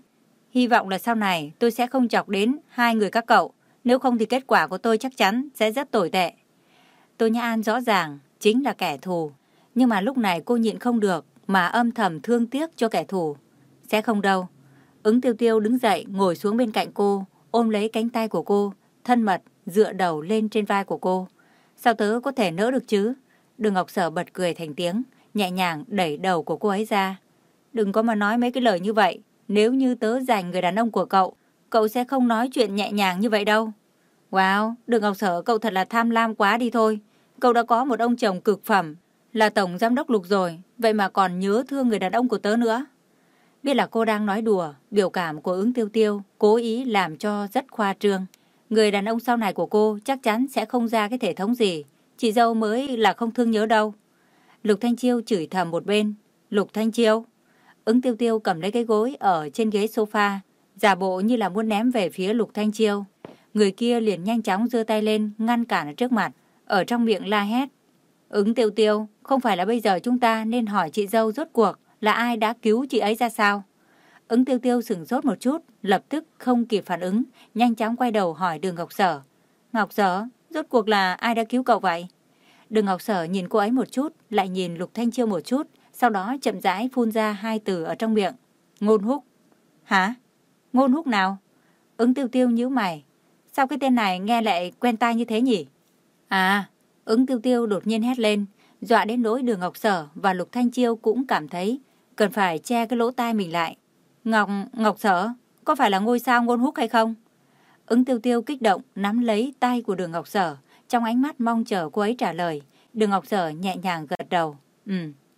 Hy vọng là sau này tôi sẽ không chọc đến hai người các cậu. Nếu không thì kết quả của tôi chắc chắn sẽ rất tồi tệ. Tô Nhã An rõ ràng chính là kẻ thù. Nhưng mà lúc này cô nhịn không được mà âm thầm thương tiếc cho kẻ thù. Sẽ không đâu. Ứng tiêu tiêu đứng dậy ngồi xuống bên cạnh cô, ôm lấy cánh tay của cô, thân mật dựa đầu lên trên vai của cô. Sao tớ có thể nỡ được chứ? Đường Ngọc Sở bật cười thành tiếng, nhẹ nhàng đẩy đầu của cô ấy ra. Đừng có mà nói mấy cái lời như vậy. Nếu như tớ giành người đàn ông của cậu, cậu sẽ không nói chuyện nhẹ nhàng như vậy đâu. Wow, Đường Ngọc Sở cậu thật là tham lam quá đi thôi. Cậu đã có một ông chồng cực phẩm, là tổng giám đốc lục rồi, vậy mà còn nhớ thương người đàn ông của tớ nữa. Biết là cô đang nói đùa, biểu cảm của ứng tiêu tiêu, cố ý làm cho rất khoa trương. Người đàn ông sau này của cô chắc chắn sẽ không ra cái thể thống gì. Chị dâu mới là không thương nhớ đâu. Lục Thanh Chiêu chửi thầm một bên. Lục Thanh Chiêu. Ứng tiêu tiêu cầm lấy cái gối ở trên ghế sofa, giả bộ như là muốn ném về phía Lục Thanh Chiêu. Người kia liền nhanh chóng giơ tay lên, ngăn cản ở trước mặt, ở trong miệng la hét. Ứng tiêu tiêu, không phải là bây giờ chúng ta nên hỏi chị dâu rốt cuộc là ai đã cứu chị ấy ra sao? Ứng tiêu tiêu sửng sốt một chút, lập tức không kịp phản ứng, nhanh chóng quay đầu hỏi đường Ngọc Sở. Ngọc Sở, rốt cuộc là ai đã cứu cậu vậy? Đường Ngọc Sở nhìn cô ấy một chút, lại nhìn Lục Thanh Chiêu một chút, sau đó chậm rãi phun ra hai từ ở trong miệng. Ngôn húc. Hả? Ngôn húc nào? Ứng tiêu tiêu nhíu mày. Sao cái tên này nghe lại quen tai như thế nhỉ? À, ứng tiêu tiêu đột nhiên hét lên, dọa đến nỗi đường Ngọc Sở và Lục Thanh Chiêu cũng cảm thấy cần phải che cái lỗ tai mình lại. Ngọc, Ngọc Sở, có phải là ngôi sao ngôn húc hay không? Ứng tiêu tiêu kích động nắm lấy tay của đường Ngọc Sở, trong ánh mắt mong chờ cô ấy trả lời. Đường Ngọc Sở nhẹ nhàng gật đầu. Ừ,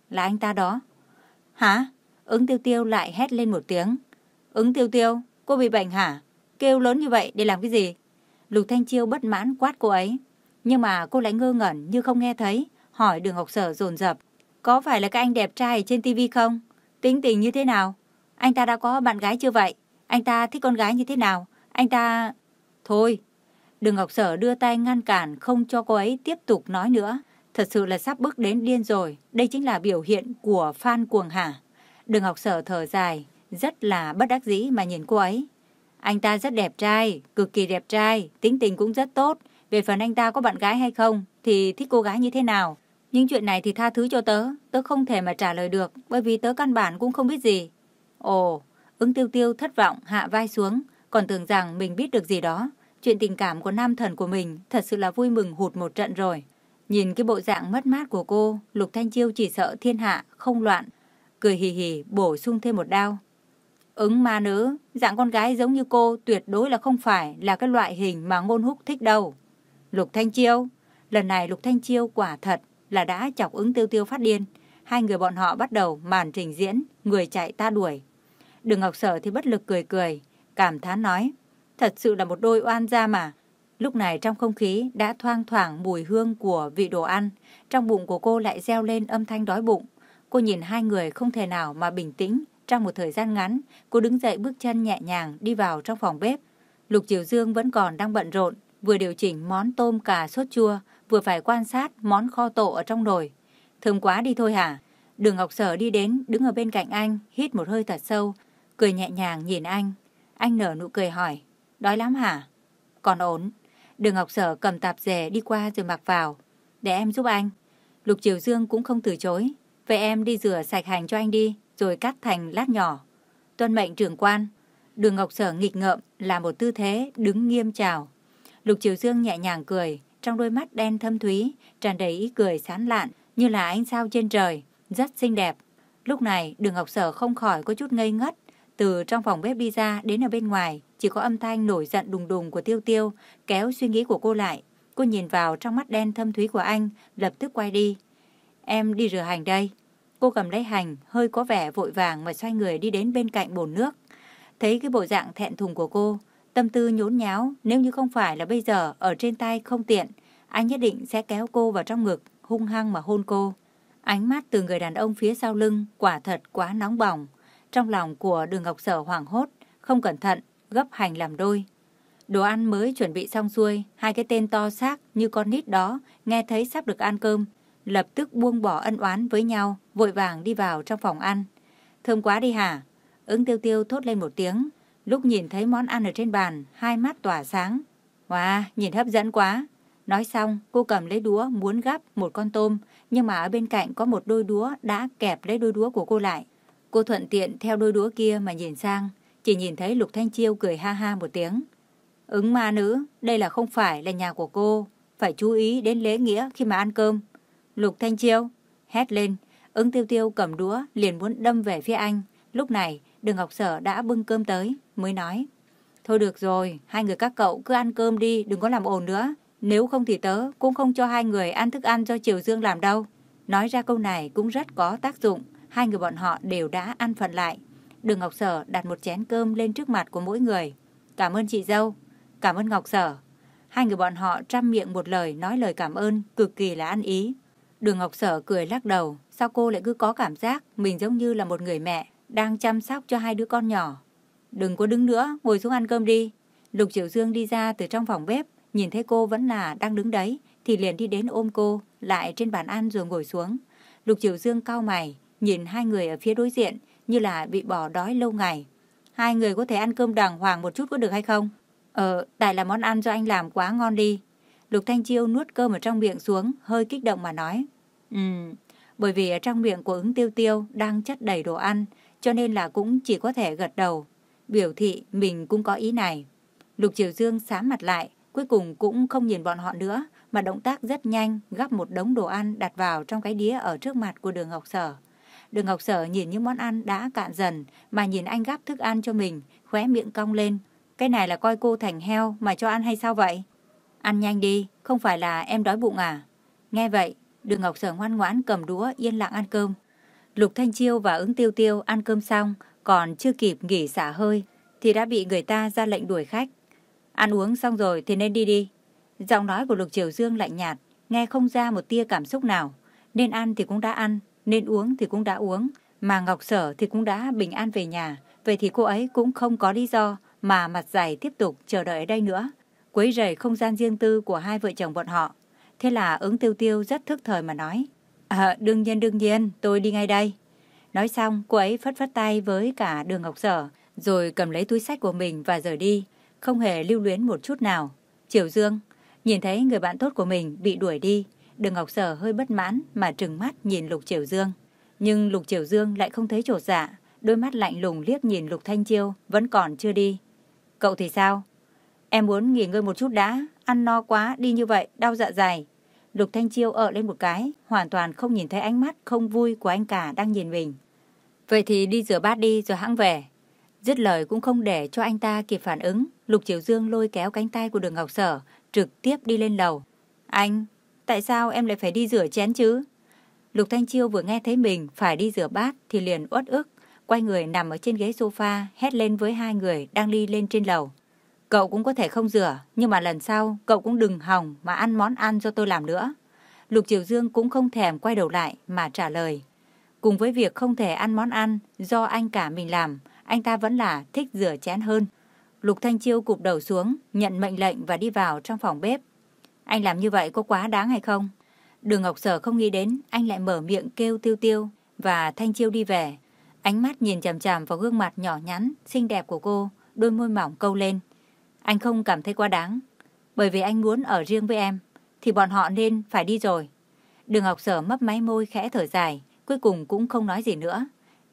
là anh ta đó. Hả? Ứng tiêu tiêu lại hét lên một tiếng. Ứng tiêu tiêu, cô bị bệnh hả? Kêu lớn như vậy để làm cái gì? Lục Thanh Chiêu bất mãn quát cô ấy. Nhưng mà cô lại ngơ ngẩn như không nghe thấy, hỏi đường Ngọc Sở dồn dập. Có phải là cái anh đẹp trai trên tivi không? Tính tình như thế nào? Anh ta đã có bạn gái chưa vậy? Anh ta thích con gái như thế nào? Anh ta... Thôi, đường Ngọc Sở đưa tay ngăn cản không cho cô ấy tiếp tục nói nữa. Thật sự là sắp bước đến điên rồi. Đây chính là biểu hiện của phan cuồng hả. Đường Ngọc Sở thở dài, rất là bất đắc dĩ mà nhìn cô ấy. Anh ta rất đẹp trai, cực kỳ đẹp trai, tính tình cũng rất tốt. Về phần anh ta có bạn gái hay không, thì thích cô gái như thế nào. Nhưng chuyện này thì tha thứ cho tớ, tớ không thể mà trả lời được, bởi vì tớ căn bản cũng không biết gì. Ồ, ứng tiêu tiêu thất vọng hạ vai xuống, còn tưởng rằng mình biết được gì đó. Chuyện tình cảm của nam thần của mình thật sự là vui mừng hụt một trận rồi. Nhìn cái bộ dạng mất mát của cô, Lục Thanh Chiêu chỉ sợ thiên hạ, không loạn. Cười hì hì bổ sung thêm một đao. Ứng ma nữ, dạng con gái giống như cô tuyệt đối là không phải là cái loại hình mà ngôn húc thích đâu. Lục Thanh Chiêu, lần này Lục Thanh Chiêu quả thật là đã chọc ứng tiêu tiêu phát điên. Hai người bọn họ bắt đầu màn trình diễn, người chạy ta đuổi. Đường Ngọc Sở thì bất lực cười cười, cảm thán nói, thật sự là một đôi oan gia mà. Lúc này trong không khí đã thoang thoảng mùi hương của vị đồ ăn, trong bụng của cô lại reo lên âm thanh đói bụng. Cô nhìn hai người không thể nào mà bình tĩnh. Trong một thời gian ngắn, cô đứng dậy bước chân nhẹ nhàng đi vào trong phòng bếp. Lục Triều Dương vẫn còn đang bận rộn, vừa điều chỉnh món tôm cà sốt chua, vừa phải quan sát món kho tộ ở trong nồi. Thơm quá đi thôi hả? Đường Ngọc Sở đi đến, đứng ở bên cạnh anh, hít một hơi thật sâu, cười nhẹ nhàng nhìn anh. Anh nở nụ cười hỏi, đói lắm hả? Còn ổn. Đường Ngọc Sở cầm tạp dề đi qua rồi mặc vào. Để em giúp anh. Lục Triều Dương cũng không từ chối. Vậy em đi rửa sạch hành cho anh đi, rồi cắt thành lát nhỏ. Tuân mệnh trưởng quan. Đường Ngọc Sở nghịch ngợm là một tư thế đứng nghiêm chào. Lục Triều Dương nhẹ nhàng cười, trong đôi mắt đen thâm thúy, tràn đầy ý cười sán lạn như là ánh sao trên trời, rất xinh đẹp. Lúc này, Đường Ngọc Sở không khỏi có chút ngây ngất, từ trong phòng bếp đi ra đến ở bên ngoài, chỉ có âm thanh nổi giận đùng đùng của Tiêu Tiêu kéo suy nghĩ của cô lại. Cô nhìn vào trong mắt đen thâm thúy của anh, lập tức quay đi. Em đi rửa hành đây. Cô cầm lấy hành, hơi có vẻ vội vàng mà xoay người đi đến bên cạnh bồn nước. Thấy cái bộ dạng thẹn thùng của cô, tâm tư nhốn nháo, nếu như không phải là bây giờ ở trên tay không tiện, anh nhất định sẽ kéo cô vào trong ngực, hung hăng mà hôn cô. Ánh mắt từ người đàn ông phía sau lưng quả thật quá nóng bỏng. Trong lòng của đường Ngọc Sở hoảng hốt, không cẩn thận, gấp hành làm đôi. Đồ ăn mới chuẩn bị xong xuôi, hai cái tên to xác như con nít đó nghe thấy sắp được ăn cơm, lập tức buông bỏ ân oán với nhau, vội vàng đi vào trong phòng ăn. Thơm quá đi hả? Ứng tiêu tiêu thốt lên một tiếng, lúc nhìn thấy món ăn ở trên bàn, hai mắt tỏa sáng. Wow, nhìn hấp dẫn quá. Nói xong, cô cầm lấy đũa muốn gắp một con tôm, nhưng mà ở bên cạnh có một đôi đũa đã kẹp lấy đôi đũa của cô lại. Cô thuận tiện theo đôi đũa kia mà nhìn sang, chỉ nhìn thấy Lục Thanh Chiêu cười ha ha một tiếng. Ứng ma nữ, đây là không phải là nhà của cô, phải chú ý đến lễ nghĩa khi mà ăn cơm. Lục Thanh Chiêu, hét lên, ứng tiêu tiêu cầm đũa liền muốn đâm về phía anh. Lúc này, đường Ngọc Sở đã bưng cơm tới, mới nói. Thôi được rồi, hai người các cậu cứ ăn cơm đi, đừng có làm ồn nữa. Nếu không thì tớ cũng không cho hai người ăn thức ăn do Triều Dương làm đâu. Nói ra câu này cũng rất có tác dụng, hai người bọn họ đều đã ăn phần lại. Đường Ngọc Sở đặt một chén cơm lên trước mặt của mỗi người. Cảm ơn chị dâu, cảm ơn Ngọc Sở. Hai người bọn họ trăm miệng một lời nói lời cảm ơn, cực kỳ là ăn ý. Đường Ngọc Sở cười lắc đầu, sao cô lại cứ có cảm giác mình giống như là một người mẹ đang chăm sóc cho hai đứa con nhỏ. Đừng có đứng nữa, ngồi xuống ăn cơm đi. Lục Triều Dương đi ra từ trong phòng bếp, nhìn thấy cô vẫn là đang đứng đấy, thì liền đi đến ôm cô, lại trên bàn ăn rồi ngồi xuống. Lục Triều Dương cau mày, nhìn hai người ở phía đối diện như là bị bỏ đói lâu ngày. Hai người có thể ăn cơm đàng hoàng một chút có được hay không? Ờ, tại là món ăn do anh làm quá ngon đi. Lục Thanh Chiêu nuốt cơm ở trong miệng xuống, hơi kích động mà nói. Ừm, bởi vì ở trong miệng của ứng tiêu tiêu đang chất đầy đồ ăn, cho nên là cũng chỉ có thể gật đầu. Biểu thị mình cũng có ý này. Lục Triều Dương sám mặt lại, cuối cùng cũng không nhìn bọn họ nữa, mà động tác rất nhanh, gắp một đống đồ ăn đặt vào trong cái đĩa ở trước mặt của đường Ngọc Sở. Đường Ngọc Sở nhìn những món ăn đã cạn dần, mà nhìn anh gắp thức ăn cho mình, khóe miệng cong lên. Cái này là coi cô thành heo mà cho ăn hay sao vậy? Ăn nhanh đi, không phải là em đói bụng à? Nghe vậy, đường Ngọc Sở ngoan ngoãn cầm đũa yên lặng ăn cơm. Lục Thanh Chiêu và ứng tiêu tiêu ăn cơm xong, còn chưa kịp nghỉ xả hơi, thì đã bị người ta ra lệnh đuổi khách. Ăn uống xong rồi thì nên đi đi. Giọng nói của Lục Triều Dương lạnh nhạt, nghe không ra một tia cảm xúc nào. Nên ăn thì cũng đã ăn, nên uống thì cũng đã uống, mà Ngọc Sở thì cũng đã bình an về nhà. Vậy thì cô ấy cũng không có lý do mà mặt dày tiếp tục chờ đợi ở đây nữa. Quấy rầy không gian riêng tư của hai vợ chồng bọn họ. Thế là ứng tiêu tiêu rất thức thời mà nói. À, đương nhiên đương nhiên, tôi đi ngay đây. Nói xong, cô ấy phất phất tay với cả đường Ngọc Sở, rồi cầm lấy túi sách của mình và rời đi, không hề lưu luyến một chút nào. Triều Dương, nhìn thấy người bạn tốt của mình bị đuổi đi, đường Ngọc Sở hơi bất mãn mà trừng mắt nhìn Lục Triều Dương. Nhưng Lục Triều Dương lại không thấy trột dạ, đôi mắt lạnh lùng liếc nhìn Lục Thanh Chiêu vẫn còn chưa đi. Cậu thì sao? Em muốn nghỉ ngơi một chút đã, ăn no quá, đi như vậy, đau dạ dày. Lục Thanh Chiêu ở lên một cái, hoàn toàn không nhìn thấy ánh mắt không vui của anh cả đang nhìn mình. Vậy thì đi rửa bát đi rồi hãng về. Dứt lời cũng không để cho anh ta kịp phản ứng, Lục Triều Dương lôi kéo cánh tay của đường Ngọc Sở, trực tiếp đi lên lầu. Anh, tại sao em lại phải đi rửa chén chứ? Lục Thanh Chiêu vừa nghe thấy mình phải đi rửa bát thì liền uất ức, quay người nằm ở trên ghế sofa, hét lên với hai người đang đi lên trên lầu. Cậu cũng có thể không rửa, nhưng mà lần sau cậu cũng đừng hòng mà ăn món ăn do tôi làm nữa. Lục Triều Dương cũng không thèm quay đầu lại mà trả lời. Cùng với việc không thể ăn món ăn do anh cả mình làm, anh ta vẫn là thích rửa chén hơn. Lục Thanh Chiêu cụp đầu xuống, nhận mệnh lệnh và đi vào trong phòng bếp. Anh làm như vậy có quá đáng hay không? Đường Ngọc Sở không nghĩ đến, anh lại mở miệng kêu tiêu tiêu và Thanh Chiêu đi về. Ánh mắt nhìn chằm chằm vào gương mặt nhỏ nhắn, xinh đẹp của cô, đôi môi mỏng câu lên. Anh không cảm thấy quá đáng, bởi vì anh muốn ở riêng với em, thì bọn họ nên phải đi rồi. Đường Ngọc Sở mấp máy môi khẽ thở dài, cuối cùng cũng không nói gì nữa.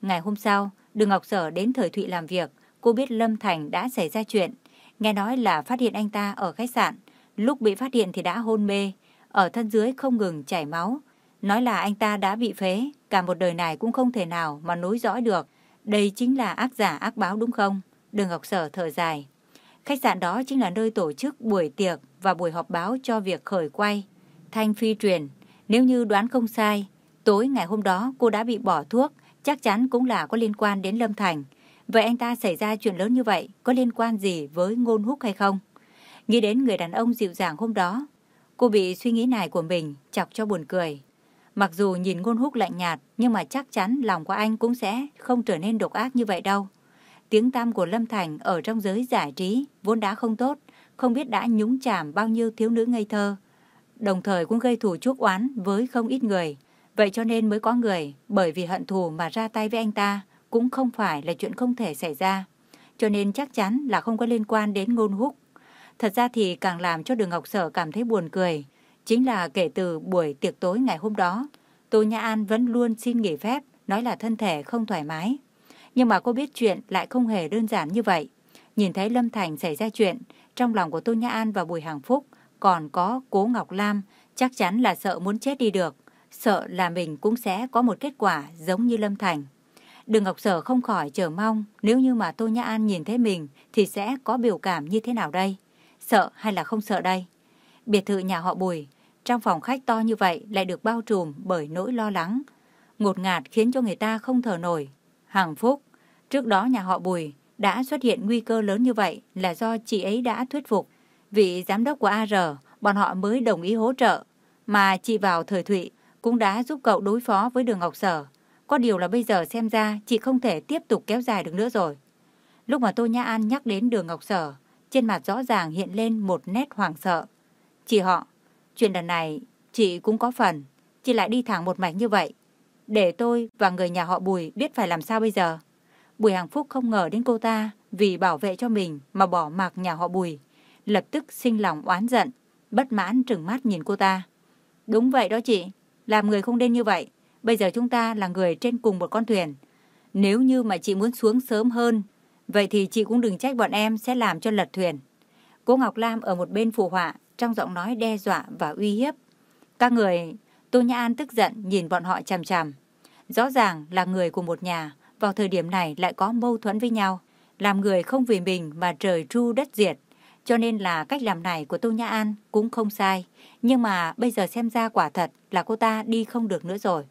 Ngày hôm sau, Đường Ngọc Sở đến Thời Thụy làm việc, cô biết Lâm Thành đã xảy ra chuyện. Nghe nói là phát hiện anh ta ở khách sạn, lúc bị phát hiện thì đã hôn mê, ở thân dưới không ngừng chảy máu. Nói là anh ta đã bị phế, cả một đời này cũng không thể nào mà nối dõi được. Đây chính là ác giả ác báo đúng không? Đường Ngọc Sở thở dài. Khách sạn đó chính là nơi tổ chức buổi tiệc và buổi họp báo cho việc khởi quay. Thanh phi truyền, nếu như đoán không sai, tối ngày hôm đó cô đã bị bỏ thuốc, chắc chắn cũng là có liên quan đến Lâm Thành. Vậy anh ta xảy ra chuyện lớn như vậy, có liên quan gì với ngôn húc hay không? Nghĩ đến người đàn ông dịu dàng hôm đó, cô bị suy nghĩ này của mình chọc cho buồn cười. Mặc dù nhìn ngôn húc lạnh nhạt, nhưng mà chắc chắn lòng của anh cũng sẽ không trở nên độc ác như vậy đâu. Tiếng tăm của Lâm Thành ở trong giới giải trí vốn đã không tốt, không biết đã nhúng chàm bao nhiêu thiếu nữ ngây thơ. Đồng thời cũng gây thù chuốc oán với không ít người. Vậy cho nên mới có người bởi vì hận thù mà ra tay với anh ta cũng không phải là chuyện không thể xảy ra. Cho nên chắc chắn là không có liên quan đến ngôn húc. Thật ra thì càng làm cho đường Ngọc Sở cảm thấy buồn cười. Chính là kể từ buổi tiệc tối ngày hôm đó, Tô Nhã An vẫn luôn xin nghỉ phép, nói là thân thể không thoải mái. Nhưng mà cô biết chuyện lại không hề đơn giản như vậy. Nhìn thấy Lâm Thành xảy ra chuyện, trong lòng của Tô Nhã An và Bùi Hàng Phúc còn có Cố Ngọc Lam, chắc chắn là sợ muốn chết đi được. Sợ là mình cũng sẽ có một kết quả giống như Lâm Thành. Đường Ngọc Sở không khỏi chờ mong nếu như mà Tô Nhã An nhìn thấy mình thì sẽ có biểu cảm như thế nào đây? Sợ hay là không sợ đây? Biệt thự nhà họ Bùi, trong phòng khách to như vậy lại được bao trùm bởi nỗi lo lắng. Ngột ngạt khiến cho người ta không thở nổi. Hằng Phúc, trước đó nhà họ Bùi đã xuất hiện nguy cơ lớn như vậy là do chị ấy đã thuyết phục. Vị giám đốc của AR, bọn họ mới đồng ý hỗ trợ. Mà chị vào thời thụy cũng đã giúp cậu đối phó với đường Ngọc Sở. Có điều là bây giờ xem ra chị không thể tiếp tục kéo dài được nữa rồi. Lúc mà Tô Nhã An nhắc đến đường Ngọc Sở, trên mặt rõ ràng hiện lên một nét hoảng sợ. Chị họ, chuyện lần này chị cũng có phần, chị lại đi thẳng một mạch như vậy. Để tôi và người nhà họ Bùi biết phải làm sao bây giờ. Bùi Hằng Phúc không ngờ đến cô ta vì bảo vệ cho mình mà bỏ mặc nhà họ Bùi. Lập tức sinh lòng oán giận, bất mãn trừng mắt nhìn cô ta. Đúng vậy đó chị, làm người không nên như vậy. Bây giờ chúng ta là người trên cùng một con thuyền. Nếu như mà chị muốn xuống sớm hơn, vậy thì chị cũng đừng trách bọn em sẽ làm cho lật thuyền. Cô Ngọc Lam ở một bên phù họa, trong giọng nói đe dọa và uy hiếp. Các người, Tô Nhã An tức giận nhìn bọn họ chằm chằm. Rõ ràng là người của một nhà, vào thời điểm này lại có mâu thuẫn với nhau. Làm người không vì mình mà trời tru đất diệt. Cho nên là cách làm này của Tô Nhã An cũng không sai. Nhưng mà bây giờ xem ra quả thật là cô ta đi không được nữa rồi.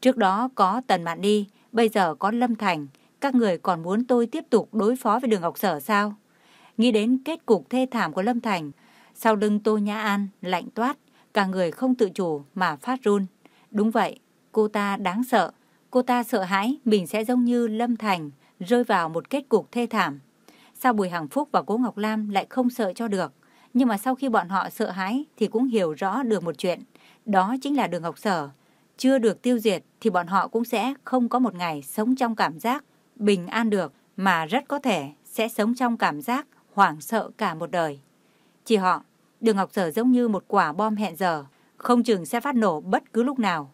Trước đó có Tần Mạn Đi, bây giờ có Lâm Thành. Các người còn muốn tôi tiếp tục đối phó với đường Ngọc Sở sao? Nghĩ đến kết cục thê thảm của Lâm Thành, sau lưng Tô Nhã An lạnh toát, cả người không tự chủ mà phát run. Đúng vậy, cô ta đáng sợ. Cô ta sợ hãi mình sẽ giống như Lâm Thành, rơi vào một kết cục thê thảm. Sao Bùi Hằng Phúc và Cố Ngọc Lam lại không sợ cho được? Nhưng mà sau khi bọn họ sợ hãi thì cũng hiểu rõ được một chuyện. Đó chính là đường Ngọc Sở. Chưa được tiêu diệt thì bọn họ cũng sẽ không có một ngày sống trong cảm giác bình an được mà rất có thể sẽ sống trong cảm giác hoảng sợ cả một đời. Chỉ họ, đường Ngọc Sở giống như một quả bom hẹn giờ, không chừng sẽ phát nổ bất cứ lúc nào.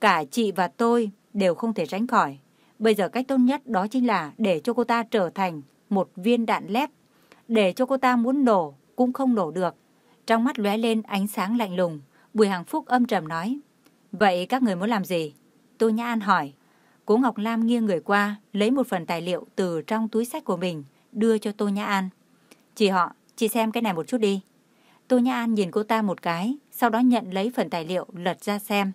Cả chị và tôi đều không thể tránh khỏi. Bây giờ cách tốt nhất đó chính là để cho cô ta trở thành một viên đạn lép. Để cho cô ta muốn nổ cũng không nổ được. Trong mắt lóe lên ánh sáng lạnh lùng, Bùi Hằng Phúc âm trầm nói. Vậy các người muốn làm gì? Tô Nhã An hỏi. Cố Ngọc Lam nghiêng người qua, lấy một phần tài liệu từ trong túi sách của mình, đưa cho Tô Nhã An. Chị họ, chị xem cái này một chút đi. Tô Nhã An nhìn cô ta một cái, sau đó nhận lấy phần tài liệu lật ra xem.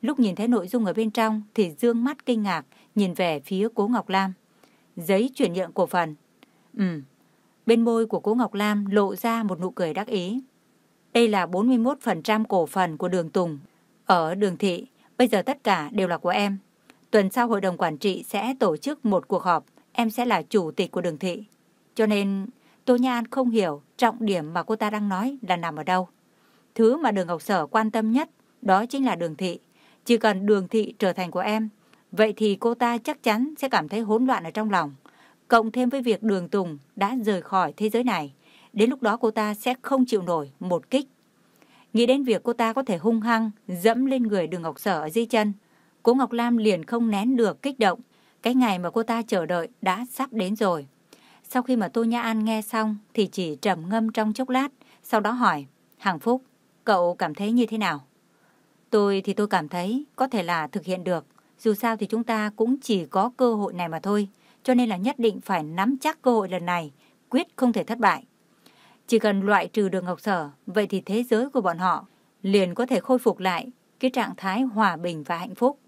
Lúc nhìn thấy nội dung ở bên trong thì dương mắt kinh ngạc, nhìn về phía Cố Ngọc Lam. Giấy chuyển nhượng cổ phần. Ừ. Bên môi của Cố Ngọc Lam lộ ra một nụ cười đắc ý. Đây là 41% cổ phần của đường Tùng. Ở đường thị, bây giờ tất cả đều là của em. Tuần sau hội đồng quản trị sẽ tổ chức một cuộc họp. Em sẽ là chủ tịch của đường thị. Cho nên Tô Nha An không hiểu trọng điểm mà cô ta đang nói là nằm ở đâu. Thứ mà đường Ngọc Sở quan tâm nhất đó chính là đường thị. Chỉ cần đường thị trở thành của em, vậy thì cô ta chắc chắn sẽ cảm thấy hỗn loạn ở trong lòng. Cộng thêm với việc đường Tùng đã rời khỏi thế giới này, đến lúc đó cô ta sẽ không chịu nổi một kích. Nghĩ đến việc cô ta có thể hung hăng dẫm lên người đường Ngọc Sở ở dưới chân, cô Ngọc Lam liền không nén được kích động. Cái ngày mà cô ta chờ đợi đã sắp đến rồi. Sau khi mà Tô Nhã An nghe xong thì chỉ trầm ngâm trong chốc lát, sau đó hỏi, Hằng Phúc, cậu cảm thấy như thế nào? Tôi thì tôi cảm thấy có thể là thực hiện được. Dù sao thì chúng ta cũng chỉ có cơ hội này mà thôi. Cho nên là nhất định phải nắm chắc cơ hội lần này, quyết không thể thất bại. Chỉ cần loại trừ được Ngọc Sở, vậy thì thế giới của bọn họ liền có thể khôi phục lại cái trạng thái hòa bình và hạnh phúc.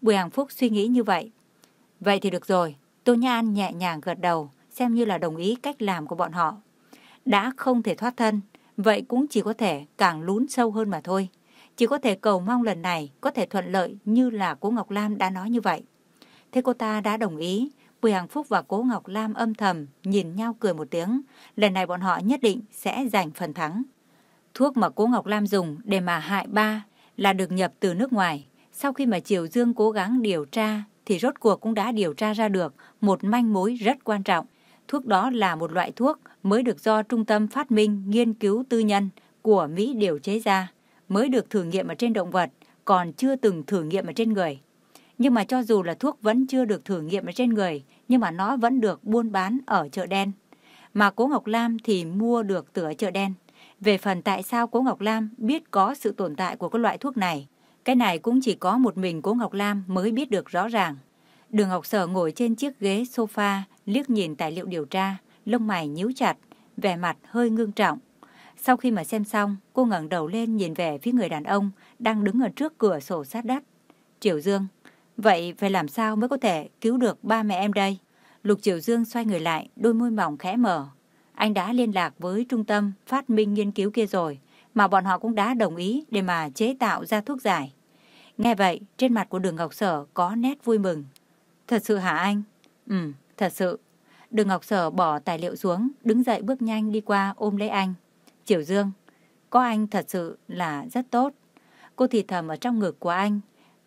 Bùi Hằng Phúc suy nghĩ như vậy. Vậy thì được rồi, Tô Nha An nhẹ nhàng gật đầu, xem như là đồng ý cách làm của bọn họ. Đã không thể thoát thân, vậy cũng chỉ có thể càng lún sâu hơn mà thôi. Chỉ có thể cầu mong lần này có thể thuận lợi như là cô Ngọc Lam đã nói như vậy. Thế cô ta đã đồng ý, Bùi Hằng Phúc và cố Ngọc Lam âm thầm nhìn nhau cười một tiếng. Lần này bọn họ nhất định sẽ giành phần thắng. Thuốc mà cố Ngọc Lam dùng để mà hại ba là được nhập từ nước ngoài. Sau khi mà Triều Dương cố gắng điều tra thì rốt cuộc cũng đã điều tra ra được một manh mối rất quan trọng. Thuốc đó là một loại thuốc mới được do Trung tâm Phát minh Nghiên cứu Tư nhân của Mỹ điều chế ra mới được thử nghiệm ở trên động vật, còn chưa từng thử nghiệm ở trên người. Nhưng mà cho dù là thuốc vẫn chưa được thử nghiệm ở trên người, nhưng mà nó vẫn được buôn bán ở chợ đen. Mà Cố Ngọc Lam thì mua được từ ở chợ đen. Về phần tại sao Cố Ngọc Lam biết có sự tồn tại của cái loại thuốc này, cái này cũng chỉ có một mình Cố Ngọc Lam mới biết được rõ ràng. Đường Ngọc Sở ngồi trên chiếc ghế sofa, liếc nhìn tài liệu điều tra, lông mày nhíu chặt, vẻ mặt hơi ngưng trọng. Sau khi mà xem xong, cô ngẩng đầu lên nhìn về phía người đàn ông đang đứng ở trước cửa sổ sát đất. Triều Dương, vậy phải làm sao mới có thể cứu được ba mẹ em đây? Lục Triều Dương xoay người lại, đôi môi mỏng khẽ mở. Anh đã liên lạc với trung tâm phát minh nghiên cứu kia rồi, mà bọn họ cũng đã đồng ý để mà chế tạo ra thuốc giải. Nghe vậy, trên mặt của đường Ngọc Sở có nét vui mừng. Thật sự hả anh? Ừ, thật sự. Đường Ngọc Sở bỏ tài liệu xuống, đứng dậy bước nhanh đi qua ôm lấy anh. Triều Dương, có anh thật sự là rất tốt. Cô thì thầm ở trong ngực của anh.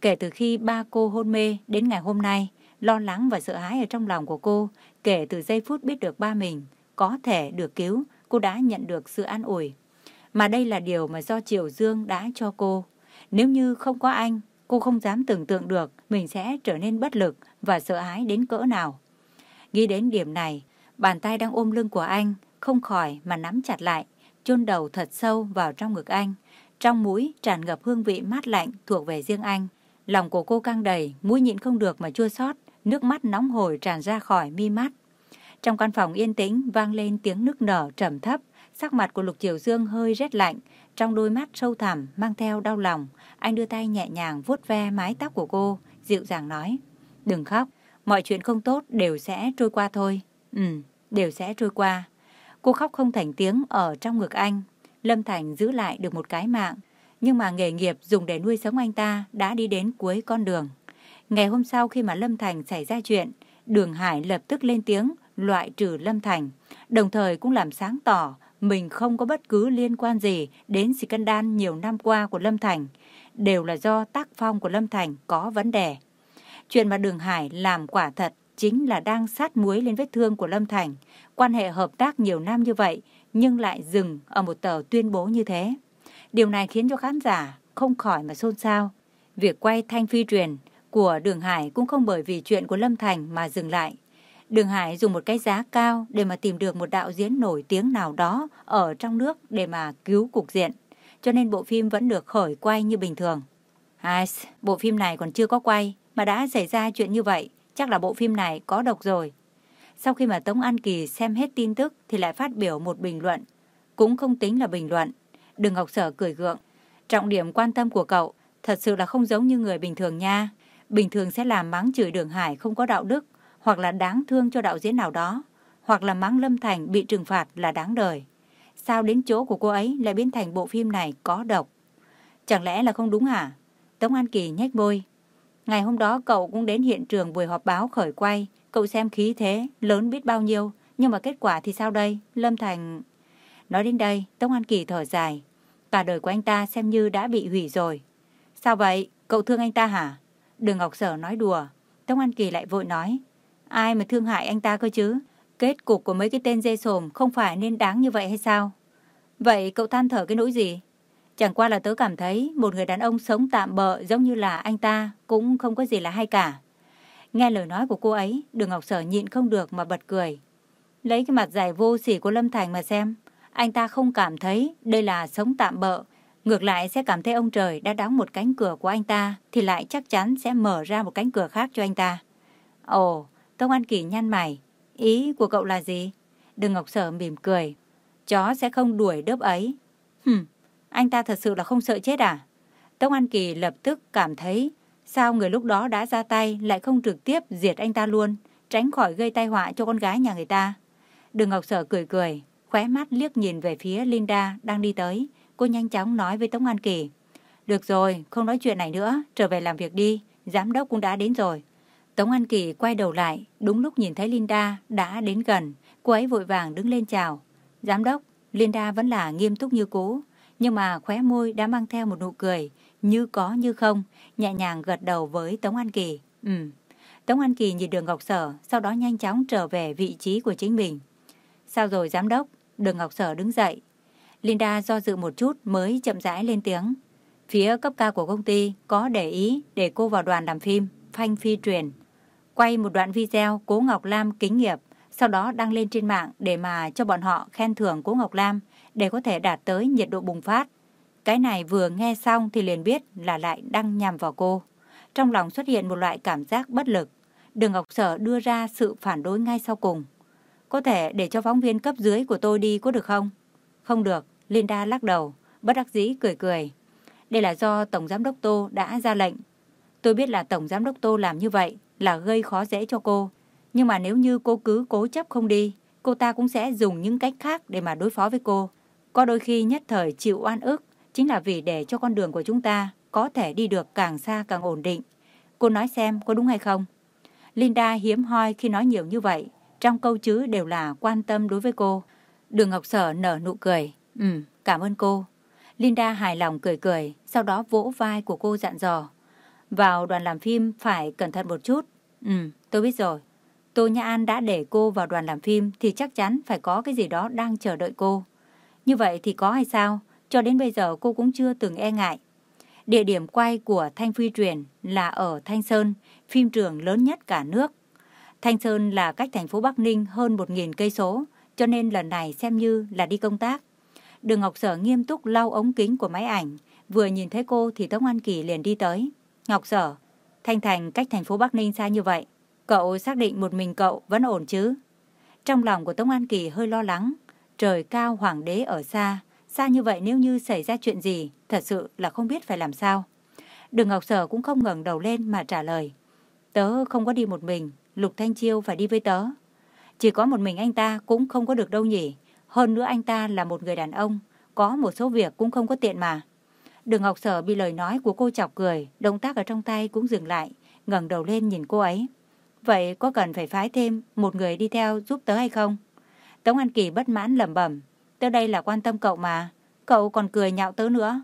Kể từ khi ba cô hôn mê đến ngày hôm nay, lo lắng và sợ hãi ở trong lòng của cô, kể từ giây phút biết được ba mình có thể được cứu, cô đã nhận được sự an ủi. Mà đây là điều mà do Triều Dương đã cho cô. Nếu như không có anh, cô không dám tưởng tượng được mình sẽ trở nên bất lực và sợ hãi đến cỡ nào. Nghĩ đến điểm này, bàn tay đang ôm lưng của anh không khỏi mà nắm chặt lại, chôn đầu thật sâu vào trong ngực anh. Trong mũi tràn ngập hương vị mát lạnh thuộc về riêng anh. Lòng của cô căng đầy, mũi nhịn không được mà chua xót, nước mắt nóng hổi tràn ra khỏi mi mắt. Trong căn phòng yên tĩnh vang lên tiếng nức nở trầm thấp, sắc mặt của Lục Triều Dương hơi rét lạnh, trong đôi mắt sâu thẳm mang theo đau lòng, anh đưa tay nhẹ nhàng vuốt ve mái tóc của cô, dịu dàng nói: "Đừng khóc, mọi chuyện không tốt đều sẽ trôi qua thôi." "Ừ, đều sẽ trôi qua." Cô khóc không thành tiếng ở trong ngực anh. Lâm Thành giữ lại được một cái mạng, nhưng mà nghề nghiệp dùng để nuôi sống anh ta đã đi đến cuối con đường. Ngày hôm sau khi mà Lâm Thành xảy ra chuyện, Đường Hải lập tức lên tiếng loại trừ Lâm Thành, đồng thời cũng làm sáng tỏ mình không có bất cứ liên quan gì đến scandal nhiều năm qua của Lâm Thành, đều là do tác phong của Lâm Thành có vấn đề. Chuyện mà Đường Hải làm quả thật chính là đang sát muối lên vết thương của Lâm Thành, quan hệ hợp tác nhiều năm như vậy nhưng lại dừng ở một tờ tuyên bố như thế. Điều này khiến cho khán giả không khỏi mà xôn xao. Việc quay thanh phi truyền của Đường Hải cũng không bởi vì chuyện của Lâm Thành mà dừng lại. Đường Hải dùng một cái giá cao để mà tìm được một đạo diễn nổi tiếng nào đó ở trong nước để mà cứu cục diện. Cho nên bộ phim vẫn được khởi quay như bình thường. Ai, bộ phim này còn chưa có quay mà đã xảy ra chuyện như vậy. Chắc là bộ phim này có độc rồi. Sau khi mà Tống An Kỳ xem hết tin tức thì lại phát biểu một bình luận. Cũng không tính là bình luận. Đường Ngọc Sở cười gượng. Trọng điểm quan tâm của cậu thật sự là không giống như người bình thường nha. Bình thường sẽ làm mắng chửi Đường Hải không có đạo đức, hoặc là đáng thương cho đạo diễn nào đó, hoặc là mắng Lâm Thành bị trừng phạt là đáng đời. Sao đến chỗ của cô ấy lại biến thành bộ phim này có độc? Chẳng lẽ là không đúng hả? Tống An Kỳ nhếch môi. Ngày hôm đó cậu cũng đến hiện trường buổi họp báo khởi quay, cậu xem khí thế, lớn biết bao nhiêu, nhưng mà kết quả thì sao đây? Lâm Thành... Nói đến đây, Tống An Kỳ thở dài. Cả đời của anh ta xem như đã bị hủy rồi. Sao vậy? Cậu thương anh ta hả? Đường Ngọc Sở nói đùa. Tống An Kỳ lại vội nói. Ai mà thương hại anh ta cơ chứ? Kết cục của mấy cái tên dê sồm không phải nên đáng như vậy hay sao? Vậy cậu than thở cái nỗi gì? Chẳng qua là tớ cảm thấy một người đàn ông sống tạm bợ giống như là anh ta cũng không có gì là hay cả. Nghe lời nói của cô ấy, đường Ngọc Sở nhịn không được mà bật cười. Lấy cái mặt dài vô sỉ của Lâm Thành mà xem, anh ta không cảm thấy đây là sống tạm bợ. Ngược lại sẽ cảm thấy ông trời đã đóng một cánh cửa của anh ta thì lại chắc chắn sẽ mở ra một cánh cửa khác cho anh ta. Ồ, Tông An Kỳ nhăn mày. Ý của cậu là gì? Đừng Ngọc Sở mỉm cười. Chó sẽ không đuổi đớp ấy. Hừm, anh ta thật sự là không sợ chết à? Tông An Kỳ lập tức cảm thấy sao người lúc đó đã ra tay lại không trực tiếp diệt anh ta luôn, tránh khỏi gây tai họa cho con gái nhà người ta. Đường Ngọc Sở cười cười, khóe mắt liếc nhìn về phía Linda đang đi tới. Cô nhanh chóng nói với Tống An Kỳ. Được rồi, không nói chuyện này nữa, trở về làm việc đi, giám đốc cũng đã đến rồi. Tống An Kỳ quay đầu lại, đúng lúc nhìn thấy Linda đã đến gần, cô ấy vội vàng đứng lên chào. Giám đốc, Linda vẫn là nghiêm túc như cũ, nhưng mà khóe môi đã mang theo một nụ cười, như có như không, nhẹ nhàng gật đầu với Tống An Kỳ. Ừm. Tống An Kỳ nhìn đường Ngọc Sở, sau đó nhanh chóng trở về vị trí của chính mình. Sao rồi giám đốc? Đường Ngọc Sở đứng dậy. Linda do dự một chút mới chậm rãi lên tiếng. Phía cấp cao của công ty có để ý để cô vào đoàn làm phim, phanh phi truyền. Quay một đoạn video Cố Ngọc Lam kính nghiệp, sau đó đăng lên trên mạng để mà cho bọn họ khen thưởng Cố Ngọc Lam để có thể đạt tới nhiệt độ bùng phát. Cái này vừa nghe xong thì liền biết là lại đăng nhằm vào cô. Trong lòng xuất hiện một loại cảm giác bất lực. Đường Ngọc Sở đưa ra sự phản đối ngay sau cùng. Có thể để cho phóng viên cấp dưới của tôi đi có được không? Không được, Linda lắc đầu, bất đắc dĩ cười cười. Đây là do Tổng Giám đốc Tô đã ra lệnh. Tôi biết là Tổng Giám đốc Tô làm như vậy là gây khó dễ cho cô. Nhưng mà nếu như cô cứ cố chấp không đi, cô ta cũng sẽ dùng những cách khác để mà đối phó với cô. Có đôi khi nhất thời chịu oan ức chính là vì để cho con đường của chúng ta có thể đi được càng xa càng ổn định. Cô nói xem có đúng hay không? Linda hiếm hoi khi nói nhiều như vậy, trong câu chữ đều là quan tâm đối với cô. Đường Ngọc Sở nở nụ cười. Ừ, cảm ơn cô. Linda hài lòng cười cười, sau đó vỗ vai của cô dặn dò. Vào đoàn làm phim phải cẩn thận một chút. Ừ, tôi biết rồi. Tô Nhã An đã để cô vào đoàn làm phim thì chắc chắn phải có cái gì đó đang chờ đợi cô. Như vậy thì có hay sao? Cho đến bây giờ cô cũng chưa từng e ngại. Địa điểm quay của Thanh Phi Truyền là ở Thanh Sơn, phim trường lớn nhất cả nước. Thanh Sơn là cách thành phố Bắc Ninh hơn 1.000 cây số, cho nên lần này xem như là đi công tác. Đường Ngọc Sở nghiêm túc lau ống kính của máy ảnh, vừa nhìn thấy cô thì Tống An Kỳ liền đi tới. Ngọc Sở, Thanh Thành cách thành phố Bắc Ninh xa như vậy, cậu xác định một mình cậu vẫn ổn chứ? Trong lòng của Tống An Kỳ hơi lo lắng, trời cao hoàng đế ở xa, xa như vậy nếu như xảy ra chuyện gì, thật sự là không biết phải làm sao. Đường Ngọc Sở cũng không ngẩng đầu lên mà trả lời. Tớ không có đi một mình, Lục Thanh Chiêu phải đi với tớ. Chỉ có một mình anh ta cũng không có được đâu nhỉ. Hơn nữa anh ta là một người đàn ông, có một số việc cũng không có tiện mà. Đường Ngọc Sở bị lời nói của cô chọc cười, động tác ở trong tay cũng dừng lại, ngẩng đầu lên nhìn cô ấy. Vậy có cần phải phái thêm một người đi theo giúp tớ hay không? Tống An Kỳ bất mãn lẩm bẩm, tớ đây là quan tâm cậu mà, cậu còn cười nhạo tớ nữa.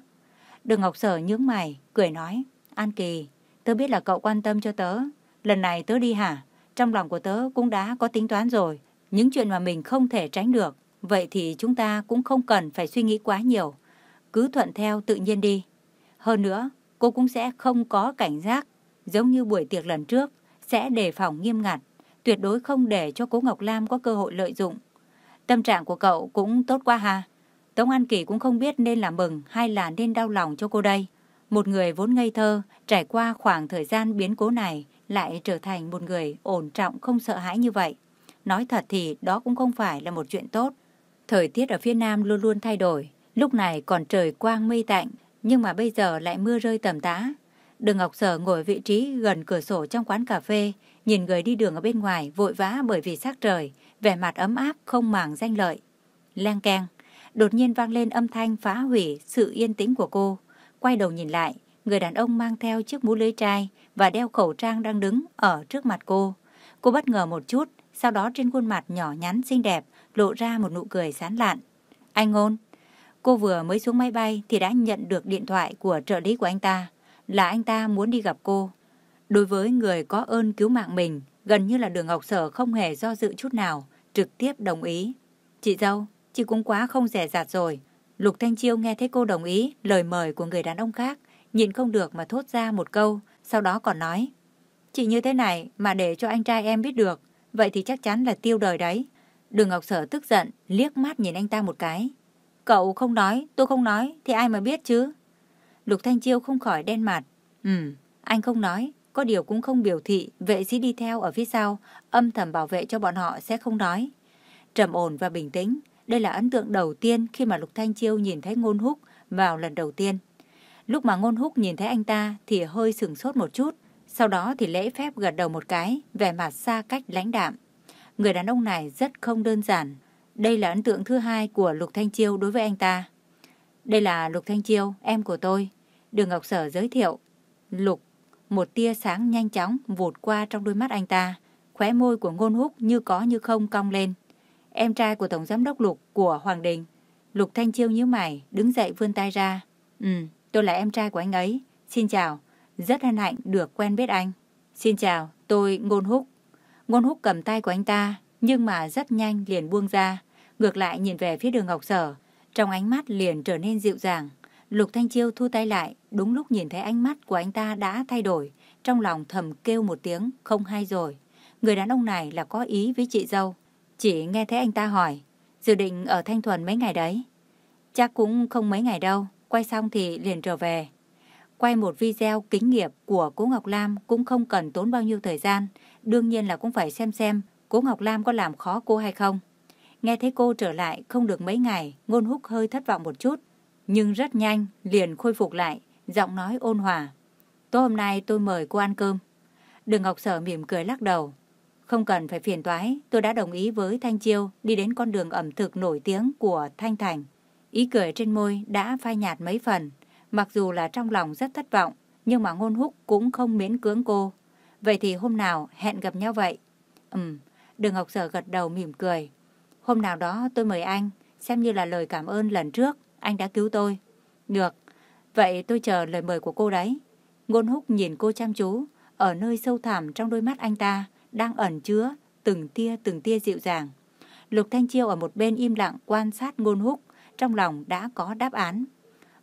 Đường Ngọc Sở nhướng mày, cười nói, An Kỳ, tớ biết là cậu quan tâm cho tớ, lần này tớ đi hả? Trong lòng của tớ cũng đã có tính toán rồi. Những chuyện mà mình không thể tránh được. Vậy thì chúng ta cũng không cần phải suy nghĩ quá nhiều. Cứ thuận theo tự nhiên đi. Hơn nữa, cô cũng sẽ không có cảnh giác. Giống như buổi tiệc lần trước, sẽ đề phòng nghiêm ngặt. Tuyệt đối không để cho cố Ngọc Lam có cơ hội lợi dụng. Tâm trạng của cậu cũng tốt quá ha. Tống An Kỳ cũng không biết nên là mừng hay là nên đau lòng cho cô đây. Một người vốn ngây thơ, trải qua khoảng thời gian biến cố này, lại trở thành một người ổn trọng không sợ hãi như vậy. Nói thật thì đó cũng không phải là một chuyện tốt. Thời tiết ở phía Nam luôn luôn thay đổi. Lúc này còn trời quang mây tạnh, nhưng mà bây giờ lại mưa rơi tầm tã. Đường Ngọc Sở ngồi vị trí gần cửa sổ trong quán cà phê, nhìn người đi đường ở bên ngoài vội vã bởi vì sắc trời, vẻ mặt ấm áp không màng danh lợi. Lang keng, đột nhiên vang lên âm thanh phá hủy sự yên tĩnh của cô. Quay đầu nhìn lại, người đàn ông mang theo chiếc mũ lưới trai và đeo khẩu trang đang đứng ở trước mặt cô. Cô bất ngờ một chút, sau đó trên khuôn mặt nhỏ nhắn xinh đẹp lộ ra một nụ cười sán lạn. Anh ngôn, cô vừa mới xuống máy bay thì đã nhận được điện thoại của trợ lý của anh ta, là anh ta muốn đi gặp cô. Đối với người có ơn cứu mạng mình, gần như là đường Ngọc Sở không hề do dự chút nào, trực tiếp đồng ý. Chị dâu, chị cũng quá không rẻ rạt rồi. Lục Thanh Chiêu nghe thấy cô đồng ý lời mời của người đàn ông khác, nhịn không được mà thốt ra một câu, sau đó còn nói. Chị như thế này mà để cho anh trai em biết được, vậy thì chắc chắn là tiêu đời đấy. Đường Ngọc Sở tức giận, liếc mắt nhìn anh ta một cái. Cậu không nói, tôi không nói, thì ai mà biết chứ? Lục Thanh Chiêu không khỏi đen mặt. Ừ, anh không nói, có điều cũng không biểu thị, vệ sĩ đi theo ở phía sau, âm thầm bảo vệ cho bọn họ sẽ không nói. Trầm ổn và bình tĩnh, đây là ấn tượng đầu tiên khi mà Lục Thanh Chiêu nhìn thấy Ngôn Húc vào lần đầu tiên. Lúc mà Ngôn Húc nhìn thấy anh ta thì hơi sửng sốt một chút, sau đó thì lễ phép gật đầu một cái, vẻ mặt xa cách lãnh đạm. Người đàn ông này rất không đơn giản. Đây là ấn tượng thứ hai của Lục Thanh Chiêu đối với anh ta. Đây là Lục Thanh Chiêu, em của tôi. Đường Ngọc Sở giới thiệu. Lục, một tia sáng nhanh chóng vụt qua trong đôi mắt anh ta. Khóe môi của ngôn húc như có như không cong lên. Em trai của Tổng Giám đốc Lục của Hoàng Đình. Lục Thanh Chiêu nhíu mày, đứng dậy vươn tay ra. Ừ, tôi là em trai của anh ấy. Xin chào, rất hân hạnh được quen biết anh. Xin chào, tôi Ngôn Húc. Ngôn Húc cầm tay của anh ta, nhưng mà rất nhanh liền buông ra. Ngược lại nhìn về phía đường Ngọc Sở, trong ánh mắt liền trở nên dịu dàng. Lục Thanh Chiêu thu tay lại, đúng lúc nhìn thấy ánh mắt của anh ta đã thay đổi, trong lòng thầm kêu một tiếng, không hay rồi. Người đàn ông này là có ý với chị dâu. Chỉ nghe thấy anh ta hỏi, dự định ở Thanh Thuần mấy ngày đấy? Chắc cũng không mấy ngày đâu, quay xong thì liền trở về. Quay một video kính nghiệp của Cố Ngọc Lam cũng không cần tốn bao nhiêu thời gian, đương nhiên là cũng phải xem xem Cố Ngọc Lam có làm khó cô hay không. Nghe thấy cô trở lại không được mấy ngày, ngôn húc hơi thất vọng một chút, nhưng rất nhanh liền khôi phục lại, giọng nói ôn hòa. Tối hôm nay tôi mời cô ăn cơm. Đường Ngọc Sở mỉm cười lắc đầu. Không cần phải phiền toái, tôi đã đồng ý với Thanh Chiêu đi đến con đường ẩm thực nổi tiếng của Thanh Thành. Ý cười trên môi đã phai nhạt mấy phần, mặc dù là trong lòng rất thất vọng, nhưng mà ngôn húc cũng không miễn cưỡng cô. Vậy thì hôm nào hẹn gặp nhau vậy? Ừm, đường Ngọc Sở gật đầu mỉm cười. Hôm nào đó tôi mời anh, xem như là lời cảm ơn lần trước anh đã cứu tôi. Được, vậy tôi chờ lời mời của cô đấy. Ngôn húc nhìn cô chăm chú, ở nơi sâu thẳm trong đôi mắt anh ta đang ẩn chứa từng tia từng tia dịu dàng. Lục Thanh Chiêu ở một bên im lặng quan sát ngôn húc, trong lòng đã có đáp án.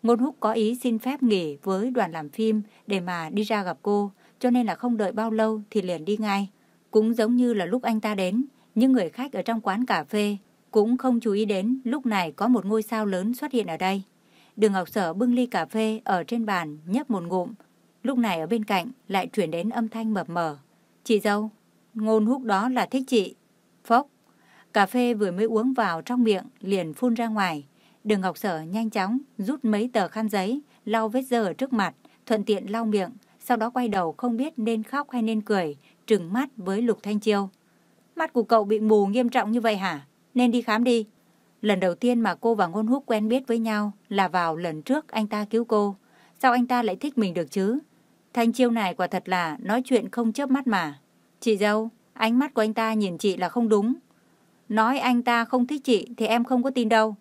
Ngôn húc có ý xin phép nghỉ với đoàn làm phim để mà đi ra gặp cô, cho nên là không đợi bao lâu thì liền đi ngay. Cũng giống như là lúc anh ta đến, những người khách ở trong quán cà phê cũng không chú ý đến lúc này có một ngôi sao lớn xuất hiện ở đây. Đường Ngọc Sở bưng ly cà phê ở trên bàn nhấp một ngụm. Lúc này ở bên cạnh lại chuyển đến âm thanh mập mờ. Chị dâu, ngôn húc đó là thích chị. Phốc, cà phê vừa mới uống vào trong miệng liền phun ra ngoài. Đường Ngọc Sở nhanh chóng rút mấy tờ khăn giấy, lau vết dơ ở trước mặt, thuận tiện lau miệng, sau đó quay đầu không biết nên khóc hay nên cười, trừng mắt với Lục Thanh Chiêu. Mắt của cậu bị mù nghiêm trọng như vậy hả? Nên đi khám đi. Lần đầu tiên mà cô và Ngôn Húc quen biết với nhau là vào lần trước anh ta cứu cô. Sao anh ta lại thích mình được chứ? Thanh Chiêu này quả thật là nói chuyện không chớp mắt mà. Chị dâu, ánh mắt của anh ta nhìn chị là không đúng. Nói anh ta không thích chị thì em không có tin đâu.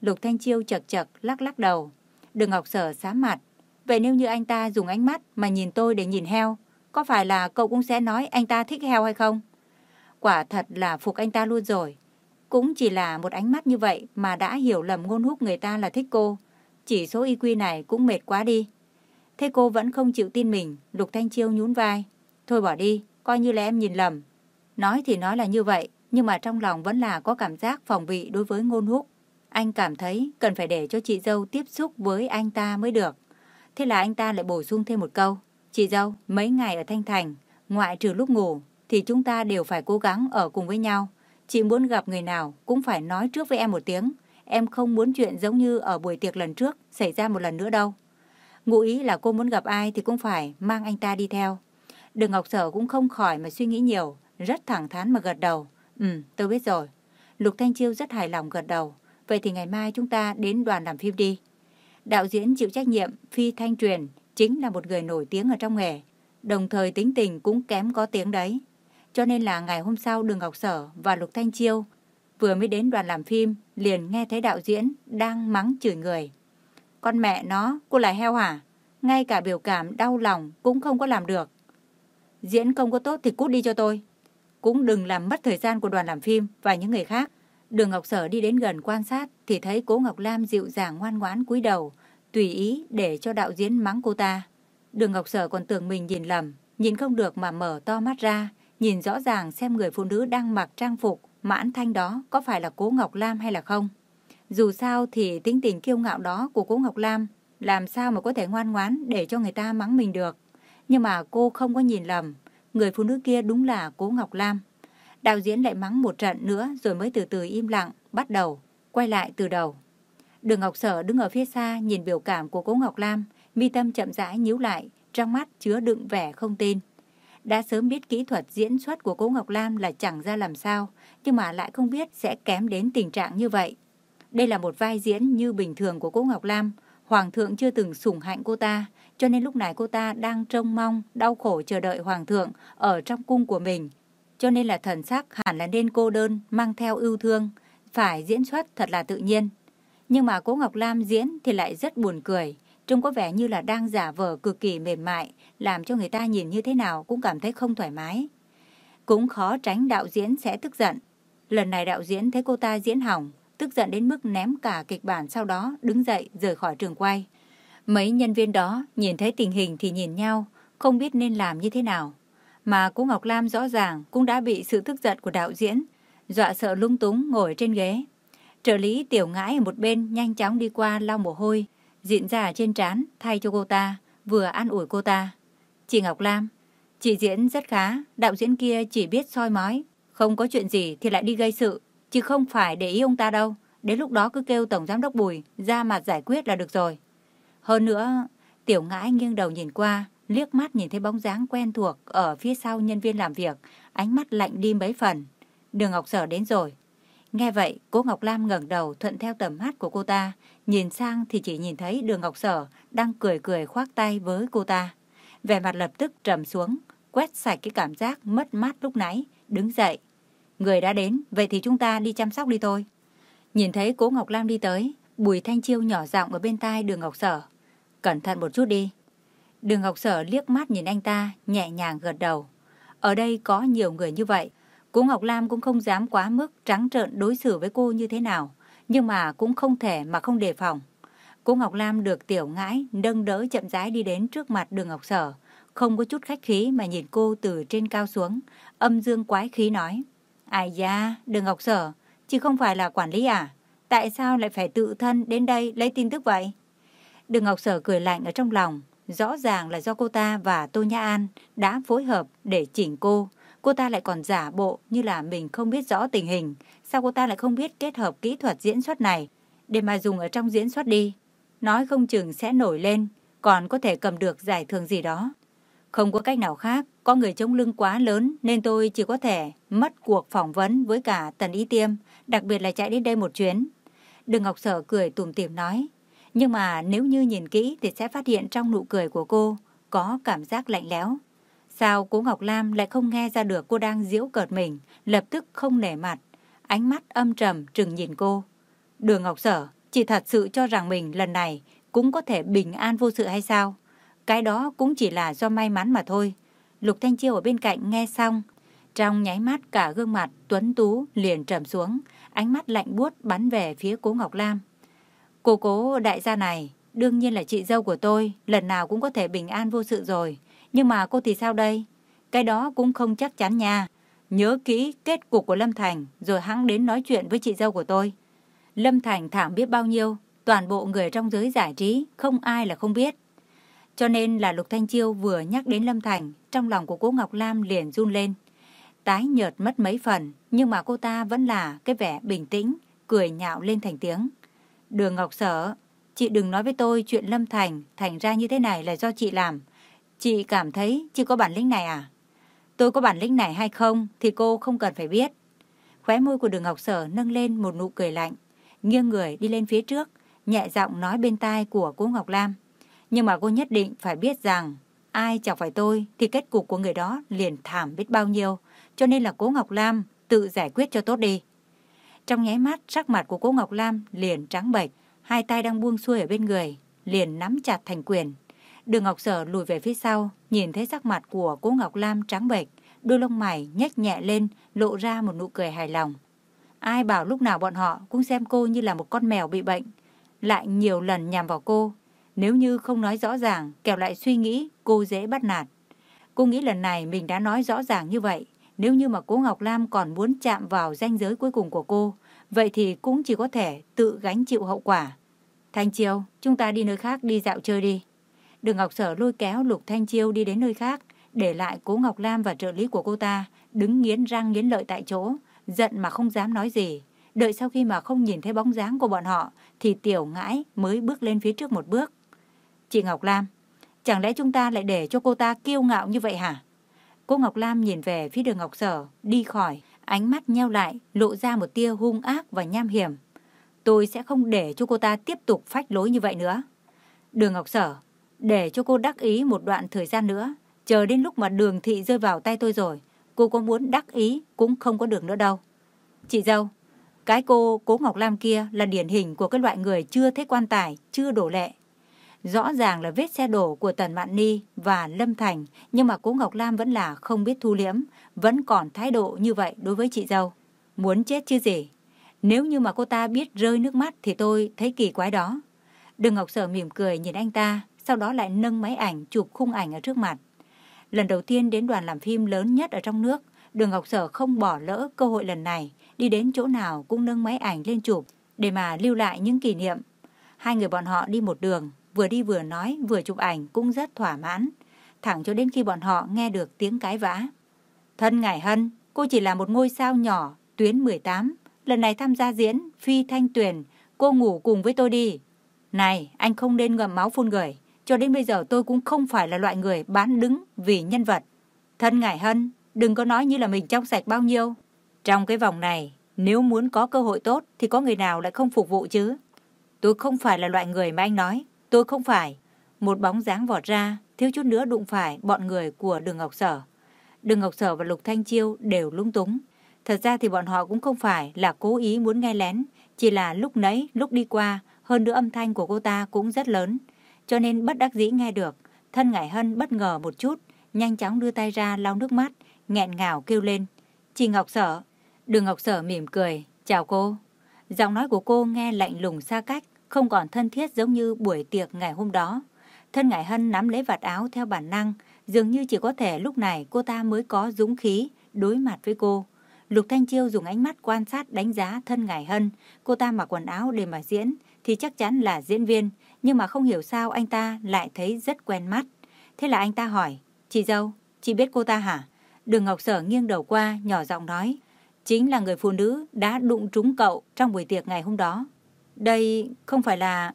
Lục Thanh Chiêu chật chật lắc lắc đầu. Đừng Ngọc Sở xám mặt. Vậy nếu như anh ta dùng ánh mắt mà nhìn tôi để nhìn heo, có phải là cậu cũng sẽ nói anh ta thích heo hay không? Quả thật là phục anh ta luôn rồi. Cũng chỉ là một ánh mắt như vậy mà đã hiểu lầm ngôn húc người ta là thích cô. Chỉ số IQ này cũng mệt quá đi. Thế cô vẫn không chịu tin mình, Lục Thanh Chiêu nhún vai. Thôi bỏ đi, coi như là em nhìn lầm. Nói thì nói là như vậy, nhưng mà trong lòng vẫn là có cảm giác phòng bị đối với ngôn húc. Anh cảm thấy cần phải để cho chị dâu tiếp xúc với anh ta mới được. Thế là anh ta lại bổ sung thêm một câu. Chị dâu, mấy ngày ở Thanh Thành, ngoại trừ lúc ngủ, thì chúng ta đều phải cố gắng ở cùng với nhau. Chị muốn gặp người nào cũng phải nói trước với em một tiếng. em không muốn chuyện giống như ở buổi tiệc lần trước xảy ra một lần nữa đâu. Ngụ ý là cô muốn gặp ai thì cũng phải mang anh ta đi theo. Đường Ngọc Sở cũng không khỏi mà suy nghĩ nhiều, rất thẳng thắn mà gật đầu. Ừ, tôi biết rồi. Lục Thanh Chiêu rất hài lòng gật đầu. Vậy thì ngày mai chúng ta đến đoàn làm phim đi. Đạo diễn chịu trách nhiệm Phi Thanh Truyền chính là một người nổi tiếng ở trong nghề. Đồng thời tính tình cũng kém có tiếng đấy. Cho nên là ngày hôm sau Đường Ngọc Sở và Lục Thanh Chiêu vừa mới đến đoàn làm phim liền nghe thấy đạo diễn đang mắng chửi người. Con mẹ nó, cô là heo hả? Ngay cả biểu cảm đau lòng cũng không có làm được. Diễn không có tốt thì cút đi cho tôi. Cũng đừng làm mất thời gian của đoàn làm phim và những người khác. Đường Ngọc Sở đi đến gần quan sát thì thấy cố Ngọc Lam dịu dàng ngoan ngoãn cúi đầu, tùy ý để cho đạo diễn mắng cô ta. Đường Ngọc Sở còn tưởng mình nhìn lầm, nhìn không được mà mở to mắt ra, nhìn rõ ràng xem người phụ nữ đang mặc trang phục mãn thanh đó có phải là cố Ngọc Lam hay là không. Dù sao thì tính tình kiêu ngạo đó của cố Ngọc Lam làm sao mà có thể ngoan ngoãn để cho người ta mắng mình được. Nhưng mà cô không có nhìn lầm, người phụ nữ kia đúng là cố Ngọc Lam. Đạo diễn lại mắng một trận nữa rồi mới từ từ im lặng, bắt đầu, quay lại từ đầu. Đường Ngọc Sở đứng ở phía xa nhìn biểu cảm của cố Ngọc Lam, mi tâm chậm rãi nhíu lại, trong mắt chứa đựng vẻ không tin. Đã sớm biết kỹ thuật diễn xuất của cố Ngọc Lam là chẳng ra làm sao, nhưng mà lại không biết sẽ kém đến tình trạng như vậy. Đây là một vai diễn như bình thường của cố Ngọc Lam, Hoàng thượng chưa từng sủng hạnh cô ta, cho nên lúc này cô ta đang trông mong, đau khổ chờ đợi Hoàng thượng ở trong cung của mình. Cho nên là thần sắc hẳn là nên cô đơn, mang theo ưu thương, phải diễn xuất thật là tự nhiên. Nhưng mà cố Ngọc Lam diễn thì lại rất buồn cười, trông có vẻ như là đang giả vờ cực kỳ mềm mại, làm cho người ta nhìn như thế nào cũng cảm thấy không thoải mái. Cũng khó tránh đạo diễn sẽ tức giận. Lần này đạo diễn thấy cô ta diễn hỏng, tức giận đến mức ném cả kịch bản sau đó đứng dậy rời khỏi trường quay. Mấy nhân viên đó nhìn thấy tình hình thì nhìn nhau, không biết nên làm như thế nào. Mà cô Ngọc Lam rõ ràng cũng đã bị sự tức giận của đạo diễn, dọa sợ lung túng ngồi trên ghế. Trợ lý tiểu ngãi ở một bên nhanh chóng đi qua lau mồ hôi, diện ra trên trán thay cho cô ta, vừa an ủi cô ta. Chị Ngọc Lam, chị diễn rất khá, đạo diễn kia chỉ biết soi mói, không có chuyện gì thì lại đi gây sự, chứ không phải để ý ông ta đâu. Đến lúc đó cứ kêu Tổng Giám đốc Bùi ra mặt giải quyết là được rồi. Hơn nữa, Tiểu Ngãi nghiêng đầu nhìn qua, liếc mắt nhìn thấy bóng dáng quen thuộc ở phía sau nhân viên làm việc, ánh mắt lạnh đi mấy phần. Đường Ngọc Sở đến rồi. Nghe vậy, cô Ngọc Lam ngẩng đầu thuận theo tầm mắt của cô ta, nhìn sang thì chỉ nhìn thấy đường Ngọc Sở đang cười cười khoác tay với cô ta. Vẻ mặt lập tức trầm xuống, quét sạch cái cảm giác mất mát lúc nãy, đứng dậy. Người đã đến, vậy thì chúng ta đi chăm sóc đi thôi. Nhìn thấy cố Ngọc Lam đi tới, Bùi Thanh Chiêu nhỏ giọng ở bên tai đường Ngọc Sở. Cẩn thận một chút đi. Đường Ngọc Sở liếc mắt nhìn anh ta, nhẹ nhàng gật đầu. Ở đây có nhiều người như vậy. Cố Ngọc Lam cũng không dám quá mức trắng trợn đối xử với cô như thế nào. Nhưng mà cũng không thể mà không đề phòng. Cố Ngọc Lam được tiểu ngãi nâng đỡ chậm rãi đi đến trước mặt đường Ngọc Sở. Không có chút khách khí mà nhìn cô từ trên cao xuống. Âm dương quái khí nói. Ai da, đường Ngọc Sở, chứ không phải là quản lý à? Tại sao lại phải tự thân đến đây lấy tin tức vậy? Đường Ngọc Sở cười lạnh ở trong lòng. Rõ ràng là do cô ta và Tô Nhã An đã phối hợp để chỉnh cô. Cô ta lại còn giả bộ như là mình không biết rõ tình hình. Sao cô ta lại không biết kết hợp kỹ thuật diễn xuất này để mà dùng ở trong diễn xuất đi? Nói không chừng sẽ nổi lên, còn có thể cầm được giải thưởng gì đó. Không có cách nào khác, có người chống lưng quá lớn nên tôi chỉ có thể mất cuộc phỏng vấn với cả Tần Ý Tiêm, đặc biệt là chạy đến đây một chuyến. Đừng Ngọc Sở cười tùm tìm nói, nhưng mà nếu như nhìn kỹ thì sẽ phát hiện trong nụ cười của cô có cảm giác lạnh lẽo. Sao cố Ngọc Lam lại không nghe ra được cô đang giễu cợt mình, lập tức không nể mặt, ánh mắt âm trầm trừng nhìn cô. Đường Ngọc Sở, chỉ thật sự cho rằng mình lần này cũng có thể bình an vô sự hay sao? Cái đó cũng chỉ là do may mắn mà thôi. Lục Thanh Chiêu ở bên cạnh nghe xong, trong nháy mắt cả gương mặt tuấn tú liền trầm xuống, ánh mắt lạnh buốt bắn về phía cố Ngọc Lam. Cô cố đại gia này, đương nhiên là chị dâu của tôi, lần nào cũng có thể bình an vô sự rồi. Nhưng mà cô thì sao đây? Cái đó cũng không chắc chắn nha. Nhớ kỹ kết cục của Lâm Thành, rồi hắn đến nói chuyện với chị dâu của tôi. Lâm Thành thảm biết bao nhiêu, toàn bộ người trong giới giải trí, không ai là không biết. Cho nên là Lục Thanh Chiêu vừa nhắc đến Lâm Thành, trong lòng của cô Ngọc Lam liền run lên. Tái nhợt mất mấy phần, nhưng mà cô ta vẫn là cái vẻ bình tĩnh, cười nhạo lên thành tiếng. Đường Ngọc Sở, chị đừng nói với tôi chuyện Lâm Thành thành ra như thế này là do chị làm. Chị cảm thấy chị có bản lĩnh này à? Tôi có bản lĩnh này hay không thì cô không cần phải biết. Khóe môi của đường Ngọc Sở nâng lên một nụ cười lạnh, nghiêng người đi lên phía trước, nhẹ giọng nói bên tai của cô Ngọc Lam. Nhưng mà cô nhất định phải biết rằng ai chọc phải tôi thì kết cục của người đó liền thảm biết bao nhiêu. Cho nên là cố Ngọc Lam tự giải quyết cho tốt đi. Trong nháy mắt, sắc mặt của cố Ngọc Lam liền trắng bệch, hai tay đang buông xuôi ở bên người, liền nắm chặt thành quyền. Đường Ngọc Sở lùi về phía sau, nhìn thấy sắc mặt của cố Ngọc Lam trắng bệch, đôi lông mày nhếch nhẹ lên, lộ ra một nụ cười hài lòng. Ai bảo lúc nào bọn họ cũng xem cô như là một con mèo bị bệnh, lại nhiều lần nhằm vào cô. Nếu như không nói rõ ràng, kẻo lại suy nghĩ cô dễ bắt nạt. Cô nghĩ lần này mình đã nói rõ ràng như vậy. Nếu như mà cô Ngọc Lam còn muốn chạm vào ranh giới cuối cùng của cô, vậy thì cũng chỉ có thể tự gánh chịu hậu quả. Thanh Chiêu, chúng ta đi nơi khác đi dạo chơi đi. Đường Ngọc Sở lôi kéo Lục Thanh Chiêu đi đến nơi khác, để lại cố Ngọc Lam và trợ lý của cô ta đứng nghiến răng nghiến lợi tại chỗ, giận mà không dám nói gì. Đợi sau khi mà không nhìn thấy bóng dáng của bọn họ, thì tiểu ngãi mới bước lên phía trước một bước. Chị Ngọc Lam, chẳng lẽ chúng ta lại để cho cô ta kiêu ngạo như vậy hả? Cô Ngọc Lam nhìn về phía đường Ngọc Sở, đi khỏi, ánh mắt nheo lại, lộ ra một tia hung ác và nham hiểm. Tôi sẽ không để cho cô ta tiếp tục phách lối như vậy nữa. Đường Ngọc Sở, để cho cô đắc ý một đoạn thời gian nữa, chờ đến lúc mà đường thị rơi vào tay tôi rồi, cô có muốn đắc ý cũng không có được nữa đâu. Chị dâu, cái cô Cố Ngọc Lam kia là điển hình của cái loại người chưa thấy quan tài, chưa đổ lệ. Rõ ràng là vết xe đổ của Tần Mạn Ni và Lâm Thành, nhưng mà Cố Ngọc Lam vẫn là không biết thu liễm vẫn còn thái độ như vậy đối với chị dâu. Muốn chết chứ gì. Nếu như mà cô ta biết rơi nước mắt thì tôi thấy kỳ quái đó. Đường Ngọc Sở mỉm cười nhìn anh ta, sau đó lại nâng máy ảnh chụp khung ảnh ở trước mặt. Lần đầu tiên đến đoàn làm phim lớn nhất ở trong nước, Đường Ngọc Sở không bỏ lỡ cơ hội lần này, đi đến chỗ nào cũng nâng máy ảnh lên chụp để mà lưu lại những kỷ niệm. Hai người bọn họ đi một đường, vừa đi vừa nói, vừa chụp ảnh cũng rất thỏa mãn, thẳng cho đến khi bọn họ nghe được tiếng cái vã. Thân Ngải Hân, cô chỉ là một ngôi sao nhỏ, tuyến 18, lần này tham gia diễn Phi Thanh Tuyền, cô ngủ cùng với tôi đi. Này, anh không nên ngậm máu phun người, cho đến bây giờ tôi cũng không phải là loại người bán đứng vì nhân vật. Thân Ngải Hân, đừng có nói như là mình trong sạch bao nhiêu. Trong cái vòng này, nếu muốn có cơ hội tốt thì có người nào lại không phục vụ chứ? Tôi không phải là loại người mà anh nói. Tôi không phải. Một bóng dáng vọt ra, thiếu chút nữa đụng phải bọn người của Đường Ngọc Sở. Đường Ngọc Sở và Lục Thanh Chiêu đều lung túng. Thật ra thì bọn họ cũng không phải là cố ý muốn nghe lén, chỉ là lúc nãy, lúc đi qua, hơn nữa âm thanh của cô ta cũng rất lớn. Cho nên bất đắc dĩ nghe được, thân ngải hân bất ngờ một chút, nhanh chóng đưa tay ra lau nước mắt, nghẹn ngào kêu lên. Chị Ngọc Sở. Đường Ngọc Sở mỉm cười, chào cô. Giọng nói của cô nghe lạnh lùng xa cách, không còn thân thiết giống như buổi tiệc ngày hôm đó. Thân Ngải Hân nắm lấy vạt áo theo bản năng, dường như chỉ có thể lúc này cô ta mới có dũng khí đối mặt với cô. Lục Thanh Chiêu dùng ánh mắt quan sát đánh giá thân Ngải Hân, cô ta mặc quần áo để mà diễn thì chắc chắn là diễn viên, nhưng mà không hiểu sao anh ta lại thấy rất quen mắt. Thế là anh ta hỏi, chị dâu, chị biết cô ta hả? Đường Ngọc Sở nghiêng đầu qua, nhỏ giọng nói, chính là người phụ nữ đã đụng trúng cậu trong buổi tiệc ngày hôm đó. Đây không phải là...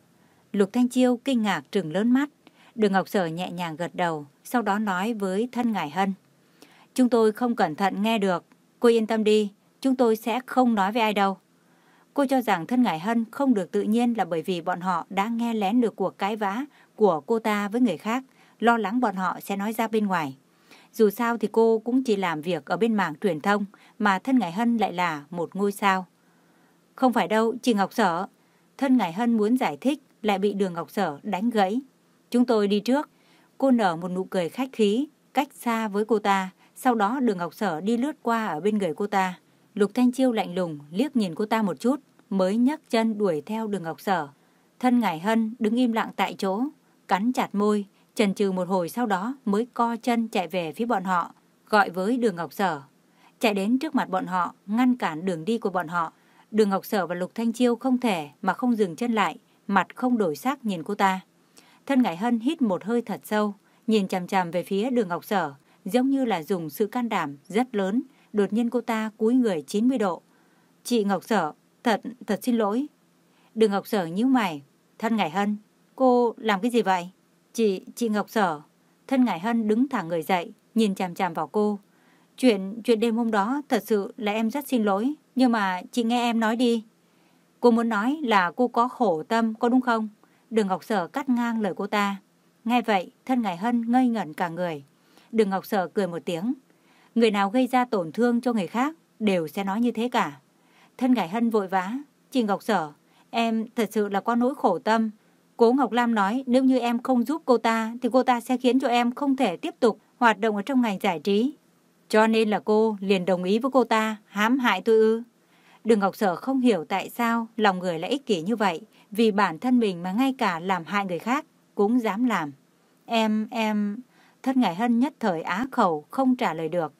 Lục Thanh Chiêu kinh ngạc trừng lớn mắt. Đường Ngọc Sở nhẹ nhàng gật đầu, sau đó nói với thân ngải hân. Chúng tôi không cẩn thận nghe được. Cô yên tâm đi, chúng tôi sẽ không nói với ai đâu. Cô cho rằng thân ngải hân không được tự nhiên là bởi vì bọn họ đã nghe lén được cuộc cãi vã của cô ta với người khác, lo lắng bọn họ sẽ nói ra bên ngoài. Dù sao thì cô cũng chỉ làm việc ở bên mảng truyền thông, mà thân ngải hân lại là một ngôi sao. Không phải đâu, chị Ngọc Sở, Thân Ngải Hân muốn giải thích, lại bị đường Ngọc Sở đánh gãy. Chúng tôi đi trước. Cô nở một nụ cười khách khí, cách xa với cô ta. Sau đó đường Ngọc Sở đi lướt qua ở bên người cô ta. Lục Thanh Chiêu lạnh lùng, liếc nhìn cô ta một chút, mới nhấc chân đuổi theo đường Ngọc Sở. Thân Ngải Hân đứng im lặng tại chỗ, cắn chặt môi, chần chừ một hồi sau đó mới co chân chạy về phía bọn họ, gọi với đường Ngọc Sở. Chạy đến trước mặt bọn họ, ngăn cản đường đi của bọn họ. Đường Ngọc Sở và Lục Thanh Chiêu không thể mà không dừng chân lại, mặt không đổi sắc nhìn cô ta. Thân Ngải Hân hít một hơi thật sâu, nhìn chằm chằm về phía đường Ngọc Sở, giống như là dùng sự can đảm rất lớn, đột nhiên cô ta cúi người 90 độ. Chị Ngọc Sở, thật, thật xin lỗi. Đường Ngọc Sở nhíu mày. Thân Ngải Hân, cô làm cái gì vậy? Chị, chị Ngọc Sở. Thân Ngải Hân đứng thẳng người dậy, nhìn chằm chằm vào cô. Chuyện, chuyện đêm hôm đó thật sự là em rất xin lỗi. Nhưng mà chị nghe em nói đi. Cô muốn nói là cô có khổ tâm, có đúng không? Đường Ngọc Sở cắt ngang lời cô ta. Nghe vậy, thân Ngài Hân ngây ngẩn cả người. Đường Ngọc Sở cười một tiếng. Người nào gây ra tổn thương cho người khác đều sẽ nói như thế cả. Thân Ngài Hân vội vã. Chị Ngọc Sở, em thật sự là có nỗi khổ tâm. Cố Ngọc Lam nói nếu như em không giúp cô ta thì cô ta sẽ khiến cho em không thể tiếp tục hoạt động ở trong ngành giải trí. Cho nên là cô liền đồng ý với cô ta hãm hại tôi ư. Đường Ngọc Sở không hiểu tại sao lòng người lại ích kỷ như vậy, vì bản thân mình mà ngay cả làm hại người khác cũng dám làm. Em, em... Thất Ngải Hân nhất thời á khẩu không trả lời được.